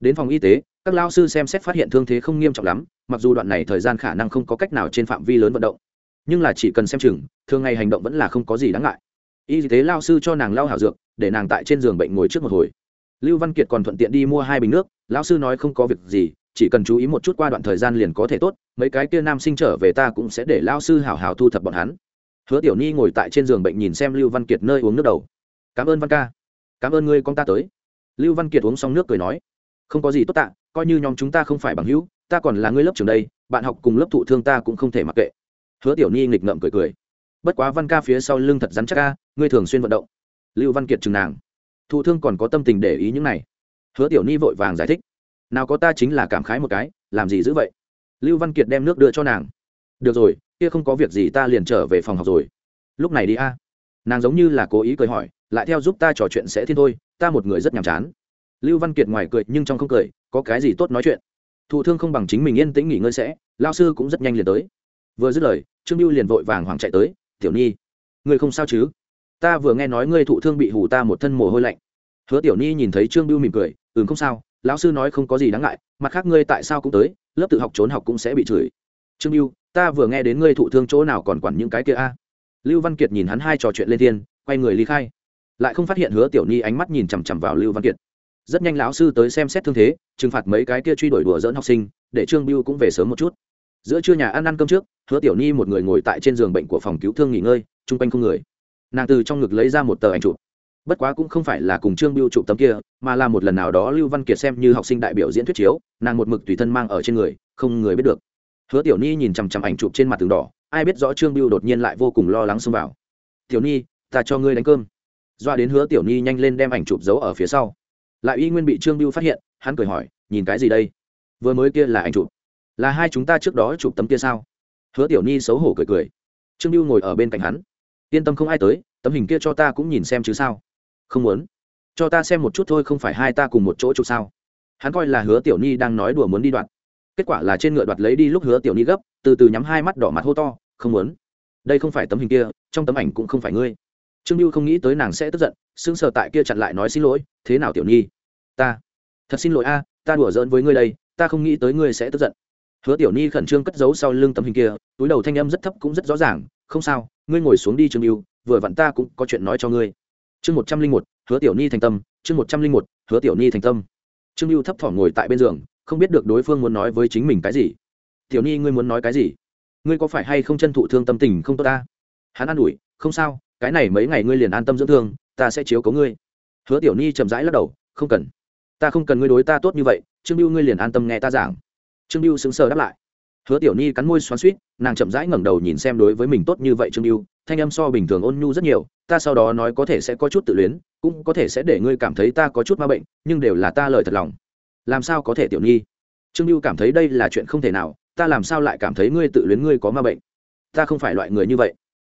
Đến phòng y tế, các lao sư xem xét phát hiện thương thế không nghiêm trọng lắm, mặc dù đoạn này thời gian khả năng không có cách nào trên phạm vi lớn vận động, nhưng là chỉ cần xem chừng, thường ngày hành động vẫn là không có gì đáng ngại. Y tế lao sư cho nàng lao hảo dược, để nàng tại trên giường bệnh ngồi trước một hồi. Lưu văn kiệt còn thuận tiện đi mua hai bình nước, lao sư nói không có việc gì chỉ cần chú ý một chút qua đoạn thời gian liền có thể tốt, mấy cái kia nam sinh trở về ta cũng sẽ để lao sư hảo hảo thu thập bọn hắn. Hứa tiểu ni ngồi tại trên giường bệnh nhìn xem lưu văn kiệt nơi uống nước đầu. Cảm ơn văn ca, cảm ơn ngươi con ta tới. Lưu văn kiệt uống xong nước cười nói, không có gì tốt tạ, coi như nhóm chúng ta không phải bằng hữu, ta còn là ngươi lớp trường đây, bạn học cùng lớp thụ thương ta cũng không thể mặc kệ. Hứa tiểu ni nghịch ngợm cười cười, bất quá văn ca phía sau lưng thật rắn chắc ca ngươi thường xuyên vận động. Lưu văn kiệt chừng nàng, thụ thương còn có tâm tình để ý những này. Hứa tiểu ni vội vàng giải thích nào có ta chính là cảm khái một cái, làm gì dữ vậy? Lưu văn kiệt đem nước đưa cho nàng. Được rồi, kia không có việc gì ta liền trở về phòng học rồi. Lúc này đi a. Nàng giống như là cố ý cười hỏi, lại theo giúp ta trò chuyện sẽ thiên thôi, ta một người rất nhàm chán. Lưu văn kiệt ngoài cười nhưng trong không cười, có cái gì tốt nói chuyện? Thụ thương không bằng chính mình yên tĩnh nghỉ ngơi sẽ lao sư cũng rất nhanh liền tới. Vừa dứt lời, trương lưu liền vội vàng hoàng chạy tới, tiểu nhi ngươi không sao chứ? Ta vừa nghe nói ngươi thụ thương bị hù ta một thân mồ hôi lạnh. Hứa tiểu nhi nhìn thấy trương lưu mỉm cười ừ không sao lão sư nói không có gì đáng ngại, mặt khác ngươi tại sao cũng tới, lớp tự học trốn học cũng sẽ bị chửi. Trương lưu ta vừa nghe đến ngươi thụ thương chỗ nào còn quản những cái kia a? Lưu văn kiệt nhìn hắn hai trò chuyện lên thiên, quay người ly khai. Lại không phát hiện hứa tiểu ni ánh mắt nhìn chằm chằm vào lưu văn kiệt. Rất nhanh lão sư tới xem xét thương thế, trừng phạt mấy cái kia truy đuổi đùa dỡn học sinh, để trương biêu cũng về sớm một chút. Giữa trưa nhà ăn ăn cơm trước, hứa tiểu ni một người ngồi tại trên giường bệnh của phòng cứu thương nghỉ ngơi, chung quanh không người. Nàng từ trong ngực lấy ra một tờ ảnh chụp bất quá cũng không phải là cùng trương biêu chụp tấm kia, mà là một lần nào đó lưu văn kiệt xem như học sinh đại biểu diễn thuyết chiếu, nàng một mực tùy thân mang ở trên người, không người biết được. Hứa tiểu ni nhìn chằm chằm ảnh chụp trên mặt tường đỏ, ai biết rõ trương biêu đột nhiên lại vô cùng lo lắng xông vào. Tiểu ni, ta cho ngươi đánh cơm. Doa đến hứa tiểu ni nhanh lên đem ảnh chụp giấu ở phía sau. Lại y nguyên bị trương biêu phát hiện, hắn cười hỏi, nhìn cái gì đây? Vừa mới kia là ảnh chụp. Là hai chúng ta trước đó chụp tấm kia sao? Hứa tiểu ni xấu hổ cười cười. Trương biêu ngồi ở bên cạnh hắn. Yên tâm không ai tới, tấm hình kia cho ta cũng nhìn xem chứ sao không muốn. Cho ta xem một chút thôi, không phải hai ta cùng một chỗ chụp sao? Hắn coi là hứa tiểu ni đang nói đùa muốn đi đoạn kết quả là trên ngựa đoạt lấy đi lúc hứa tiểu ni gấp, từ từ nhắm hai mắt đỏ mặt hô to, không muốn. Đây không phải tấm hình kia, trong tấm ảnh cũng không phải ngươi. Trương lưu không nghĩ tới nàng sẽ tức giận, sững sờ tại kia chặn lại nói xin lỗi, thế nào tiểu nhi ta. Thật xin lỗi a, ta đùa giỡn với ngươi đây, ta không nghĩ tới ngươi sẽ tức giận. Hứa tiểu nhi khẩn trương cất giấu sau lưng tấm hình kia, túi đầu thanh âm rất thấp cũng rất rõ ràng, không sao, ngươi ngồi xuống đi trương lưu vừa vặn ta cũng có chuyện nói cho ngươi chương một trăm linh một, hứa tiểu ni thành tâm, chương một trăm linh một, hứa tiểu ni thành tâm. Trương lưu thấp thỏm ngồi tại bên giường, không biết được đối phương muốn nói với chính mình cái gì. Tiểu ni, ngươi muốn nói cái gì? Ngươi có phải hay không chân thụ thương tâm tình không tốt ta? Hắn an ủi, không sao, cái này mấy ngày ngươi liền an tâm dưỡng thương, ta sẽ chiếu cố ngươi. Hứa tiểu ni chậm rãi lắc đầu, không cần. Ta không cần ngươi đối ta tốt như vậy, trương lưu ngươi liền an tâm nghe ta giảng. Trương lưu sững sờ đáp lại. Hứa tiểu ni cắn môi xoắn suýt nàng chậm rãi ngẩng đầu nhìn xem đối với mình tốt như vậy trương lưu thanh âm so bình thường ôn nhu rất nhiều, ta sau đó nói có thể sẽ có chút tự luyến, cũng có thể sẽ để ngươi cảm thấy ta có chút ma bệnh, nhưng đều là ta lời thật lòng. Làm sao có thể tiểu nhi? Trương biêu cảm thấy đây là chuyện không thể nào, ta làm sao lại cảm thấy ngươi tự luyến ngươi có ma bệnh? Ta không phải loại người như vậy.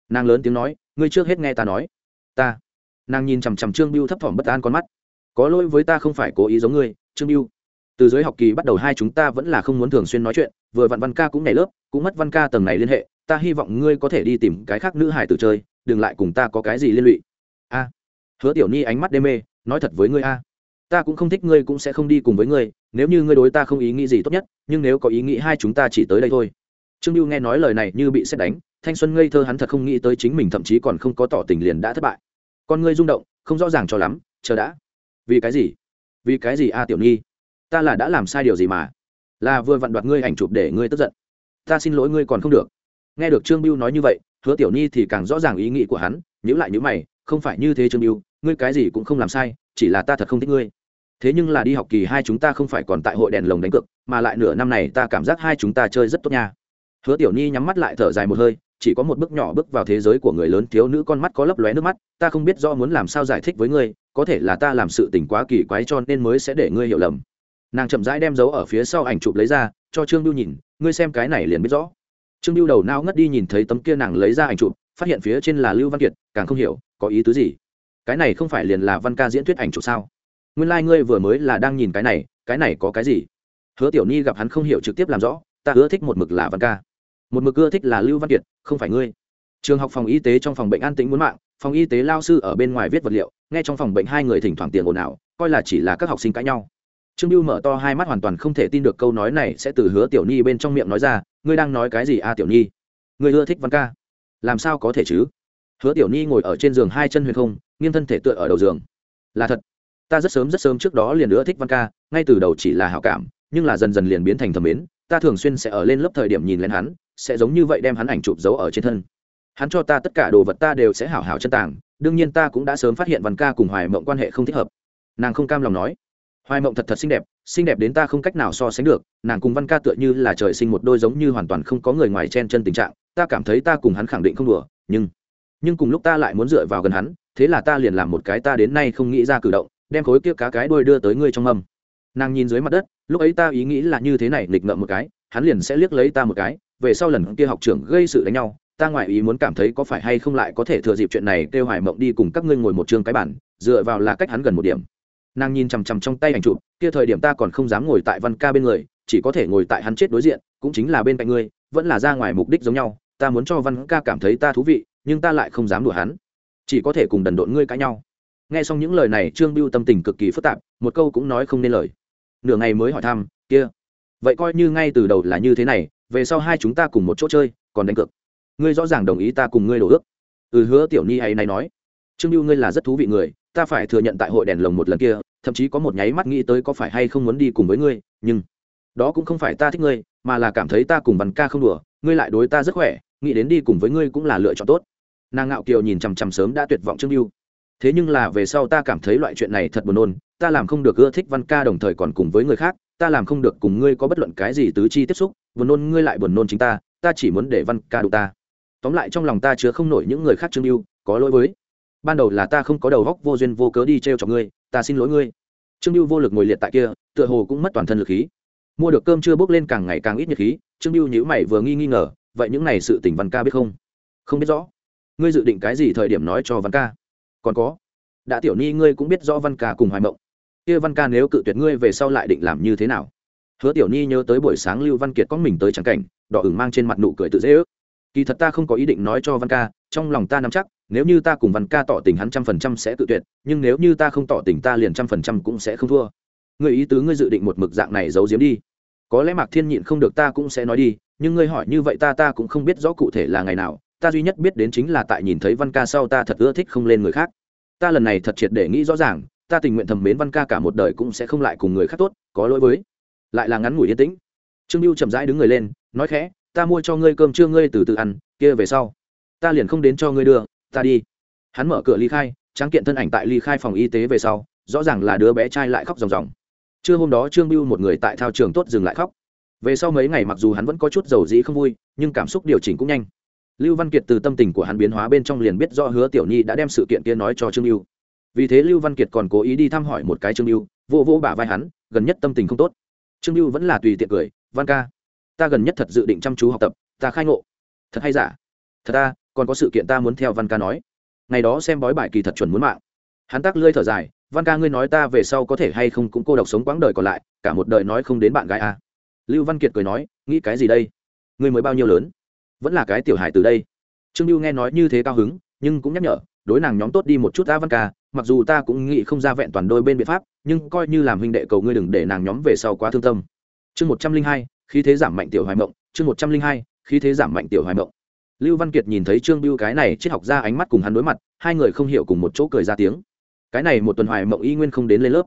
Nàng lớn tiếng nói, ngươi trước hết nghe ta nói. Ta. Nàng nhìn chằm chằm trương biêu thấp thỏm bất an con mắt. Có lỗi với ta không phải cố ý giống ngươi, trương biêu từ dưới học kỳ bắt đầu hai chúng ta vẫn là không muốn thường xuyên nói chuyện, vừa vặn văn ca cũng nhảy lớp, cũng mất văn ca tầng này liên hệ, ta hy vọng ngươi có thể đi tìm cái khác nữ hải tử chơi, đừng lại cùng ta có cái gì liên lụy. A. Hứa tiểu ni ánh mắt đê mê, nói thật với ngươi a. Ta cũng không thích ngươi cũng sẽ không đi cùng với ngươi, nếu như ngươi đối ta không ý nghĩ gì tốt nhất, nhưng nếu có ý nghĩ hai chúng ta chỉ tới đây thôi. Trương lưu nghe nói lời này như bị xét đánh, thanh xuân ngây thơ hắn thật không nghĩ tới chính mình thậm chí còn không có tỏ tình liền đã thất bại. Con ngươi rung động, không rõ ràng cho lắm, chờ đã. Vì cái gì? Vì cái gì a tiểu nhi ta là đã làm sai điều gì mà? Là vừa vặn đoạt ngươi ảnh chụp để ngươi tức giận. Ta xin lỗi ngươi còn không được. Nghe được trương biêu nói như vậy hứa tiểu nhi thì càng rõ ràng ý nghĩ của hắn nhữ lại nhữ mày không phải như thế trương biêu ngươi cái gì cũng không làm sai chỉ là ta thật không thích ngươi. Thế nhưng là đi học kỳ hai chúng ta không phải còn tại hội đèn lồng đánh cực, mà lại nửa năm này ta cảm giác hai chúng ta chơi rất tốt nha. Hứa tiểu nhi nhắm mắt lại thở dài một hơi chỉ có một bước nhỏ bước vào thế giới của người lớn thiếu nữ con mắt có lấp lóe nước mắt ta không biết do muốn làm sao giải thích với ngươi có thể là ta làm sự tình quá kỳ quái cho nên mới sẽ để ngươi hiểu lầm nàng chậm rãi đem dấu ở phía sau ảnh chụp lấy ra, cho trương Lưu nhìn, ngươi xem cái này liền biết rõ. Trương Lưu đầu nao ngất đi nhìn thấy tấm kia nàng lấy ra ảnh chụp, phát hiện phía trên là lưu văn kiệt, càng không hiểu, có ý tứ gì? Cái này không phải liền là văn ca diễn thuyết ảnh chụp sao? Nguyên lai、like、ngươi vừa mới là đang nhìn cái này cái này có cái gì? Hứa tiểu ni gặp hắn không hiểu trực tiếp làm rõ, ta ưa thích một mực là văn ca. Một mực ưa thích là lưu văn kiệt, không phải ngươi. Trường học phòng y tế trong phòng bệnh an tĩnh muốn mạng, phòng y tế lao sư ở bên ngoài viết vật liệu, nghe trong phòng bệnh hai người thỉnh thoảng tiền ồn ào, coi là chỉ là các học sinh cãi nhau trương biêu mở to hai mắt hoàn toàn không thể tin được câu nói này sẽ từ hứa tiểu Nhi bên trong miệng nói ra, ngươi đang nói cái gì a, tiểu Nhi? ngươi ưa thích văn ca? Làm sao có thể chứ? Hứa tiểu Nhi ngồi ở trên giường hai chân huyền không, nghiêng thân thể tựa ở đầu giường. Là thật. Ta rất sớm rất sớm trước đó liền ưa thích văn ca, ngay từ đầu chỉ là hảo cảm, nhưng là dần dần liền biến thành thầm mến. Ta thường xuyên sẽ ở lên lớp thời điểm nhìn lên hắn, sẽ giống như vậy đem hắn ảnh chụp giấu ở trên thân. Hắn cho ta tất cả đồ vật ta đều sẽ hảo hảo chân tàng, đương nhiên ta cũng đã sớm phát hiện văn ca cùng hoài mộng quan hệ không thích hợp. Nàng không cam lòng nói hoài mộng thật thật xinh đẹp xinh đẹp đến ta không cách nào so sánh được, nàng cùng văn ca tựa như là trời sinh một đôi giống như hoàn toàn không có người ngoài chen chân tình trạng, ta cảm thấy ta cùng hắn khẳng định không đùa, nhưng nhưng cùng lúc ta lại muốn dựa vào gần hắn, thế là ta liền làm một cái ta đến nay không nghĩ ra cử động, đem khối kia cá cái đuôi đưa tới ngươi trong mâm. Nàng nhìn dưới mặt đất, lúc ấy ta ý nghĩ là như thế này, nghịch ngợm một cái, hắn liền sẽ liếc lấy ta một cái, về sau lần kia học trưởng gây sự đánh nhau, ta ngoại ý muốn cảm thấy có phải hay không lại có thể thừa dịp chuyện này kêu hoài mộng đi cùng các ngươi ngồi một chương cái bản dựa vào là cách hắn gần một điểm nàng nhìn chằm chằm trong tay ảnh chụp, kia thời điểm ta còn không dám ngồi tại văn ca bên người, chỉ có thể ngồi tại hắn chết đối diện, cũng chính là bên cạnh ngươi, vẫn là ra ngoài mục đích giống nhau, ta muốn cho văn ca cảm thấy ta thú vị, nhưng ta lại không dám đùa hắn. Chỉ có thể cùng đần độn ngươi cãi nhau. Nghe xong những lời này, trương biêu tâm tình cực kỳ phức tạp, một câu cũng nói không nên lời. Nửa ngày mới hỏi thăm, kia, vậy coi như ngay từ đầu là như thế này, về sau hai chúng ta cùng một chỗ chơi, còn đánh cược. Ngươi rõ ràng đồng ý ta cùng ngươi đổ ước. Ừ hứa tiểu ni hay này nói trương lưu ngươi là rất thú vị người, ta phải thừa nhận tại hội đèn lồng một lần kia, thậm chí có một nháy mắt nghĩ tới có phải hay không muốn đi cùng với ngươi, nhưng đó cũng không phải ta thích ngươi, mà là cảm thấy ta cùng văn ca không đùa, ngươi lại đối ta rất khỏe, nghĩ đến đi cùng với ngươi cũng là lựa chọn tốt. Nàng ngạo kiều nhìn chằm chằm sớm đã tuyệt vọng trương lưu thế nhưng là về sau ta cảm thấy loại chuyện này thật buồn nôn, ta làm không được ưa thích văn ca đồng thời còn cùng với người khác, ta làm không được cùng ngươi có bất luận cái gì tứ chi tiếp xúc, buồn nôn ngươi lại buồn nôn chính ta ta chỉ muốn để văn ca đụng ta. Tóm lại trong lòng ta chứa không nổi những người khác trương lưu có lỗi với ban đầu là ta không có đầu góc vô duyên vô cớ đi t r e o chọc ngươi, ta xin lỗi ngươi. Trương lưu vô lực ngồi liệt tại kia, tựa hồ cũng mất toàn thân lực khí. Mua được cơm chưa bốc lên càng ngày càng ít nhiệt khí, trương lưu nhữ mày vừa nghi nghi ngờ, vậy những này sự tình văn ca biết không? Không biết rõ. Ngươi dự định cái gì thời điểm nói cho văn ca? Còn có. Đã tiểu ni ngươi cũng biết rõ văn ca cùng hoài mộng. Kia văn ca nếu cự tuyệt ngươi về sau lại định làm như thế nào? Hứa tiểu ni nhớ tới buổi sáng lưu văn kiệt có mình tới trắng cảnh, đỏ ửng mang trên mặt nụ cười tự dễ ước. Kỳ thật ta không có ý định nói cho văn ca, trong lòng ta nắm chắc nếu như ta cùng văn ca tỏ tình hắn trăm phần trăm sẽ tự tuyệt, nhưng nếu như ta không tỏ tình ta liền trăm phần trăm cũng sẽ không thua. Người ý tứ ngươi dự định một mực dạng này giấu giếm đi. Có lẽ mạc thiên nhịn không được ta cũng sẽ nói đi, nhưng ngươi hỏi như vậy ta ta cũng không biết rõ cụ thể là ngày nào. Ta duy nhất biết đến chính là tại nhìn thấy văn ca sau ta thật ưa thích không lên người khác. Ta lần này thật triệt để nghĩ rõ ràng, ta tình nguyện thầm mến văn ca cả một đời cũng sẽ không lại cùng người khác tốt, có lỗi với. Lại là ngắn ngủi yên tĩnh. Trương lưu chậm rãi đứng người lên, nói khẽ, ta mua cho ngươi cơm trưa ngươi từ từ ăn, kia về sau. Ta liền không đến cho ngươi đưa ta đi. Hắn mở cửa ly khai, tráng kiện thân ảnh tại ly khai phòng y tế về sau, rõ ràng là đứa bé trai lại khóc ròng ròng. Trưa hôm đó trương mưu một người tại thao trường tốt dừng lại khóc. Về sau mấy ngày mặc dù hắn vẫn có chút dầu dĩ không vui, nhưng cảm xúc điều chỉnh cũng nhanh. Lưu văn kiệt từ tâm tình của hắn biến hóa bên trong liền biết do hứa tiểu nhi đã đem sự kiện kia nói cho trương mưu vì thế lưu văn kiệt còn cố ý đi thăm hỏi một cái trương mưu vô vô bả vai hắn, gần nhất tâm tình không tốt. Trương mưu vẫn là tùy tiện cười, văn ca, ta gần nhất thật dự định chăm chú học tập, ta khai ngộ. Thật hay giả? Thật ta còn có sự kiện ta muốn theo văn ca nói. Ngày đó xem bói bài kỳ thật chuẩn muốn mạng. Hắn tắc lơi thở dài, văn ca ngươi nói ta về sau có thể hay không cũng cô độc sống quãng đời còn lại, cả một đời nói không đến bạn gái à. lưu văn kiệt cười nói, nghĩ cái gì đây? Ngươi mới bao nhiêu lớn? Vẫn là cái tiểu hài từ đây. Trương lưu nghe nói như thế cao hứng, nhưng cũng nhắc nhở, đối nàng nhóm tốt đi một chút ta văn ca, mặc dù ta cũng nghĩ không ra vẹn toàn đôi bên biện pháp, nhưng coi như làm huynh đệ cầu ngươi đừng để nàng nhóm về sau quá thương tâm. Chương một trăm linh hai, khí thế giảm mạnh tiểu hoài mộng, chương một trăm linh hai, khí thế giảm mạnh tiểu hoài mộng lưu văn kiệt nhìn thấy trương biêu cái này triết học ra ánh mắt cùng hắn đối mặt, hai người không hiểu cùng một chỗ cười ra tiếng. Cái này một tuần hoài mộng y nguyên không đến lên lớp.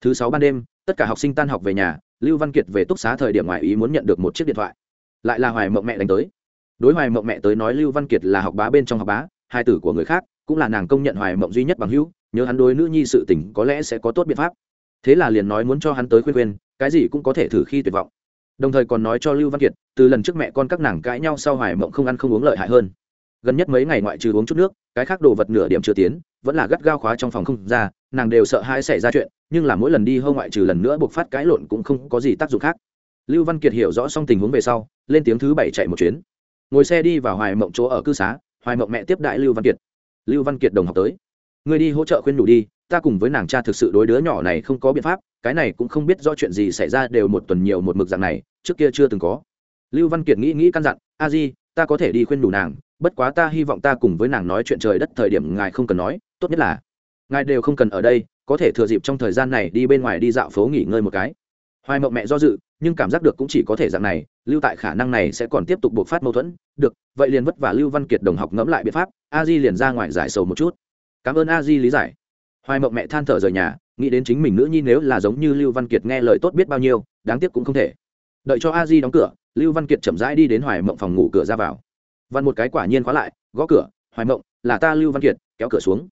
Thứ sáu ban đêm, tất cả học sinh tan học về nhà, lưu văn kiệt về túc xá thời điểm ngoài ý muốn nhận được một chiếc điện thoại. Lại là hoài mộng mẹ đánh tới. Đối hoài mộng mẹ tới nói lưu văn kiệt là học bá bên trong học bá, hai tử của người khác, cũng là nàng công nhận hoài mộng duy nhất bằng hữu, nhớ hắn đối nữ nhi sự tình có lẽ sẽ có tốt biện pháp. Thế là liền nói muốn cho hắn tới khuyên khuyên, cái gì cũng có thể thử khi tuyệt vọng đồng thời còn nói cho lưu văn kiệt, từ lần trước mẹ con các nàng cãi nhau sau hoài mộng không ăn không uống lợi hại hơn. Gần nhất mấy ngày ngoại trừ uống chút nước, cái khác đồ vật nửa điểm chưa tiến, vẫn là gắt gao khóa trong phòng không ra, nàng đều sợ hai xảy ra chuyện, nhưng là mỗi lần đi hâu ngoại trừ lần nữa buộc phát cãi lộn cũng không có gì tác dụng khác. Lưu văn kiệt hiểu rõ xong tình huống về sau, lên tiếng thứ bảy chạy một chuyến. Ngồi xe đi vào hoài mộng chỗ ở cư xá, hoài mộng mẹ tiếp đại lưu văn kiệt. Lưu văn kiệt đồng học tới. Người đi hỗ trợ khuyên đủ đi ta cùng với nàng cha thực sự đối đứa nhỏ này không có biện pháp, cái này cũng không biết do chuyện gì xảy ra đều một tuần nhiều một mực dạng này, trước kia chưa từng có. Lưu văn kiệt nghĩ nghĩ căn dặn, a di, ta có thể đi khuyên đủ nàng, bất quá ta hy vọng ta cùng với nàng nói chuyện trời đất thời điểm ngài không cần nói, tốt nhất là ngài đều không cần ở đây, có thể thừa dịp trong thời gian này đi bên ngoài đi dạo phố nghỉ ngơi một cái. Hoài mộng mẹ do dự, nhưng cảm giác được cũng chỉ có thể dạng này, lưu tại khả năng này sẽ còn tiếp tục buộc phát mâu thuẫn, được, vậy liền vất vả lưu văn kiệt đồng học ngẫm lại biện pháp, a di liền ra ngoài giải sầu một chút. Cảm ơn a di lý giải hoài mộng mẹ than thở rời nhà, nghĩ đến chính mình nữ nhi nếu là giống như lưu văn kiệt nghe lời tốt biết bao nhiêu, đáng tiếc cũng không thể. Đợi cho a di đóng cửa, lưu văn kiệt chậm rãi đi đến hoài mộng phòng ngủ cửa ra vào. Văn một cái quả nhiên khóa lại, gõ cửa, hoài mộng, là ta lưu văn kiệt, kéo cửa xuống.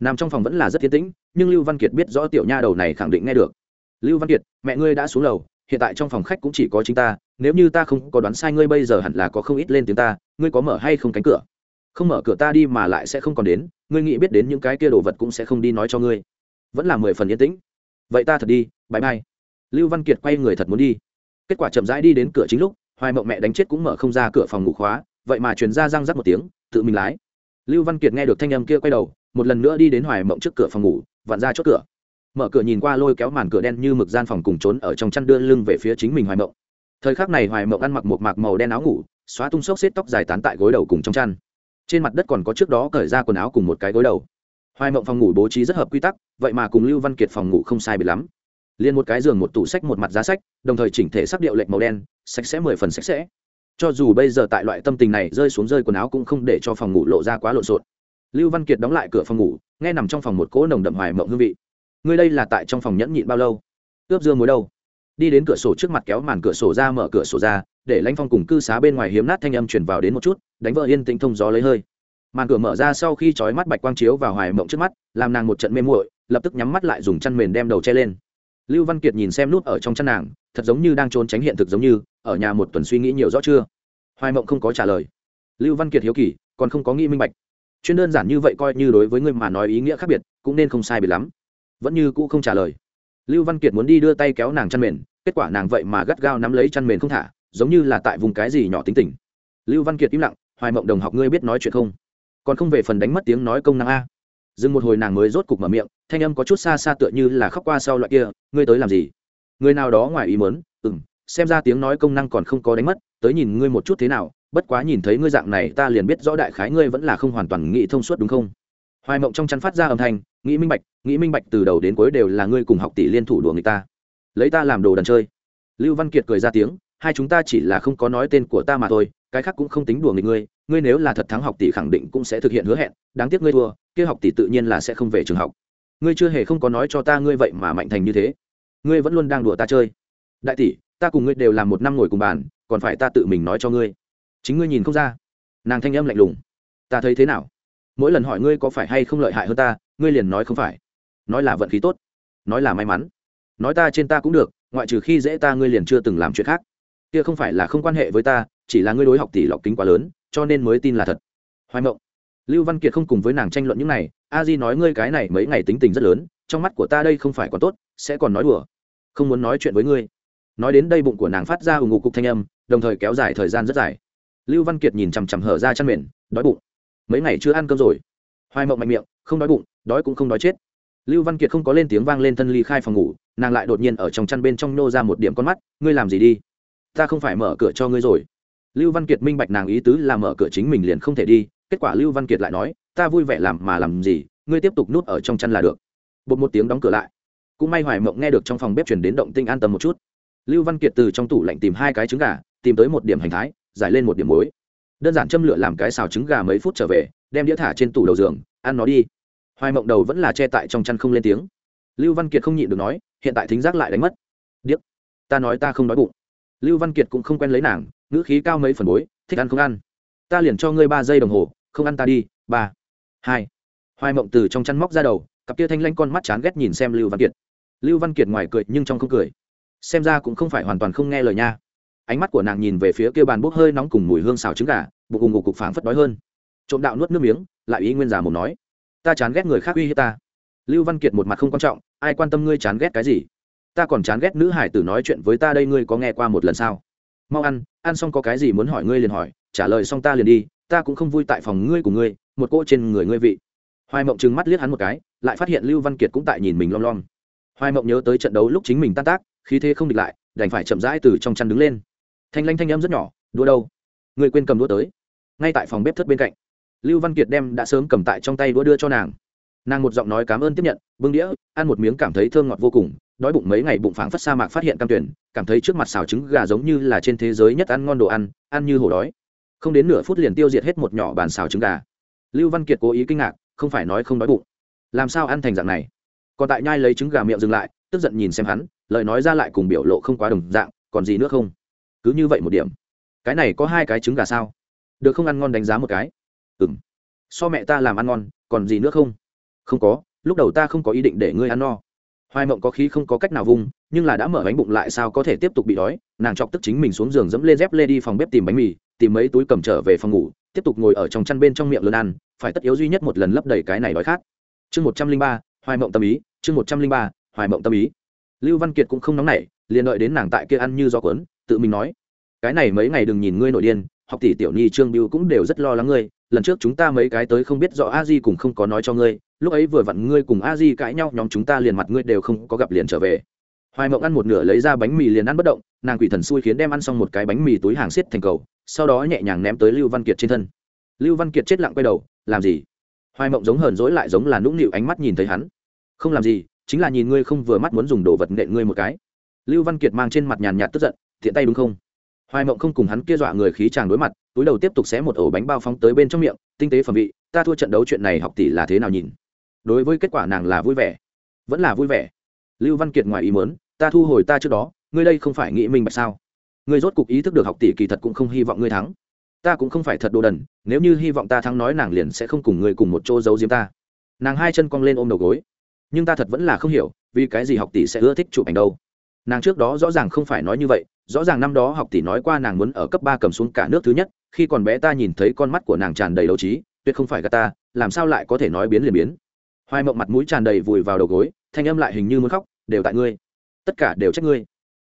Nằm trong phòng vẫn là rất thiên tĩnh, nhưng lưu văn kiệt biết rõ tiểu nha đầu này khẳng định nghe được. Lưu văn kiệt, mẹ ngươi đã xuống lầu, hiện tại trong phòng khách cũng chỉ có chính ta, nếu như ta không có đoán sai ngươi bây giờ hẳn là có không ít lên tiếng ta, ngươi có mở hay không cánh cửa? Không mở cửa ta đi mà lại sẽ không còn đến ngươi nghĩ biết đến những cái kia đồ vật cũng sẽ không đi nói cho ngươi. Vẫn là mười phần yên tĩnh. Vậy ta thật đi bãi bay lưu văn kiệt quay người thật muốn đi. Kết quả chậm rãi đi đến cửa chính lúc, hoài mộng mẹ đánh chết cũng mở không ra cửa phòng ngủ khóa, vậy mà truyền ra răng rắc một tiếng, tự mình lái. Lưu văn kiệt nghe được thanh âm kia quay đầu, một lần nữa đi đến hoài mộng trước cửa phòng ngủ, vặn ra chốt cửa. Mở cửa nhìn qua lôi kéo màn cửa đen như mực gian phòng cùng trốn ở trong chăn đưa lưng về phía chính mình hoài mộng. Thời khắc này hoài mộng ăn mặc một mạc màu đen áo ngủ, xóa tung xốc xếp tóc dài tán tại gối đầu cùng trong chăn trên mặt đất còn có trước đó cởi ra quần áo cùng một cái gối đầu. Hoài mộng phòng ngủ bố trí rất hợp quy tắc, vậy mà cùng lưu văn kiệt phòng ngủ không sai bị lắm. Liền một cái giường một tủ sách một mặt giá sách, đồng thời chỉnh thể sắc điệu lệch màu đen, sạch sẽ mười phần sạch sẽ. Cho dù bây giờ tại loại tâm tình này rơi xuống rơi quần áo cũng không để cho phòng ngủ lộ ra quá lộn xộn. Lưu văn kiệt đóng lại cửa phòng ngủ, nghe nằm trong phòng một cỗ nồng đậm hoài mộng hương vị. Ngươi đây là tại trong phòng nhẫn nhịn bao lâu? Ướp dưa muối đâu? Đi đến cửa sổ trước mặt kéo màn cửa sổ ra, mở cửa sổ ra để lãnh phong cùng cư xá bên ngoài hiếm nát thanh âm chuyển vào đến một chút, đánh vỡ yên tĩnh thông gió lấy hơi. Màn cửa mở ra sau khi chói mắt bạch quang chiếu vào hoài mộng trước mắt, làm nàng một trận mê muội, lập tức nhắm mắt lại dùng chăn mền đem đầu che lên. Lưu văn kiệt nhìn xem nút ở trong chăn nàng, thật giống như đang trốn tránh hiện thực giống như, ở nhà một tuần suy nghĩ nhiều rõ chưa? Hoài mộng không có trả lời. Lưu văn kiệt hiếu kỳ, còn không có nghĩ minh bạch. Chuyên đơn giản như vậy coi như đối với người mà nói ý nghĩa khác biệt, cũng nên không sai biệt lắm. Vẫn như cũ không trả lời. Lưu văn kiệt muốn đi đưa tay kéo nàng chăn mền, kết quả nàng vậy mà gắt gao nắm lấy chăn mền không thả giống như là tại vùng cái gì nhỏ tính tình. Lưu văn kiệt im lặng, hoài mộng đồng học ngươi biết nói chuyện không? Còn không về phần đánh mất tiếng nói công năng a. Dừng một hồi nàng mới rốt cục mở miệng, thanh âm có chút xa xa tựa như là khóc qua sau loại kia, ngươi tới làm gì? Người nào đó ngoài ý mớn ừ m xem ra tiếng nói công năng còn không có đánh mất, tới nhìn ngươi một chút thế nào, bất quá nhìn thấy ngươi dạng này ta liền biết rõ đại khái ngươi vẫn là không hoàn toàn nghĩ thông suốt đúng không? Hoài mộng trong chăn phát ra âm thanh, nghĩ minh bạch, nghĩ minh bạch, từ đầu đến cuối đều là ngươi cùng học tỷ liên thủ đùa người ta. Lấy ta làm đồ đần chơi. Lưu văn kiệt cười ra tiếng hai chúng ta chỉ là không có nói tên của ta mà thôi, cái khác cũng không tính đùa nghịch ngươi ngươi nếu là thật thắng học tỷ khẳng định cũng sẽ thực hiện hứa hẹn, đáng tiếc ngươi thua, kia học tỷ tự nhiên là sẽ không về trường học. Ngươi chưa hề không có nói cho ta ngươi vậy mà mạnh thành như thế. Ngươi vẫn luôn đang đùa ta chơi. Đại tỷ, ta cùng ngươi đều làm một năm ngồi cùng bàn, còn phải ta tự mình nói cho ngươi. Chính ngươi nhìn không ra. Nàng thanh âm lạnh lùng. Ta thấy thế nào? Mỗi lần hỏi ngươi có phải hay không lợi hại hơn ta, ngươi liền nói không phải. Nói là vận khí tốt, nói là may mắn. Nói ta trên ta cũng được, ngoại trừ khi dễ ta ngươi liền chưa từng làm chuyện khác kia không phải là không quan hệ với ta, chỉ là ngươi đối học tỷ lọc kính quá lớn, cho nên mới tin là thật. Hoài mộng. Lưu văn kiệt không cùng với nàng tranh luận những này, a di nói ngươi cái này mấy ngày tính tình rất lớn, trong mắt của ta đây không phải còn tốt, sẽ còn nói đùa. Không muốn nói chuyện với ngươi. Nói đến đây bụng của nàng phát ra ủng ngụ cục thanh âm, đồng thời kéo dài thời gian rất dài. Lưu văn kiệt nhìn chằm chằm hở ra chăn mền, đói bụng. Mấy ngày chưa ăn cơm rồi. Hoài mộng mạnh miệng, không đói bụng, đói cũng không đói chết. Lưu văn kiệt không có lên tiếng vang lên thân ly khai phòng ngủ, nàng lại đột nhiên ở trong chăn bên trong nô ra một điểm con mắt, ngươi làm gì đi? Ta không phải mở cửa cho ngươi rồi. Lưu văn kiệt minh bạch nàng ý tứ là mở cửa chính mình liền không thể đi, kết quả lưu văn kiệt lại nói, ta vui vẻ làm mà làm gì, ngươi tiếp tục nút ở trong chăn là được. Bột một tiếng đóng cửa lại. Cũng may hoài mộng nghe được trong phòng bếp chuyển đến động tinh an tâm một chút. Lưu văn kiệt từ trong tủ lạnh tìm hai cái trứng gà, tìm tới một điểm hành thái, giải lên một điểm muối. Đơn giản châm lửa làm cái xào trứng gà mấy phút trở về, đem đĩa thả trên tủ đầu giường, ăn nó đi. Hoài mộng đầu vẫn là che tại trong chăn không lên tiếng. Lưu văn kiệt không nhịn được nói, hiện tại thính giác lại đánh mất. Điếc, ta nói ta không nói bụng lưu văn kiệt cũng không quen lấy nàng, ngữ khí cao mấy phần bối, thích ăn không ăn. Ta liền cho ngươi ba giây đồng hồ, không ăn ta đi, ba, hai. Hoài mộng từ trong chăn móc ra đầu, cặp kia thanh lanh con mắt chán ghét nhìn xem lưu văn kiệt. Lưu văn kiệt ngoài cười nhưng trong không cười. Xem ra cũng không phải hoàn toàn không nghe lời nha. Ánh mắt của nàng nhìn về phía kia bàn bốc hơi nóng cùng mùi hương xào trứng gà, bụng cùng ngục cục phảng phất đói hơn. Trộm đạo nuốt nước miếng, lại ý nguyên giả mồm nói, ta chán ghét người khác uy hiếp ta. Lưu văn kiệt một mặt không quan trọng, ai quan tâm ngươi chán ghét cái gì? Ta còn chán ghét nữ hải tử nói chuyện với ta đây, ngươi có nghe qua một lần sao? Mau ăn ăn xong có cái gì muốn hỏi ngươi liền hỏi, trả lời xong ta liền đi, ta cũng không vui tại phòng ngươi của ngươi, một cỗ trên người ngươi vị. Hoài mộng trừng mắt liếc hắn một cái, lại phát hiện lưu văn kiệt cũng tại nhìn mình lom lom. Hoài mộng nhớ tới trận đấu lúc chính mình tan tác, khí thế không địch lại, đành phải chậm rãi từ trong chăn đứng lên. Thanh lanh thanh âm rất nhỏ, đua đâu? Người quên cầm đua tới. Ngay tại phòng bếp thất bên cạnh, lưu văn kiệt đem đã sớm cầm tại trong tay đua đưa cho nàng. Nàng một giọng nói cảm ơn tiếp nhận, bưng đĩa, ăn một miếng cảm thấy thơm ngọt vô cùng đói bụng mấy ngày bụng phảng phất sa mạc phát hiện cam tuyển, cảm thấy trước mặt xào trứng gà giống như là trên thế giới nhất ăn ngon đồ ăn ăn như hổ đói. Không đến nửa phút liền tiêu diệt hết một nhỏ bàn xào trứng gà. Lưu văn kiệt cố ý kinh ngạc, không phải nói không đói bụng. Làm sao ăn thành dạng này? Còn tại nhai lấy trứng gà miệng dừng lại, tức giận nhìn xem hắn, lời nói ra lại cùng biểu lộ không quá đồng dạng, còn gì nữa không? Cứ như vậy một điểm. Cái này có hai cái trứng gà sao? Được không ăn ngon đánh giá một cái. Ừm. So mẹ ta làm ăn ngon, còn gì nữa không? Không có, lúc đầu ta không có ý định để ngươi ăn no hoài mộng có khí không có cách nào vung, nhưng là đã mở bánh bụng lại sao có thể tiếp tục bị đói. Nàng chọc tức chính mình xuống giường dẫm lên dép lê đi phòng bếp tìm bánh mì, tìm mấy túi cầm trở về phòng ngủ, tiếp tục ngồi ở trong chăn bên trong miệng lớn ăn, phải tất yếu duy nhất một lần lấp đầy cái này đói khát. Chương một trăm linh ba, hoài mộng tâm ý, chương một trăm linh ba, hoài mộng tâm ý. Lưu văn kiệt cũng không nóng nảy, liền đợi đến nàng tại kia ăn như do cuốn, tự mình nói, cái này mấy ngày đừng nhìn ngươi nội điên, học tỷ tiểu nhi trương biêu cũng đều rất lo lắng ngươi lần trước chúng ta mấy cái tới không biết rõ a di cùng không có nói cho ngươi, lúc ấy vừa vặn ngươi cùng a di cãi nhau, nhóm chúng ta liền mặt ngươi đều không có gặp liền trở về. Hoài mộng ăn một nửa lấy ra bánh mì liền ăn bất động, nàng quỷ thần xui khiến đem ăn xong một cái bánh mì túi hàng xiết thành cầu, sau đó nhẹ nhàng ném tới lưu văn kiệt trên thân. Lưu văn kiệt chết lặng quay đầu, làm gì? Hoài mộng giống hờn dỗi lại giống là nũng nịu ánh mắt nhìn thấy hắn. Không làm gì, chính là nhìn ngươi không vừa mắt muốn dùng đồ vật nện ngươi một cái. Lưu văn kiệt mang trên mặt nhàn nhạt tức giận thiện tay đúng không? Hoài mộng không cùng hắn kia dọa người khí chàng đối mặt túi đầu tiếp tục xé một ổ bánh bao phóng tới bên trong miệng, tinh tế phẩm vị, ta thua trận đấu chuyện này học tỷ là thế nào nhìn? Đối với kết quả nàng là vui vẻ. Vẫn là vui vẻ. Lưu văn kiệt ngoài ý mớn ta thu hồi ta trước đó, ngươi đây không phải nghĩ minh bạch sao? Ngươi rốt cục ý thức được học tỷ kỳ thật cũng không hy vọng ngươi thắng. Ta cũng không phải thật đồ đần, nếu như hy vọng ta thắng nói nàng liền sẽ không cùng ngươi cùng một chỗ giấu diếm ta. Nàng hai chân cong lên ôm đầu gối. Nhưng ta thật vẫn là không hiểu, vì cái gì học tỷ sẽ ưa thích chụp ảnh đâu? Nàng trước đó rõ ràng không phải nói như vậy, rõ ràng năm đó học tỷ nói qua nàng muốn ở cấp ba cầm xuống cả nước thứ nhất, khi còn bé ta nhìn thấy con mắt của nàng tràn đầy đấu trí, tuyệt không phải gà ta, làm sao lại có thể nói biến liền biến. Hoài mộng mặt mũi tràn đầy vùi vào đầu gối, thanh âm lại hình như muốn khóc, đều tại ngươi. Tất cả đều trách ngươi.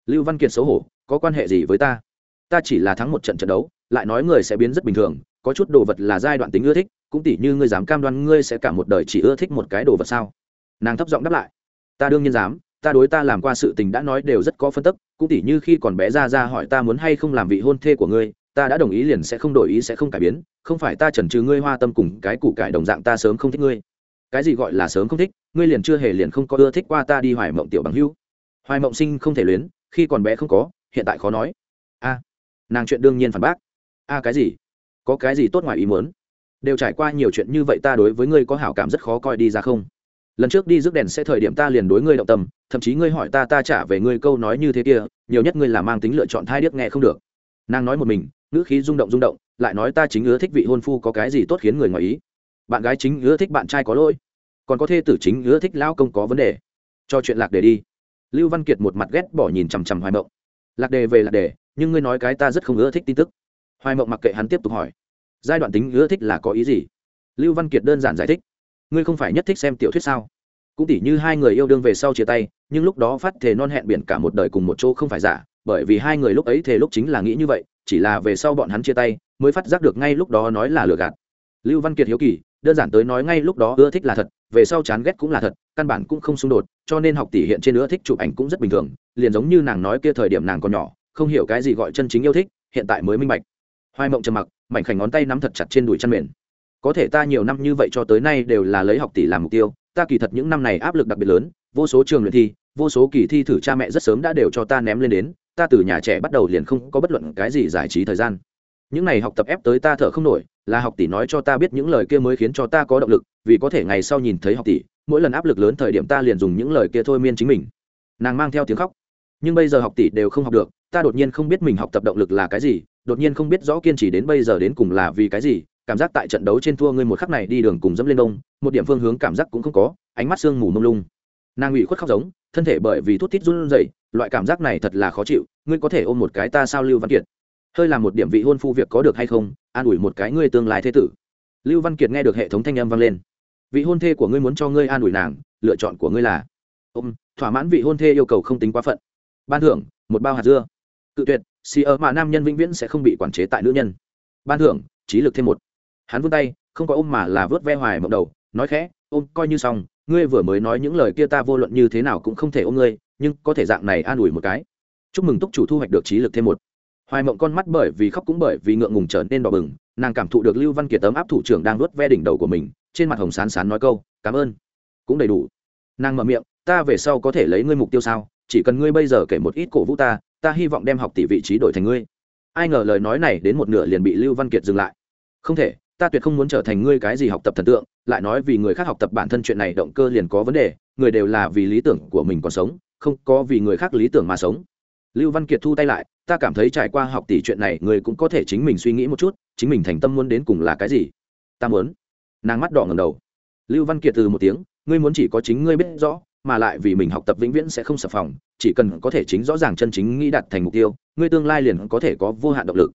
Lưu văn kiệt xấu hổ, có quan hệ gì với ta? Ta chỉ là thắng một trận trận đấu, lại nói người sẽ biến rất bình thường, có chút đồ vật là giai đoạn tính ưa thích, cũng tỉ như ngươi dám cam đoan ngươi sẽ cả một đời chỉ ưa thích một cái đồ vật sao? Nàng thấp giọng đáp lại, ta đương nhiên dám ta đối ta làm qua sự tình đã nói đều rất có phân tức, cũng tỉ như khi còn bé ra ra hỏi ta muốn hay không làm vị hôn thê của ngươi, ta đã đồng ý liền sẽ không đổi ý sẽ không cải biến, không phải ta chần chừ ngươi hoa tâm cùng cái củ cải đồng dạng ta sớm không thích ngươi. Cái gì gọi là sớm không thích, ngươi liền chưa hề liền không có ưa thích qua ta đi hoài mộng tiểu bằng hưu hoài mộng sinh không thể luyến, khi còn bé không có, hiện tại khó nói. A, nàng chuyện đương nhiên phản bác. A, cái gì? Có cái gì tốt ngoài ý muốn? Đều trải qua nhiều chuyện như vậy ta đối với ngươi có hảo cảm rất khó coi đi ra không? Lần trước đi rước đèn sẽ thời điểm ta liền đối ngươi động tâm, thậm chí ngươi hỏi ta ta trả về ngươi câu nói như thế kia, nhiều nhất ngươi là mang tính lựa chọn thai điếc nghe không được. Nàng nói một mình, ngữ khí rung động rung động, lại nói ta chính ưa thích vị hôn phu có cái gì tốt khiến người ngoài ý. Bạn gái chính ưa thích bạn trai có lỗi, còn có thê tử chính ưa thích lão công có vấn đề. Cho chuyện lạc đề đi. Lưu văn kiệt một mặt ghét bỏ nhìn chằm chằm hoài mộng. Lạc đề về lạc đề, nhưng ngươi nói cái ta rất không ưa thích tin tức. Hoài mộng mặc kệ hắn tiếp tục hỏi. Giai đoạn tính ưa thích là có ý gì? Lưu văn kiệt đơn giản giải thích ngươi không phải nhất thích xem tiểu thuyết sao? Cũng tỉ như hai người yêu đương về sau chia tay, nhưng lúc đó phát thề non hẹn biển cả một đời cùng một chỗ không phải giả, bởi vì hai người lúc ấy thề lúc chính là nghĩ như vậy, chỉ là về sau bọn hắn chia tay, mới phát giác được ngay lúc đó nói là lừa gạt. Lưu văn kiệt hiếu kỳ, đơn giản tới nói ngay lúc đó ưa thích là thật, về sau chán ghét cũng là thật, căn bản cũng không xung đột, cho nên học tỷ hiện trên ưa thích chụp ảnh cũng rất bình thường, liền giống như nàng nói kia thời điểm nàng còn nhỏ, không hiểu cái gì gọi chân chính yêu thích, hiện tại mới minh bạch. Hoài mộng trầm mặc, mảnh khảnh ngón tay nắm thật chặt trên đùi chăn mền có thể ta nhiều năm như vậy cho tới nay đều là lấy học tỷ làm mục tiêu, ta kỳ thật những năm này áp lực đặc biệt lớn, vô số trường luyện thi, vô số kỳ thi thử cha mẹ rất sớm đã đều cho ta ném lên đến, ta từ nhà trẻ bắt đầu liền không có bất luận cái gì giải trí thời gian. Những này học tập ép tới ta thở không nổi, là học tỷ nói cho ta biết những lời kia mới khiến cho ta có động lực, vì có thể ngày sau nhìn thấy học tỷ, mỗi lần áp lực lớn thời điểm ta liền dùng những lời kia thôi miên chính mình. Nàng mang theo tiếng khóc. Nhưng bây giờ học tỷ đều không học được, ta đột nhiên không biết mình học tập động lực là cái gì, đột nhiên không biết rõ kiên trì đến bây giờ đến cùng là vì cái gì cảm giác tại trận đấu trên thua ngươi một khắc này đi đường cùng dẫm lên đông, một điểm phương hướng cảm giác cũng không có, ánh mắt sương mù mông lung. Nàng ủy khuất khóc giống, thân thể bởi vì thuốc tít run rẩy, loại cảm giác này thật là khó chịu, ngươi có thể ôm một cái ta sao lưu văn kiệt? Hơi làm một điểm vị hôn phu việc có được hay không, an ủi một cái ngươi tương lai thế tử. Lưu văn kiệt nghe được hệ thống thanh âm vang lên. Vị hôn thê của ngươi muốn cho ngươi an ủi nàng, lựa chọn của ngươi là? Ôm, thỏa mãn vị hôn thê yêu cầu không tính quá phận. Ban thưởng, một bao hạt dưa. Cự tuyệt, xì ở mà nam nhân vĩnh viễn sẽ không bị quản chế tại nữ nhân. Ban thưởng, trí lực thêm một hắn vươn tay, không có ôm mà là vớt ve hoài mộng đầu, nói khẽ, ôm, coi như xong, ngươi vừa mới nói những lời kia ta vô luận như thế nào cũng không thể ôm ngươi, nhưng có thể dạng này an ủi một cái. Chúc mừng túc chủ thu hoạch được trí lực thêm một. Hoài mộng con mắt bởi vì khóc cũng bởi vì ngượng ngùng trở nên đỏ bừng, nàng cảm thụ được lưu văn kiệt tấm áp thủ trưởng đang vớt ve đỉnh đầu của mình, trên mặt hồng sán sán nói câu, cảm ơn. Cũng đầy đủ. Nàng mở miệng, ta về sau có thể lấy ngươi mục tiêu sao? Chỉ cần ngươi bây giờ kể một ít cổ vũ ta ta hy vọng đem học tỷ vị trí đổi thành ngươi. Ai ngờ lời nói này đến một nửa liền bị lưu văn kiệt dừng lại. Không thể ta tuyệt không muốn trở thành ngươi cái gì học tập thần tượng, lại nói vì người khác học tập bản thân chuyện này động cơ liền có vấn đề, người đều là vì lý tưởng của mình còn sống, không có vì người khác lý tưởng mà sống. Lưu văn kiệt thu tay lại, ta cảm thấy trải qua học tỷ chuyện này, người cũng có thể chính mình suy nghĩ một chút, chính mình thành tâm muốn đến cùng là cái gì. Ta muốn. Nàng mắt đỏ ngầm đầu. Lưu văn kiệt từ một tiếng, ngươi muốn chỉ có chính ngươi biết rõ, mà lại vì mình học tập vĩnh viễn sẽ không sập phòng, chỉ cần có thể chính rõ ràng chân chính nghĩ đặt thành mục tiêu, ngươi tương lai liền có thể có vô hạn động lực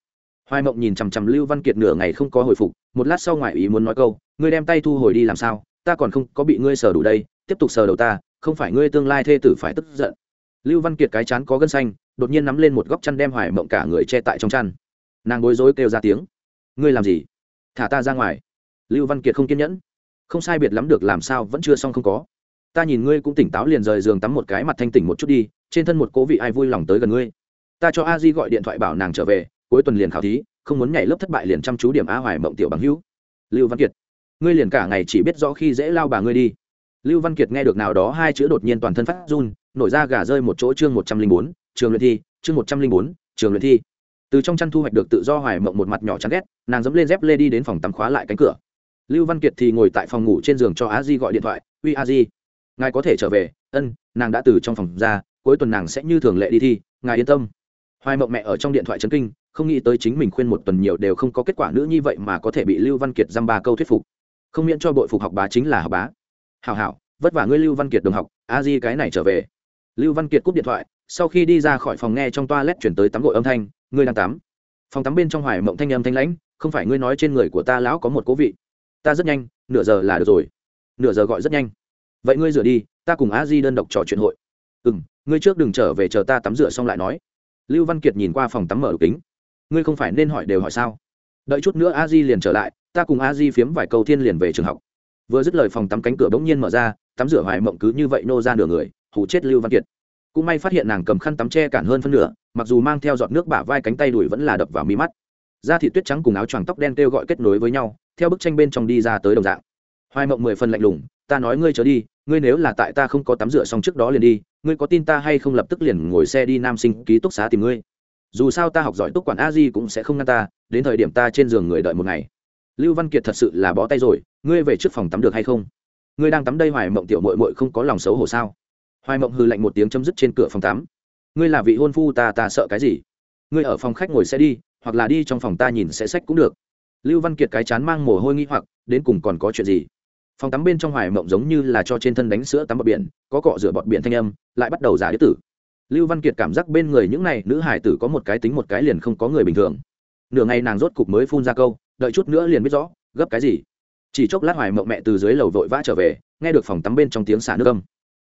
hoài mộng nhìn chằm chằm lưu văn kiệt nửa ngày không có hồi phục, một lát sau ngoài ý muốn nói câu, ngươi đem tay thu hồi đi làm sao? Ta còn không có bị ngươi sờ đủ đây, tiếp tục sờ đầu ta, không phải ngươi tương lai thê tử phải tức giận. Lưu văn kiệt cái chán có gân xanh, đột nhiên nắm lên một góc chăn đem hoài mộng cả người che tại trong chăn. Nàng bối rối kêu ra tiếng, ngươi làm gì? Thả ta ra ngoài. Lưu văn kiệt không kiên nhẫn. Không sai biệt lắm được, làm sao vẫn chưa xong không có. Ta nhìn ngươi cũng tỉnh táo liền rời giường tắm một cái mặt thanh tỉnh một chút đi, trên thân một cố vị ai vui lòng tới gần ngươi. Ta cho a di gọi điện thoại bảo nàng trở về cuối tuần liền khảo thí, không muốn nhảy lớp thất bại liền chăm chú điểm a hoài mộng tiểu bằng hữu. Lưu văn kiệt, ngươi liền cả ngày chỉ biết rõ khi dễ lao bà ngươi đi. Lưu văn kiệt nghe được nào đó hai chữ đột nhiên toàn thân phát run, nổi ra gà rơi một chỗ chương một trăm linh bốn, trường luyện thi, chương một trăm linh bốn, trường luyện thi. Từ trong chăn thu hoạch được tự do hoài mộng một mặt nhỏ chán ghét, nàng dẫm lên dép lê đi đến phòng tắm khóa lại cánh cửa. Lưu văn kiệt thì ngồi tại phòng ngủ trên giường cho a di gọi điện thoại, uy a di, ngài có thể trở về? Ân, nàng đã từ trong phòng ra, cuối tuần nàng sẽ như thường lệ đi thi, ngài yên tâm. Hoài mộng mẹ ở trong điện thoại trấn kinh không nghĩ tới chính mình khuyên một tuần nhiều đều không có kết quả nữ như vậy mà có thể bị lưu văn kiệt dăm ba câu thuyết phục. Không miễn cho bội phục học bá chính là học bá. Hảo hảo, vất vả ngươi lưu văn kiệt đồng học, a di cái này trở về. Lưu văn kiệt cúp điện thoại, sau khi đi ra khỏi phòng nghe trong toa lét chuyển tới tắm gội âm thanh, ngươi đang tắm. Phòng tắm bên trong hoài mộng thanh âm thanh lãnh, không phải ngươi nói trên người của ta lão có một cố vị. Ta rất nhanh, nửa giờ là được rồi. Nửa giờ gọi rất nhanh. Vậy ngươi rửa đi, ta cùng a di đơn độc trò chuyện hội. Ừ m ngươi trước đừng trở về chờ ta tắm rửa xong lại nói. Lưu văn kiệt nhìn qua phòng tắm mở đ kính ngươi không phải nên hỏi đều hỏi sao? Đợi chút nữa a di liền trở lại, ta cùng a di phiếm vài câu thiên liền về trường học. Vừa dứt lời phòng tắm cánh cửa bỗng nhiên mở ra, tắm rửa hoài mộng cứ như vậy nô ra nửa người hủ chết lưu văn kiệt. Cũng may phát hiện nàng cầm khăn tắm che cản hơn phân nửa, mặc dù mang theo giọt nước bả vai cánh tay đùi vẫn là đập vào mí mắt. Da thị tuyết trắng cùng áo choàng tóc đen kêu gọi kết nối với nhau, theo bức tranh bên trong đi ra tới đồng dạng. Hoài mộng mười phần lạnh lùng, ta nói ngươi trở đi, ngươi nếu là tại ta không có tắm rửa xong trước đó liền đi, ngươi có tin ta hay không lập tức liền ngồi xe đi nam sinh ký túc xá tìm ngươi? Dù sao ta học giỏi túc quản a di cũng sẽ không ngăn ta, đến thời điểm ta trên giường người đợi một ngày. Lưu văn kiệt thật sự là bó tay rồi, ngươi về trước phòng tắm được hay không? Ngươi đang tắm đây hoài mộng tiểu mội mội không có lòng xấu hổ sao? Hoài mộng hư lạnh một tiếng chấm dứt trên cửa phòng tắm. Ngươi là vị hôn phu ta ta sợ cái gì? Ngươi ở phòng khách ngồi sẽ đi, hoặc là đi trong phòng ta nhìn sẽ sách cũng được. Lưu văn kiệt cái chán mang mồ hôi nghĩ hoặc, đến cùng còn có chuyện gì? Phòng tắm bên trong hoài mộng giống như là cho trên thân đánh sữa tắm bọt biển, có cọ rửa bọt biển thanh âm, lại bắt đầu giả đế tử lưu văn kiệt cảm giác bên người những này nữ hải tử có một cái tính một cái liền không có người bình thường. Nửa ngày nàng rốt cục mới phun ra câu, đợi chút nữa liền biết rõ, gấp cái gì. Chỉ chốc lát hoài mộng mẹ từ dưới lầu vội vã trở về, nghe được phòng tắm bên trong tiếng xả nước âm.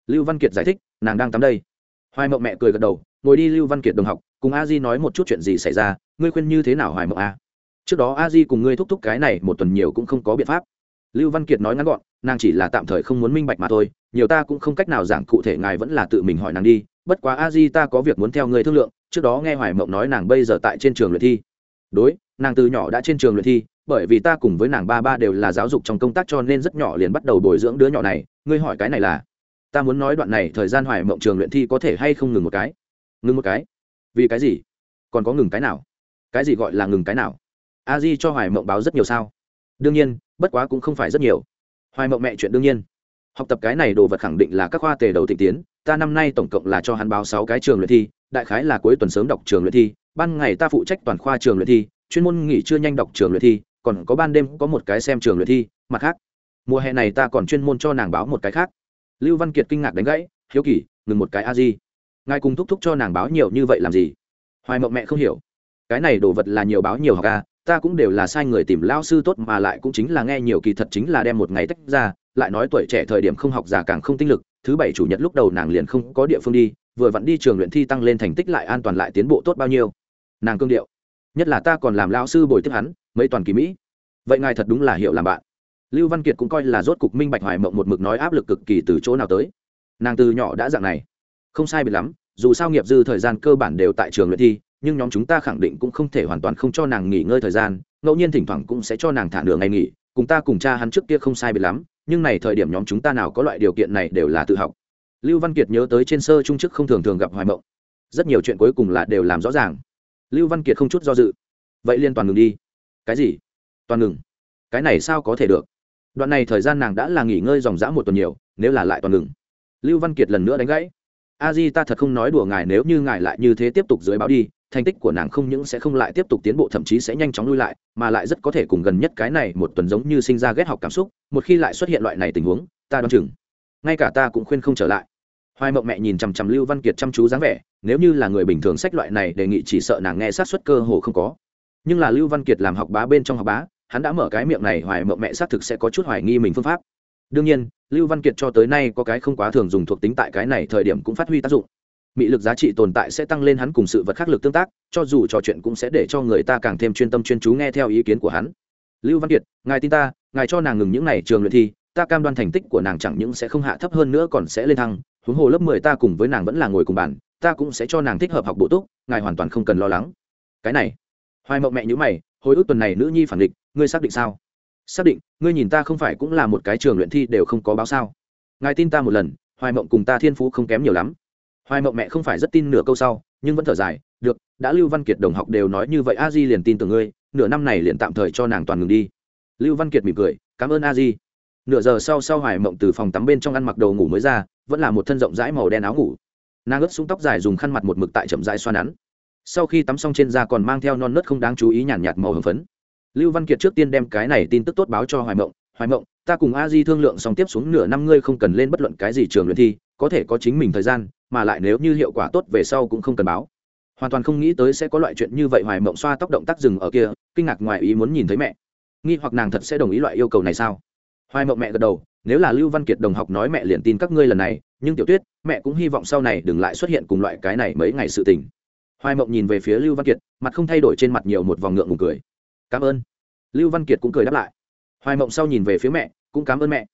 Lưu văn kiệt giải thích, nàng đang tắm đây. Hoài mộng mẹ cười gật đầu, ngồi đi lưu văn kiệt đồng học, cùng a di nói một chút chuyện gì xảy ra, ngươi khuyên như thế nào hoài mộng a? Trước đó a di cùng ngươi thúc thúc cái này một tuần nhiều cũng không có biện pháp. Lưu văn kiệt nói ngắn gọn, nàng chỉ là tạm thời không muốn minh bạch mà thôi, nhiều ta cũng không cách nào giảng cụ thể, ngài vẫn là tự mình hỏi nàng đi bất quá a di ta có việc muốn theo người thương lượng, trước đó nghe hoài mộng nói nàng bây giờ tại trên trường luyện thi. Đối, nàng từ nhỏ đã trên trường luyện thi, bởi vì ta cùng với nàng ba ba đều là giáo dục trong công tác cho nên rất nhỏ liền bắt đầu bồi dưỡng đứa nhỏ này. Ngươi hỏi cái này là, ta muốn nói đoạn này thời gian hoài mộng trường luyện thi có thể hay không ngừng một cái? Ngừng một cái? Vì cái gì? Còn có ngừng cái nào? Cái gì gọi là ngừng cái nào? A di cho hoài mộng báo rất nhiều sao? Đương nhiên, bất quá cũng không phải rất nhiều. Hoài mộng mẹ chuyện đương nhiên. Học tập cái này đồ vật khẳng định là các khoa tề đầu thịnh tiến ta năm nay tổng cộng là cho hắn báo sáu cái trường luyện thi, đại khái là cuối tuần sớm đọc trường luyện thi, ban ngày ta phụ trách toàn khoa trường luyện thi, chuyên môn nghỉ trưa nhanh đọc trường luyện thi, còn có ban đêm có một cái xem trường luyện thi, mặt khác. Mùa hè này ta còn chuyên môn cho nàng báo một cái khác. Lưu văn kiệt kinh ngạc đánh gãy, hiếu kỳ, ngừng một cái a di. Ngài cùng thúc thúc cho nàng báo nhiều như vậy làm gì? Hoài mộng mẹ không hiểu. Cái này đồ vật là nhiều báo nhiều học a ta cũng đều là sai người tìm lao sư tốt mà lại cũng chính là nghe nhiều kỳ thật chính là đem một ngày tách ra, lại nói tuổi trẻ thời điểm không học già càng không tinh lực, thứ bảy chủ nhật lúc đầu nàng liền không có địa phương đi, vừa vặn đi trường luyện thi tăng lên thành tích lại an toàn lại tiến bộ tốt bao nhiêu. Nàng cương điệu, nhất là ta còn làm lao sư bồi tiếp hắn, mấy toàn kỳ mỹ. Vậy ngài thật đúng là hiệu làm bạn. Lưu văn kiệt cũng coi là rốt cục minh bạch hoài mộng một mực nói áp lực cực kỳ từ chỗ nào tới. Nàng từ nhỏ đã dạng này. Không sai biệt lắm, dù sao nghiệp dư thời gian cơ bản đều tại trường luyện thi nhưng nhóm chúng ta khẳng định cũng không thể hoàn toàn không cho nàng nghỉ ngơi thời gian, ngẫu nhiên thỉnh thoảng cũng sẽ cho nàng thả nửa ngày nghỉ, cùng ta cùng cha hắn trước kia không sai biệt lắm, nhưng này thời điểm nhóm chúng ta nào có loại điều kiện này đều là tự học. Lưu văn kiệt nhớ tới trên sơ trung chức không thường thường gặp hoài mộng. Rất nhiều chuyện cuối cùng là đều làm rõ ràng. Lưu văn kiệt không chút do dự. Vậy liên toàn ngừng đi. Cái gì? Toàn ngừng? Cái này sao có thể được? Đoạn này thời gian nàng đã là nghỉ ngơi dòng dã một tuần nhiều, nếu là lại toàn ngừng. Lưu văn kiệt lần nữa đánh gãy a di ta thật không nói đùa ngài nếu như ngài lại như thế tiếp tục dưới báo đi, thành tích của nàng không những sẽ không lại tiếp tục tiến bộ, thậm chí sẽ nhanh chóng lui lại, mà lại rất có thể cùng gần nhất cái này một tuần giống như sinh ra ghét học cảm xúc, một khi lại xuất hiện loại này tình huống, ta đoán chừng, ngay cả ta cũng khuyên không trở lại. Hoài mộng mẹ nhìn chằm chằm lưu văn kiệt chăm chú dáng vẻ, nếu như là người bình thường sách loại này, đề nghị chỉ sợ nàng nghe sát xuất cơ hồ không có. Nhưng là lưu văn kiệt làm học bá bên trong học bá, hắn đã mở cái miệng này, hoài mộng mẹ xác thực sẽ có chút hoài nghi mình phương pháp đương nhiên, lưu văn kiệt cho tới nay có cái không quá thường dùng thuộc tính tại cái này thời điểm cũng phát huy tác dụng. Mị lực giá trị tồn tại sẽ tăng lên hắn cùng sự vật khắc lực tương tác, cho dù trò chuyện cũng sẽ để cho người ta càng thêm chuyên tâm chuyên chú nghe theo ý kiến của hắn. Lưu văn kiệt, ngài tin ta, ngài cho nàng ngừng những n à y trường luyện thi, ta cam đoan thành tích của nàng chẳng những sẽ không hạ thấp hơn nữa còn sẽ lên thăng, huống hồ lớp mười ta cùng với nàng vẫn là ngồi cùng bàn, ta cũng sẽ cho nàng thích hợp học bổ túc, ngài hoàn toàn không cần lo lắng. Cái này, hoài mộng mẹ nhữ mày, hồi ức tuần này nữ nhi phản định ngươi xác định sao? Xác định ngươi nhìn ta không phải cũng là một cái trường luyện thi đều không có báo sao. Ngài tin ta một lần hoài mộng cùng ta thiên phú không kém nhiều lắm. Hoài mộng mẹ không phải rất tin nửa câu sau nhưng vẫn thở dài được đã lưu văn kiệt đồng học đều nói như vậy a di liền tin tưởng ngươi nửa năm này liền tạm thời cho nàng toàn ngừng đi. Lưu văn kiệt mỉm cười cảm ơn a di. Nửa giờ sau sau hoài mộng từ phòng tắm bên trong ăn mặc đầu ngủ mới ra vẫn là một thân rộng rãi màu đen áo ngủ. Nàng ướt xuống tóc dài dùng khăn mặt một mực tại chậm rãi xoa nắn. Sau khi tắm xong trên da còn mang theo non nớt không đáng chú ý nhàn nhạt, nhạt màu hồng phấn lưu văn kiệt trước tiên đem cái này tin tức tốt báo cho hoài mộng hoài mộng, ta cùng a di thương lượng xong tiếp xuống nửa năm ngươi không cần lên bất luận cái gì trường luyện thi, có thể có chính mình thời gian, mà lại nếu như hiệu quả tốt về sau cũng không cần báo. Hoàn toàn không nghĩ tới sẽ có loại chuyện như vậy, hoài mộng xoa tóc động tác rừng ở kia, kinh ngạc ngoài ý muốn nhìn thấy mẹ. Nghi hoặc nàng thật sẽ đồng ý loại yêu cầu này sao? Hoài mộng mẹ gật đầu, nếu là lưu văn kiệt đồng học nói mẹ liền tin các ngươi lần này, nhưng tiểu tuyết, mẹ cũng hy vọng sau này đừng lại xuất hiện cùng loại cái này mấy ngày sự tình. Hoài mộng nhìn về phía lưu văn kiệt, mặt không thay đổi trên mặt nhiều một vòng ngượng ngùng cười cảm ơn. Lưu văn kiệt cũng cười đáp lại. Hoài mộng sau nhìn về phía mẹ, cũng cảm ơn mẹ.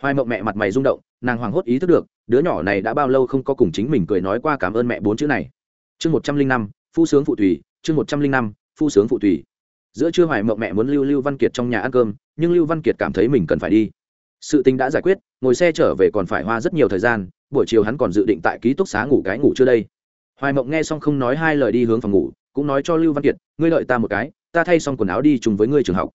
Hoài mộng mẹ mặt mày rung động, nàng hoảng hốt ý thức được, đứa nhỏ này đã bao lâu không có cùng chính mình cười nói qua cảm ơn mẹ bốn chữ này. Chương một trăm linh năm, phu sướng phụ tùy chương một trăm linh năm, phu sướng phụ tùy giữa trưa hoài mộng mẹ muốn lưu lưu văn kiệt trong nhà ăn cơm, nhưng lưu văn kiệt cảm thấy mình cần phải đi. Sự tình đã giải quyết, ngồi xe trở về còn phải hoa rất nhiều thời gian, buổi chiều hắn còn dự định tại ký túc xá ngủ cái ngủ chưa đây. Hoài mộng nghe xong không nói hai lời đi hướng phòng ngủ, cũng nói cho lưu văn kiệt, ngươi lợi ta một cái ta thay xong quần áo đi chung với ngươi trường học.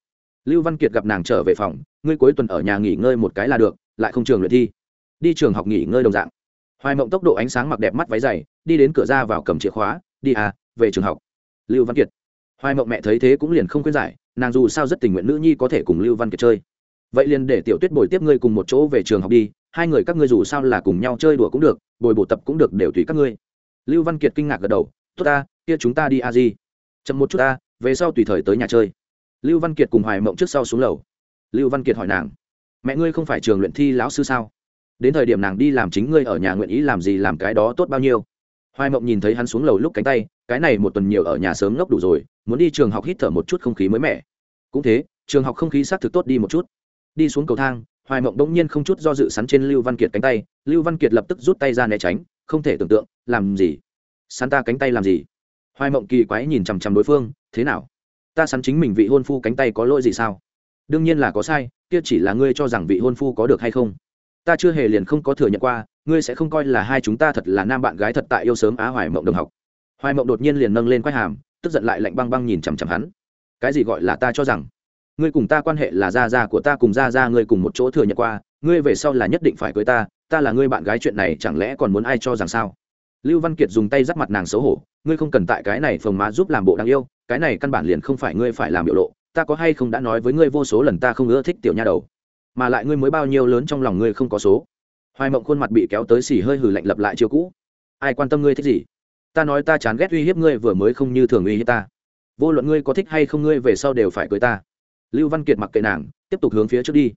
Lưu văn kiệt gặp nàng trở về phòng, ngươi cuối tuần ở nhà nghỉ ngơi một cái là được, lại không trường luyện thi. Đi trường học nghỉ ngơi đồng dạng. Hoài mộng tốc độ ánh sáng mặc đẹp mắt váy dày, đi đến cửa ra vào cầm chìa khóa, đi à về trường học. Lưu văn kiệt. Hoài mộng mẹ thấy thế cũng liền không khuyên giải, nàng dù sao rất tình nguyện nữ nhi có thể cùng lưu văn kiệt chơi. Vậy liền để tiểu tuyết bồi tiếp ngươi cùng một chỗ về trường học đi, hai người các ngươi dù sao là cùng nhau chơi đùa cũng được, bồi bổ tập cũng được đều tùy các ngươi. Lưu văn kiệt kinh ngạc gật đầu, tốt ta, kia chúng ta đi a di. Chậm một chút ta về sau tùy thời tới nhà chơi. Lưu văn kiệt cùng hoài mộng trước sau xuống lầu. Lưu văn kiệt hỏi nàng, mẹ ngươi không phải trường luyện thi lão sư sao? Đến thời điểm nàng đi làm chính ngươi ở nhà nguyện ý làm gì, làm cái đó tốt bao nhiêu? Hoài mộng nhìn thấy hắn xuống lầu lúc cánh tay, cái này một tuần nhiều ở nhà sớm ngốc đủ rồi, muốn đi trường học hít thở một chút không khí mới mẻ. Cũng thế, trường học không khí xác thực tốt đi một chút. Đi xuống cầu thang, hoài mộng bỗng nhiên không chút do dự sắn trên lưu văn kiệt cánh tay. Lưu văn kiệt lập tức rút tay ra né tránh, không thể tưởng tượng, làm gì? Sắn ta cánh tay làm gì? Hoài mộng kỳ quái nhìn chằm chằm đối phương, thế nào? Ta sắn chính mình vị hôn phu cánh tay có lỗi gì sao? Đương nhiên là có sai, kia chỉ là ngươi cho rằng vị hôn phu có được hay không. Ta chưa hề liền không có thừa nhận qua, ngươi sẽ không coi là hai chúng ta thật là nam bạn gái thật tại yêu sớm á hoài mộng đồng học. Hoài mộng đột nhiên liền nâng lên quái hàm, tức giận lại lạnh băng băng nhìn chằm chằm hắn. Cái gì gọi là ta cho rằng? Ngươi cùng ta quan hệ là gia gia của ta cùng gia gia ngươi cùng một chỗ thừa nhận qua, ngươi về sau là nhất định phải cưới ta ta là ngươi bạn gái chuyện này chẳng lẽ còn muốn ai cho rằng sao? Lưu văn kiệt dùng tay dắt mặt nàng xấu hổ, ngươi không cần tại cái này phồng má giúp làm bộ đáng yêu, cái này căn bản liền không phải ngươi phải làm biểu lộ, ta có hay không đã nói với ngươi vô số lần ta không ưa thích tiểu nha đầu, mà lại ngươi mới bao nhiêu lớn trong lòng ngươi không có số. Hoài mộng khuôn mặt bị kéo tới xỉ hơi hừ lạnh lập lại chiều cũ. Ai quan tâm ngươi thích gì? Ta nói ta chán ghét uy hiếp ngươi vừa mới không như thường uy hiếp ta. Vô luận ngươi có thích hay không ngươi về sau đều phải cưới ta. Lưu văn kiệt mặc kệ nàng, tiếp tục hướng phía trước đi.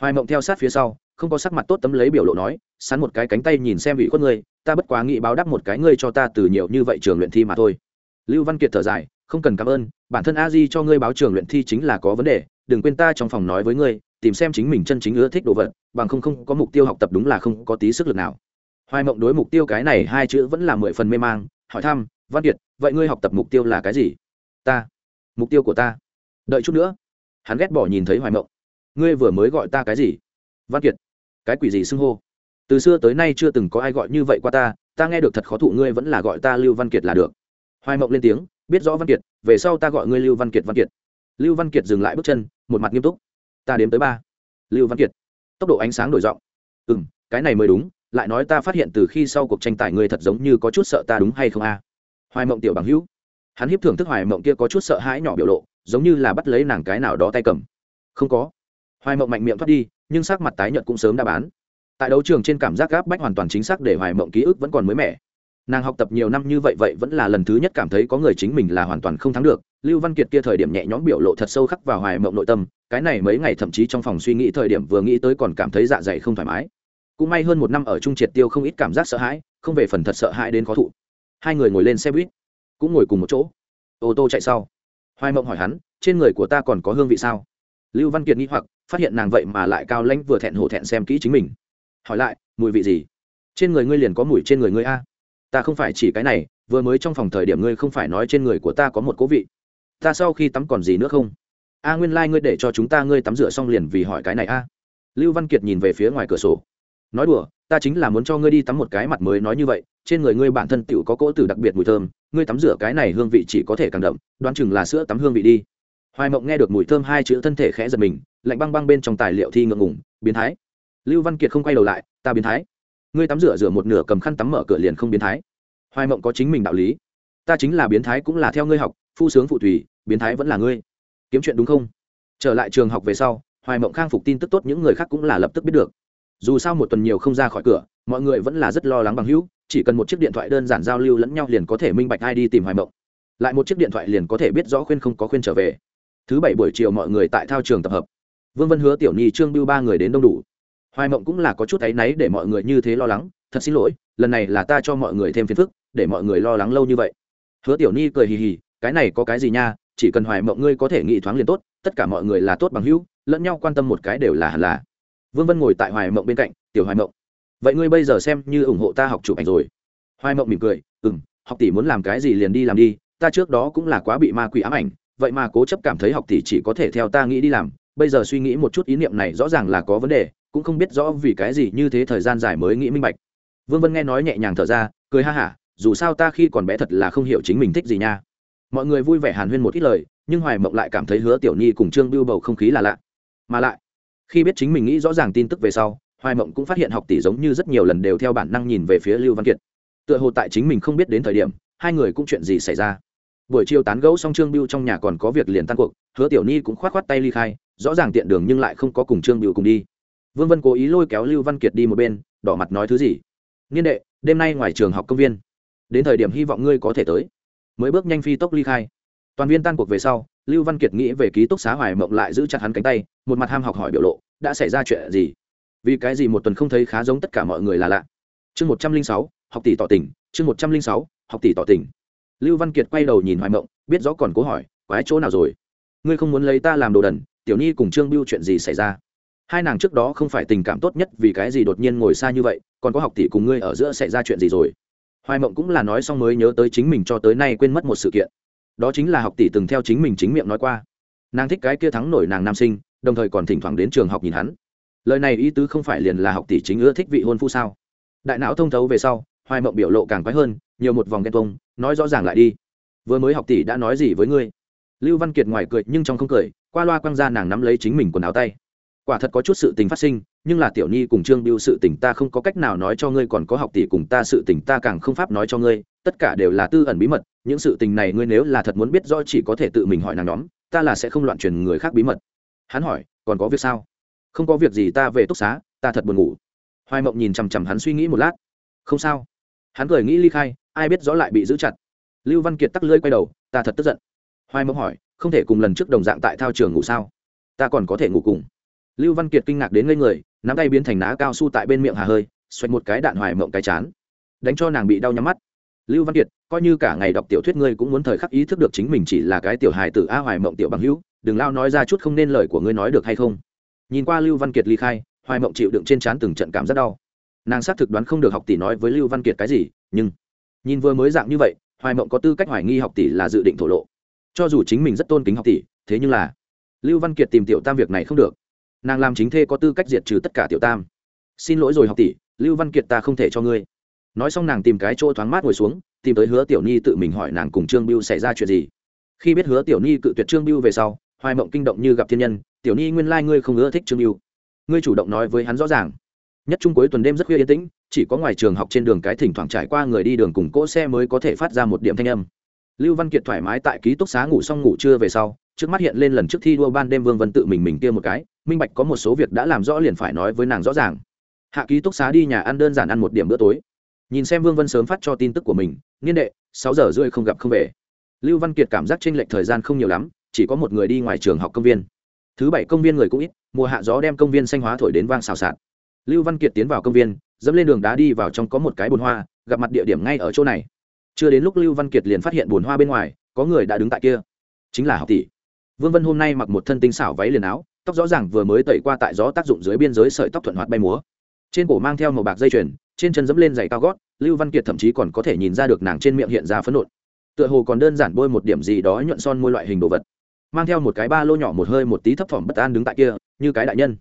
Hoài mộng theo sát phía sau không có sắc mặt tốt tấm lấy biểu lộ nói, sắn một cái cánh tay nhìn xem vị khuất ngươi, ta bất quá nghĩ báo đáp một cái ngươi cho ta từ nhiều như vậy trường luyện thi mà thôi. Lưu văn kiệt thở dài, không cần cảm ơn, bản thân a di cho ngươi báo trường luyện thi chính là có vấn đề, đừng quên ta trong phòng nói với ngươi, tìm xem chính mình chân chính ưa thích đồ vật, bằng không không có mục tiêu học tập đúng là không có tí sức lực nào. Hoài mộng đối mục tiêu cái này hai chữ vẫn là mười phần mê mang, hỏi thăm, văn kiệt, vậy ngươi học tập mục tiêu là cái gì? Ta. Mục tiêu của ta. Đợi chút nữa. Hắn ghét bỏ nhìn thấy hoài mộng. Ngươi vừa mới gọi ta cái gì? Văn kiệt cái quỷ gì xưng hô? Từ xưa tới nay chưa từng có ai gọi như vậy qua ta ta nghe được thật khó thụ ngươi vẫn là gọi ta lưu văn kiệt là được. Hoài mộng lên tiếng, biết rõ văn kiệt, về sau ta gọi ngươi lưu văn kiệt văn kiệt. Lưu văn kiệt dừng lại bước chân, một mặt nghiêm túc. Ta đếm tới ba. Lưu văn kiệt. Tốc độ ánh sáng đổi giọng. Ừ m cái này mới đúng, lại nói ta phát hiện từ khi sau cuộc tranh tài ngươi thật giống như có chút sợ ta đúng hay không a? Hoài mộng tiểu bằng hữu. Hắn hiếp thưởng thức hoài mộng kia có chút sợ hãi nhỏ biểu lộ, giống như là bắt lấy nàng cái nào đó tay cầm. Không có. Hoài mộng mạnh miệng thoát đi nhưng sắc mặt tái nhợt cũng sớm đã bán. Tại đấu trường trên cảm giác gáp bách hoàn toàn chính xác để hoài mộng ký ức vẫn còn mới mẻ. Nàng học tập nhiều năm như vậy vậy vẫn là lần thứ nhất cảm thấy có người chính mình là hoàn toàn không thắng được. Lưu văn kiệt kia thời điểm nhẹ nhõm biểu lộ thật sâu khắc vào hoài mộng nội tâm, cái này mấy ngày thậm chí trong phòng suy nghĩ thời điểm vừa nghĩ tới còn cảm thấy dạ dày không thoải mái. Cũng may hơn một năm ở trung triệt tiêu không ít cảm giác sợ hãi, không về phần thật sợ hãi đến khó thụ. Hai người ngồi lên xe buýt, cũng ngồi cùng một chỗ. Ô tô chạy sau. Hoài mộng hỏi hắn, trên người của ta còn có hương vị sao? Lưu văn kiệt nghĩ hoặc phát hiện nàng vậy mà lại cao lãnh vừa thẹn hổ thẹn xem kỹ chính mình. Hỏi lại, mùi vị gì? Trên người ngươi liền có mùi trên người ngươi a. Ta không phải chỉ cái này, vừa mới trong phòng thời điểm ngươi không phải nói trên người của ta có một cố vị. Ta sau khi tắm còn gì nữa không? A nguyên lai、like、ngươi để cho chúng ta ngươi tắm rửa xong liền vì hỏi cái này a. Lưu văn kiệt nhìn về phía ngoài cửa sổ. Nói đùa, ta chính là muốn cho ngươi đi tắm một cái mặt mới nói như vậy, trên người ngươi bản thân tiểu có cỗ từ đặc biệt mùi thơm, ngươi tắm rửa cái này hương vị chỉ có thể càng đậm, đoán chừng là sữa tắm hương vị đi hoài mộng nghe được mùi thơm hai chữ thân thể khẽ giật mình, lạnh băng băng bên trong tài liệu thi ngượng ngủng biến thái. Lưu văn kiệt không quay đầu lại, ta biến thái. Ngươi tắm rửa rửa một nửa cầm khăn tắm mở cửa liền không biến thái. Hoài mộng có chính mình đạo lý. Ta chính là biến thái cũng là theo ngươi học, phu sướng phụ thủy, biến thái vẫn là ngươi. Kiếm chuyện đúng không? Trở lại trường học về sau, hoài mộng khang phục tin tức tốt những người khác cũng là lập tức biết được. Dù sao một tuần nhiều không ra khỏi cửa, mọi người vẫn là rất lo lắng bằng hữu, chỉ cần một chiếc điện thoại đơn giản giao lưu lẫn nhau liền có thể minh bạch ai đi tìm hoài mộng. Lại một chiếc điện thoại liền có thể biết rõ khuyên không có khuyên trở về thứ bảy buổi chiều mọi người tại thao trường tập hợp. Vương vân hứa tiểu nhi, trương bưu ba người đến đông đủ. Hoài mộng cũng là có chút áy náy để mọi người như thế lo lắng. Thật xin lỗi, lần này là ta cho mọi người thêm phiền phức, để mọi người lo lắng lâu như vậy. Hứa tiểu nhi cười hì hì, cái này có cái gì nha, chỉ cần hoài mộng ngươi có thể nghĩ thoáng liền tốt, tất cả mọi người là tốt bằng hữu, lẫn nhau quan tâm một cái đều là hẳn là. Vương vân ngồi tại hoài mộng bên cạnh, tiểu hoài mộng, vậy ngươi bây giờ xem như ủng hộ ta học chụp ảnh rồi. Hoài mộng mỉm cười ừ m học tỷ muốn làm cái gì liền đi làm đi, ta trước đó cũng là quá bị ma quỷ ám ảnh vậy mà cố chấp cảm thấy học tỷ chỉ có thể theo ta nghĩ đi làm. Bây giờ suy nghĩ một chút ý niệm này rõ ràng là có vấn đề, cũng không biết rõ vì cái gì như thế thời gian dài mới nghĩ minh bạch. Vương vân nghe nói nhẹ nhàng thở ra, cười ha hả, dù sao ta khi còn bé thật là không hiểu chính mình thích gì nha. Mọi người vui vẻ hàn huyên một ít lời, nhưng hoài mộng lại cảm thấy hứa tiểu nhi cùng trương bưu bầu không khí là lạ. Mà lại, khi biết chính mình nghĩ rõ ràng tin tức về sau, hoài mộng cũng phát hiện học tỷ giống như rất nhiều lần đều theo bản năng nhìn về phía lưu văn kiệt. Tựa hồ tại chính mình không biết đến thời điểm, hai người cũng chuyện gì xảy ra buổi chiều tán gẫu xong trương biêu trong nhà còn có việc liền tan cuộc, hứa tiểu ni cũng k h o á t k h o á t tay ly khai, rõ ràng tiện đường nhưng lại không có cùng trương biêu cùng đi. Vương vân cố ý lôi kéo lưu văn kiệt đi một bên, đỏ mặt nói thứ gì? Niên đệ, đêm nay ngoài trường học công viên. Đến thời điểm hy vọng ngươi có thể tới. Mới bước nhanh phi tốc ly khai. Toàn viên tan cuộc về sau, lưu văn kiệt nghĩ về ký túc xá hoài mộng lại giữ chặt hắn cánh tay, một mặt ham học hỏi biểu lộ, đã xảy ra chuyện gì? Vì cái gì một tuần không thấy khá giống tất cả mọi người là lạ? Chương một trăm linh sáu, học tỷ tỏ tình, chương một trăm linh sáu, học tỷ tỏ tình lưu văn kiệt quay đầu nhìn hoài mộng, biết rõ còn cố hỏi, quái chỗ nào rồi? Ngươi không muốn lấy ta làm đồ đần, tiểu nhi cùng trương biêu chuyện gì xảy ra? Hai nàng trước đó không phải tình cảm tốt nhất vì cái gì đột nhiên ngồi xa như vậy, còn có học tỷ cùng ngươi ở giữa xảy ra chuyện gì rồi? Hoài mộng cũng là nói xong mới nhớ tới chính mình cho tới nay quên mất một sự kiện. Đó chính là học tỷ từng theo chính mình chính miệng nói qua. Nàng thích cái kia thắng nổi nàng nam sinh, đồng thời còn thỉnh thoảng đến trường học nhìn hắn. Lời này ý tứ không phải liền là học tỷ chính ưa thích vị hôn phu sao? Đại não thông thấu về sau, hoài mộng biểu lộ càng quái hơn nhiều một vòng ghen tuông, nói rõ ràng lại đi. Vừa mới học tỷ đã nói gì với ngươi? Lưu văn kiệt ngoài cười nhưng trong không cười qua loa quăng ra nàng nắm lấy chính mình quần áo tay. Quả thật có chút sự tình phát sinh nhưng là tiểu nhi cùng trương biêu sự tình ta không có cách nào nói cho ngươi còn có học tỷ cùng ta sự tình ta càng không pháp nói cho ngươi tất cả đều là tư ẩn bí mật những sự tình này ngươi nếu là thật muốn biết rõ chỉ có thể tự mình hỏi nàng nhóm ta là sẽ không loạn truyền người khác bí mật. Hắn hỏi còn có việc sao? Không có việc gì ta về túc xá ta thật buồn ngủ. Hoài mộng nhìn chằm chằm hắn suy nghĩ một lát. Không sao. Hắn cười nghĩ ly khai ai biết rõ lại bị giữ chặt. Lưu văn kiệt tắc lưỡi quay đầu, ta thật tức giận. Hoài mộng hỏi, không thể cùng lần trước đồng dạng tại thao trường ngủ sao? Ta còn có thể ngủ cùng. Lưu văn kiệt kinh ngạc đến ngây người, nắm tay biến thành ná cao su tại bên miệng hà hơi xoạch một cái đạn hoài mộng cái chán. Đánh cho nàng bị đau nhắm mắt. Lưu văn kiệt, coi như cả ngày đọc tiểu thuyết ngươi cũng muốn thời khắc ý thức được chính mình chỉ là cái tiểu hài tử a hoài mộng tiểu bằng hữu, đừng lao nói ra chút không nên lời của ngươi nói được hay không. Nhìn qua lưu văn kiệt ly khai, hoài mộng chịu đựng trên trán từng trận cảm rất đau. Nàng xác thực đoán không được học tỷ nói với lưu văn kiệt cái gì, nhưng nhìn vừa mới dạng như vậy, hoài mộng có tư cách hoài nghi học tỷ là dự định thổ lộ. Cho dù chính mình rất tôn kính học tỷ, thế nhưng là lưu văn kiệt tìm tiểu tam việc này không được. Nàng làm chính thê có tư cách diệt trừ tất cả tiểu tam. Xin lỗi rồi học tỷ, lưu văn kiệt ta không thể cho ngươi. Nói xong nàng tìm cái chỗ thoáng mát ngồi xuống, tìm tới hứa tiểu nhi tự mình hỏi nàng cùng trương biêu xảy ra chuyện gì. Khi biết hứa tiểu nhi cự tuyệt trương biêu về sau, hoài mộng kinh động như gặp thiên nhân, tiểu nhi nguyên lai、like、ngươi không ưa thích trương biêu ngươi chủ động nói với hắn rõ ràng nhất trung cuối tuần đêm rất khuya yên tĩnh, chỉ có ngoài trường học trên đường cái thỉnh thoảng trải qua người đi đường cùng cỗ xe mới có thể phát ra một điểm thanh âm. Lưu văn kiệt thoải mái tại ký túc xá ngủ xong ngủ trưa về sau, trước mắt hiện lên lần trước thi đua ban đêm vương vân tự mình mình kia một cái, minh bạch có một số việc đã làm rõ liền phải nói với nàng rõ ràng. Hạ ký túc xá đi nhà ăn đơn giản ăn một điểm bữa tối. Nhìn xem vương vân sớm phát cho tin tức của mình, niên đệ, sáu giờ rưỡi không gặp không về. Lưu văn kiệt cảm giác tranh lệch thời gian không nhiều lắm, chỉ có một người đi ngoài trường học công viên. Thứ bảy công viên người cũng ít, mùa hạ gió đem công viên xanh hóa thổi đến vang xào xạc lưu văn kiệt tiến vào công viên, dẫm lên đường đá đi vào trong có một cái bồn hoa, gặp mặt địa điểm ngay ở chỗ này. Chưa đến lúc lưu văn kiệt liền phát hiện bồn hoa bên ngoài, có người đã đứng tại kia. Chính là học tỷ. Vương vân hôm nay mặc một thân tinh xảo váy liền áo, tóc rõ ràng vừa mới tẩy qua tại gió tác dụng dưới biên giới sợi tóc thuận hoạt bay múa. Trên cổ mang theo màu bạc dây chuyền, trên chân dẫm lên giày cao gót, lưu văn kiệt thậm chí còn có thể nhìn ra được nàng trên miệng hiện ra phấn nộn. Tựa hồ còn đơn giản bôi một điểm gì đó nhuận son môi loại hình đồ vật. Mang theo một cái ba lô nhỏ một hơi một tí thấp thỏm bất an đứng tại kia, như cái đại nhân.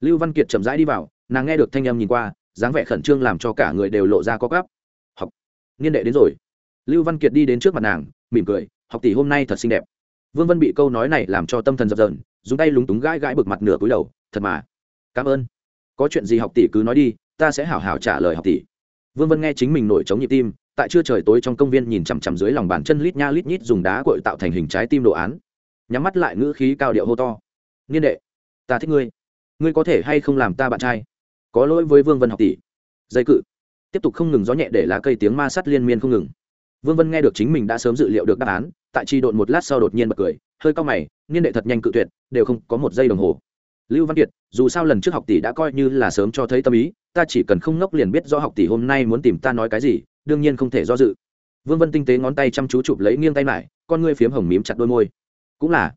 Lưu văn kiệt chậm rãi đi vào nàng nghe được thanh âm nhìn qua, dáng vẻ khẩn trương làm cho cả người đều lộ ra có gắp học, niên đệ đến rồi. Lưu văn kiệt đi đến trước mặt nàng, mỉm cười, học tỷ hôm nay thật xinh đẹp. Vương vân bị câu nói này làm cho tâm thần dập dờn, dùng tay lúng túng gãi gãi bực mặt nửa cúi đầu, thật mà, cảm ơn. Có chuyện gì học tỷ cứ nói đi, ta sẽ hảo hảo trả lời học tỷ. Vương vân nghe chính mình nổi trống nhịp tim, tại trưa trời tối trong công viên nhìn chằm chằm dưới lòng bàn chân lít nha lít nhít dùng đá cội tạo thành hình trái tim đồ án. Nhắm mắt lại ngữ khí cao điệu hô to, niên đệ, ta thích ngươi. Ngươi có thể hay không làm ta bạn trai? Có lỗi với vương vân học tỷ. Dây cự. Tiếp tục không ngừng gió nhẹ để lá cây tiếng ma sắt liên miên không ngừng. Vương vân nghe được chính mình đã sớm dự liệu được đáp án, tại tri độn một lát sau đột nhiên bật cười, hơi cao mày, niên đệ thật nhanh cự tuyệt, đều không có một giây đồng hồ. Lưu văn kiệt, dù sao lần trước học tỷ đã coi như là sớm cho thấy tâm ý, ta chỉ cần không ngốc liền biết do học tỷ hôm nay muốn tìm ta nói cái gì, đương nhiên không thể do dự. Vương vân tinh tế ngón tay chăm chú chụp lấy nghiêng tay lại, con ngươi phiếm hồng mím chặt đôi môi. Cũng là.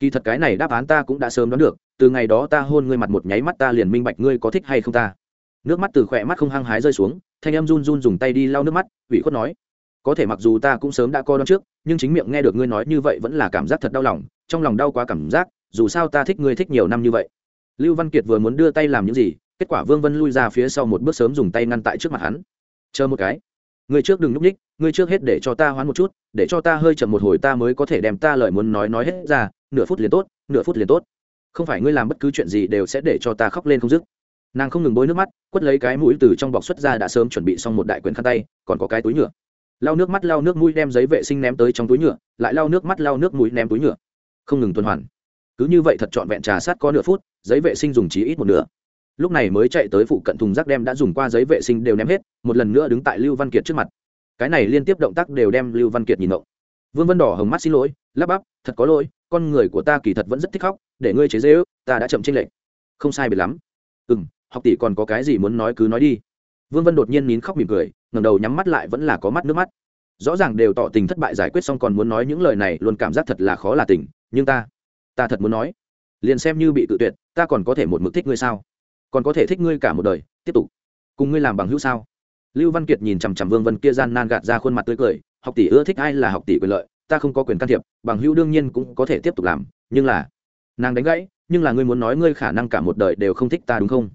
Kỳ thật cái này đáp án ta cũng đã sớm đoán được từ ngày đó ta hôn ngươi mặt một nháy mắt ta liền minh bạch ngươi có thích hay không ta. Nước mắt từ khỏe mắt không hăng hái rơi xuống, thanh em run run dùng tay đi lau nước mắt, ủy khuất nói. Có thể mặc dù ta cũng sớm đã coi đón trước, nhưng chính miệng nghe được ngươi nói như vậy vẫn là cảm giác thật đau lòng, trong lòng đau quá cảm giác, dù sao ta thích ngươi thích nhiều năm như vậy. Lưu văn kiệt vừa muốn đưa tay làm những gì, kết quả vương vân lui ra phía sau một bước sớm dùng tay ngăn tại trước mặt hắn. Chờ một cái. Ngươi trước đừng núp ních ngươi trước hết để cho ta hoán một chút, để cho ta hơi chậm một hồi ta mới có thể đem ta lời muốn nói nói hết ra, nửa phút liền tốt, nửa phút liền tốt không phải ngươi làm bất cứ chuyện gì đều sẽ để cho ta khóc lên không dứt. Nàng không ngừng bôi nước mắt, quất lấy cái mũi từ trong bọc xuất ra đã sớm chuẩn bị xong một đại quyển khăn tay, còn có cái túi nhựa. Lau nước mắt, lau nước mũi đem giấy vệ sinh ném tới trong túi nhựa, lại lau nước mắt, lau nước mũi ném túi nhựa. Không ngừng tuần hoàn. Cứ như vậy thật trọn vẹn trà sát có nửa phút, giấy vệ sinh dùng chí ít một nửa. Lúc này mới chạy tới phụ cận thùng rác đem đã dùng qua giấy vệ sinh đều ném hết, một lần nữa đứng tại lưu văn kiệt trước mặt. Cái này liên tiếp động tác đều đem lưu văn kiệt nhìn động vương vân đỏ hồng mắt xin lỗi lắp bắp, thật có lỗi, con người của ta kỳ thật vẫn rất thích khóc, để ngươi chế dễ ước ta đã chậm tranh lệch. Không sai biệt lắm. Ừ m học tỷ còn có cái gì muốn nói cứ nói đi. Vương vân đột nhiên nín khóc mỉm cười ngầm đầu nhắm mắt lại vẫn là có mắt nước mắt. Rõ ràng đều tỏ tình thất bại giải quyết xong còn muốn nói những lời này, luôn cảm giác thật là khó là tình, nhưng ta ta thật muốn nói. Liền xem như bị tự tuyệt, ta còn có thể một mực thích ngươi sao? Còn có thể thích ngươi cả một đời, tiếp tục. Cùng ngươi làm bằng hữu sao? Lưu văn kiệt nhìn chằm chằm vương vân kia gian nan gạt ra khuôn mặt tươi cười, học tỷ ưa thích ai là học tỷ quyền lợi ta không có quyền can thiệp, bằng hữu đương nhiên cũng có thể tiếp tục làm, nhưng là, nàng đánh gãy, nhưng là ngươi muốn nói ngươi khả năng cả một đời đều không thích ta đúng không?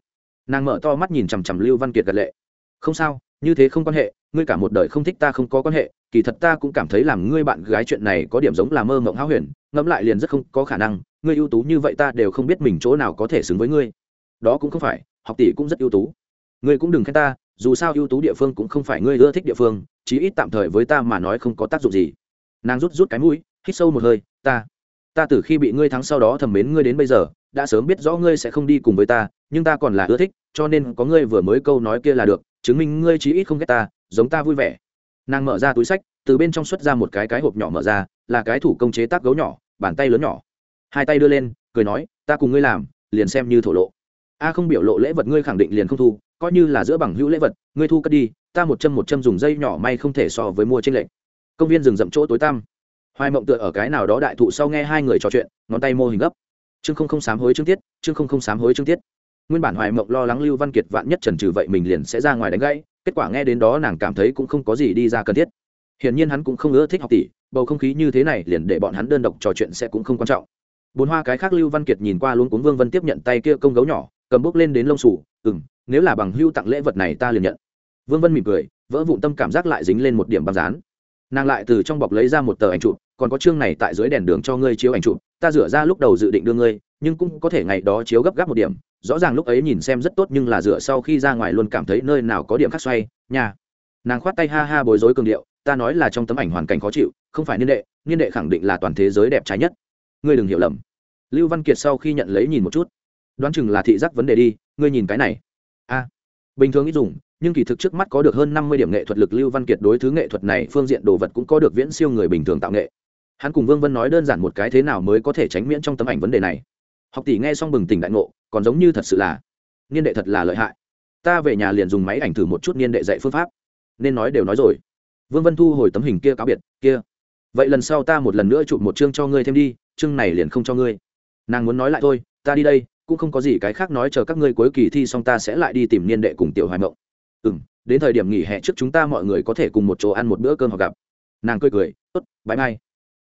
Nàng mở to mắt nhìn chằm chằm lưu văn kiệt gật lệ. Không sao, như thế không quan hệ, ngươi cả một đời không thích ta không có quan hệ, kỳ thật ta cũng cảm thấy làm ngươi bạn gái chuyện này có điểm giống là mơ mộng háo huyền, ngẫm lại liền rất không có khả năng, ngươi ưu tú như vậy ta đều không biết mình chỗ nào có thể xứng với ngươi. Đó cũng không phải, học tỷ cũng rất ưu tú. Ngươi cũng đừng khen ta, dù sao ưu tú địa phương cũng không phải ngươi ưa thích địa phương, chí ít tạm thời với ta mà nói không có tác dụng gì nàng rút rút cái mũi, hít sâu một hơi, ta ta từ khi bị ngươi thắng sau đó thầm mến ngươi đến bây giờ, đã sớm biết rõ ngươi sẽ không đi cùng với ta, nhưng ta còn là ưa thích, cho nên có ngươi vừa mới câu nói kia là được, chứng minh ngươi chí ít không ghét ta, giống ta vui vẻ. Nàng mở ra túi sách, từ bên trong xuất ra một cái cái hộp nhỏ mở ra, là cái thủ công chế tác gấu nhỏ, bàn tay lớn nhỏ. Hai tay đưa lên, cười nói, ta cùng ngươi làm, liền xem như thổ lộ. A không biểu lộ lễ vật ngươi khẳng định liền không thu, coi như là giữa bằng hữu lễ vật, ngươi thu cất đi, ta một châm một châm dùng dây nhỏ may không thể so với mua trên lệnh công viên rừng rậm chỗ tối tăm. Hoài mộng tựa ở cái nào đó đại thụ sau nghe hai người trò chuyện, ngón tay mô hình gấp. Chương không không sám hối chương tiết, chương không không sám hối chương tiết. Nguyên bản hoài mộng lo lắng lưu văn kiệt vạn nhất trần trừ vậy mình liền sẽ ra ngoài đánh gãy, kết quả nghe đến đó nàng cảm thấy cũng không có gì đi ra cần thiết. Hiển nhiên hắn cũng không ưa thích học tỷ, bầu không khí như thế này liền để bọn hắn đơn độc trò chuyện sẽ cũng không quan trọng. Bốn hoa cái khác lưu văn kiệt nhìn qua luôn cuốn vương vân tiếp nhận tay kia công gấu nhỏ, cầm bốc lên đến lông sủ ừ m nếu là bằng hưu tặng lễ vật này ta liền nhận. Vương vân mỉm cười, vỡ vụn tâm cảm giác lại dính lên một điểm băng dán nàng lại từ trong bọc lấy ra một tờ ảnh chụp, còn có chương này tại dưới đèn đường cho ngươi chiếu ảnh chụp, ta rửa ra lúc đầu dự định đưa ngươi, nhưng cũng có thể ngày đó chiếu gấp gáp một điểm, rõ ràng lúc ấy nhìn xem rất tốt nhưng là rửa sau khi ra ngoài luôn cảm thấy nơi nào có điểm khác xoay nhà nàng khoát tay ha ha bối rối cường điệu, ta nói là trong tấm ảnh hoàn cảnh khó chịu, không phải niên đệ niên đệ khẳng định là toàn thế giới đẹp trái nhất. Ngươi đừng hiểu lầm. Lưu văn kiệt sau khi nhận lấy nhìn một chút. Đoán chừng là thị giác vấn đề đi, ngươi nhìn cái này. A. Bình thường ít dùng nhưng kỳ thực trước mắt có được hơn năm mươi điểm nghệ thuật lực lưu văn kiệt đối thứ nghệ thuật này phương diện đồ vật cũng có được viễn siêu người bình thường tạo nghệ. Hắn cùng vương vân nói đơn giản một cái thế nào mới có thể tránh miễn trong tấm ảnh vấn đề này. Học tỷ nghe xong bừng tỉnh đại ngộ, còn giống như thật sự là niên đệ thật là lợi hại. Ta về nhà liền dùng máy ảnh thử một chút niên đệ dạy phương pháp. Nên nói đều nói rồi. Vương vân thu hồi tấm hình kia cáo biệt, kia, vậy lần sau ta một lần nữa chụp một chương cho ngươi thêm đi, chương này liền không cho ngươi. Nàng muốn nói lại thôi, ta đi đây, cũng không có gì cái khác nói, chờ các ngươi cuối kỳ thi xong ta sẽ lại đi tìm niên đệ cùng tiểu hoài mộng ừ m đến thời điểm nghỉ hè trước chúng ta mọi người có thể cùng một chỗ ăn một bữa cơm hoặc gặp. Nàng cười cười, tốt bãi mai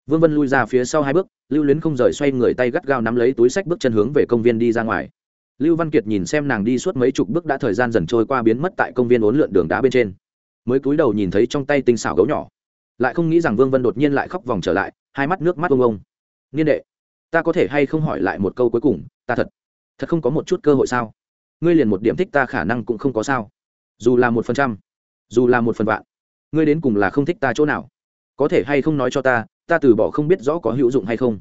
vương vân lui ra phía sau hai bước, lưu luyến không rời xoay người tay gắt gao nắm lấy túi sách bước chân hướng về công viên đi ra ngoài. Lưu văn kiệt nhìn xem nàng đi suốt mấy chục bước đã thời gian dần trôi qua biến mất tại công viên uốn lượn đường đá bên trên. Mới cúi đầu nhìn thấy trong tay tinh xảo gấu nhỏ. Lại không nghĩ rằng vương vân đột nhiên lại khóc vòng trở lại, hai mắt nước mắt ông ông niên đệ, ta có thể hay không hỏi lại một câu cuối cùng, ta thật thật không có một chút cơ hội sao? Ngươi liền một điểm thích ta khả năng cũng không có sao dù là một phần trăm, dù là một phần vạn, ngươi đến cùng là không thích ta chỗ nào. Có thể hay không nói cho ta ta từ bỏ không biết rõ có hữu dụng hay không.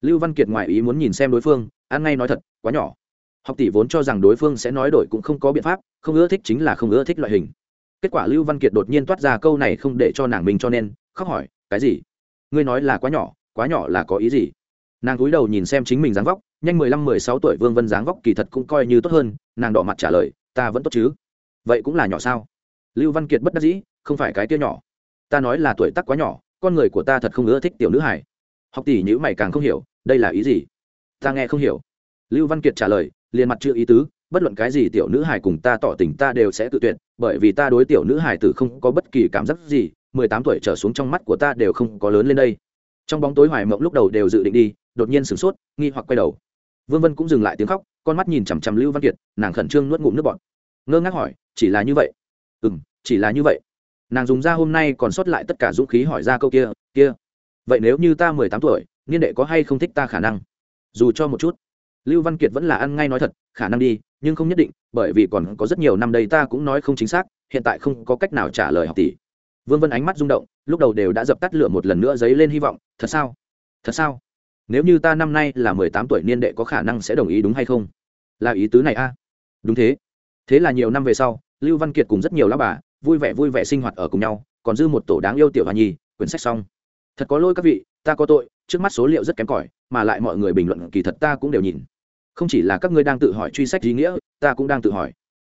Lưu văn kiệt ngoại ý muốn nhìn xem đối phương, ăn ngay nói thật, quá nhỏ. Học tỷ vốn cho rằng đối phương sẽ nói đổi cũng không có biện pháp, không ưa thích chính là không ưa thích loại hình. Kết quả lưu văn kiệt đột nhiên toát ra câu này không để cho nàng mình cho nên, khóc hỏi, cái gì? Ngươi nói là quá nhỏ quá nhỏ là có ý gì? Nàng cúi đầu nhìn xem chính mình dáng vóc, nhanh mười lăm mười sáu tuổi vương vân dáng vóc kỳ thật cũng coi như tốt hơn, nàng đỏ mặt trả lời, ta vẫn tốt chứ vậy cũng là nhỏ sao? Lưu văn kiệt bất đắc dĩ, không phải cái kia nhỏ. Ta nói là tuổi tác quá nhỏ, con người của ta thật không ưa thích tiểu nữ hải học tỷ nhữ mày càng không hiểu, đây là ý gì? Ta nghe không hiểu. Lưu văn kiệt trả lời, liền mặt chưa ý tứ, bất luận cái gì tiểu nữ hải cùng ta tỏ tình ta đều sẽ tự tuyệt, bởi vì ta đối tiểu nữ hải tử không có bất kỳ cảm giác gì, mười tám tuổi trở xuống trong mắt của ta đều không có lớn lên đây. Trong bóng tối hoài mộng lúc đầu đều dự định đi, đột nhiên sửng sốt, nghi hoặc quay đầu. Vương vân cũng dừng lại tiếng khóc, con mắt nhìn chằm chằm lưu văn kiệt, nàng khẩn trương nuốt ngụm nước bọt. Ngơ ngác hỏi chỉ là như vậy. Ừ m chỉ là như vậy. Nàng dùng ra hôm nay còn sót lại tất cả dũng khí hỏi ra câu kia kia, vậy nếu như ta mười tám tuổi, niên đệ có hay không thích ta khả năng? Dù cho một chút. Lưu văn kiệt vẫn là ăn ngay nói thật, khả năng đi, nhưng không nhất định, bởi vì còn có rất nhiều năm đây ta cũng nói không chính xác, hiện tại không có cách nào trả lời học tỷ. Vương vân ánh mắt rung động, lúc đầu đều đã dập tắt lửa một lần nữa dấy lên hy vọng, thật sao? Thật sao? Nếu như ta năm nay là mười tám tuổi niên đệ có khả năng sẽ đồng ý đúng hay không? Là ý tứ này a. Đúng thế. Thế là nhiều năm về sau lưu văn kiệt cùng rất nhiều lão bà vui vẻ vui vẻ sinh hoạt ở cùng nhau, còn dư một tổ đáng yêu tiểu hoa nhi, quyển sách xong. Thật có lỗi các vị, ta có tội, trước mắt số liệu rất kém cỏi, mà lại mọi người bình luận kỳ thật ta cũng đều nhìn. Không chỉ là các ngươi đang tự hỏi truy sách ý nghĩa, ta cũng đang tự hỏi.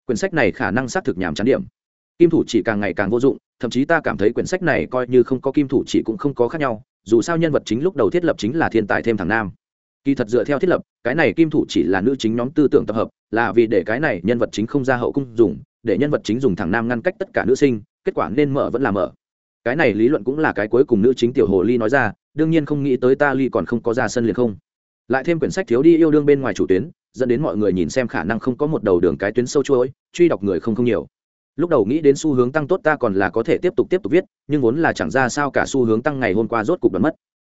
Quyển sách này khả năng xác thực nhàm chán điểm. Kim thủ chỉ càng ngày càng vô dụng, thậm chí ta cảm thấy quyển sách này coi như không có kim thủ chỉ cũng không có khác nhau, dù sao nhân vật chính lúc đầu thiết lập chính là thiên tài thêm thằng nam. Kỳ thật dựa theo thiết lập, cái này kim thủ chỉ là nữ chính nhóm tư tưởng tập hợp, là vì để cái này nhân vật chính không ra hậu cung dùng để nhân vật chính dùng thẳng nam ngăn cách tất cả nữ sinh, kết quả nên mở vẫn là mở. Cái này lý luận cũng là cái cuối cùng nữ chính tiểu hồ ly nói ra, đương nhiên không nghĩ tới ta ly còn không có ra sân liền không. Lại thêm quyển sách thiếu đi yêu đương bên ngoài chủ tuyến, dẫn đến mọi người nhìn xem khả năng không có một đầu đường cái tuyến sâu chuỗi, truy đọc người không không nhiều. Lúc đầu nghĩ đến xu hướng tăng tốt ta còn là có thể tiếp tục tiếp tục viết, nhưng vốn là chẳng ra sao cả xu hướng tăng ngày hôm qua rốt cục đoán mất.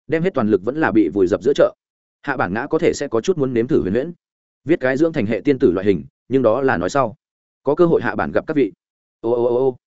Đem hết toàn lực vẫn là bị vùi dập giữa chợ. Hạ bản ngã có thể sẽ có chút muốn nếm thử huyền huyễn. Viết cái dưỡng thành hệ tiên tử loại hình, nhưng đó là nói sau có cơ hội hạ bản gặp các vị. Ô ô ô ô.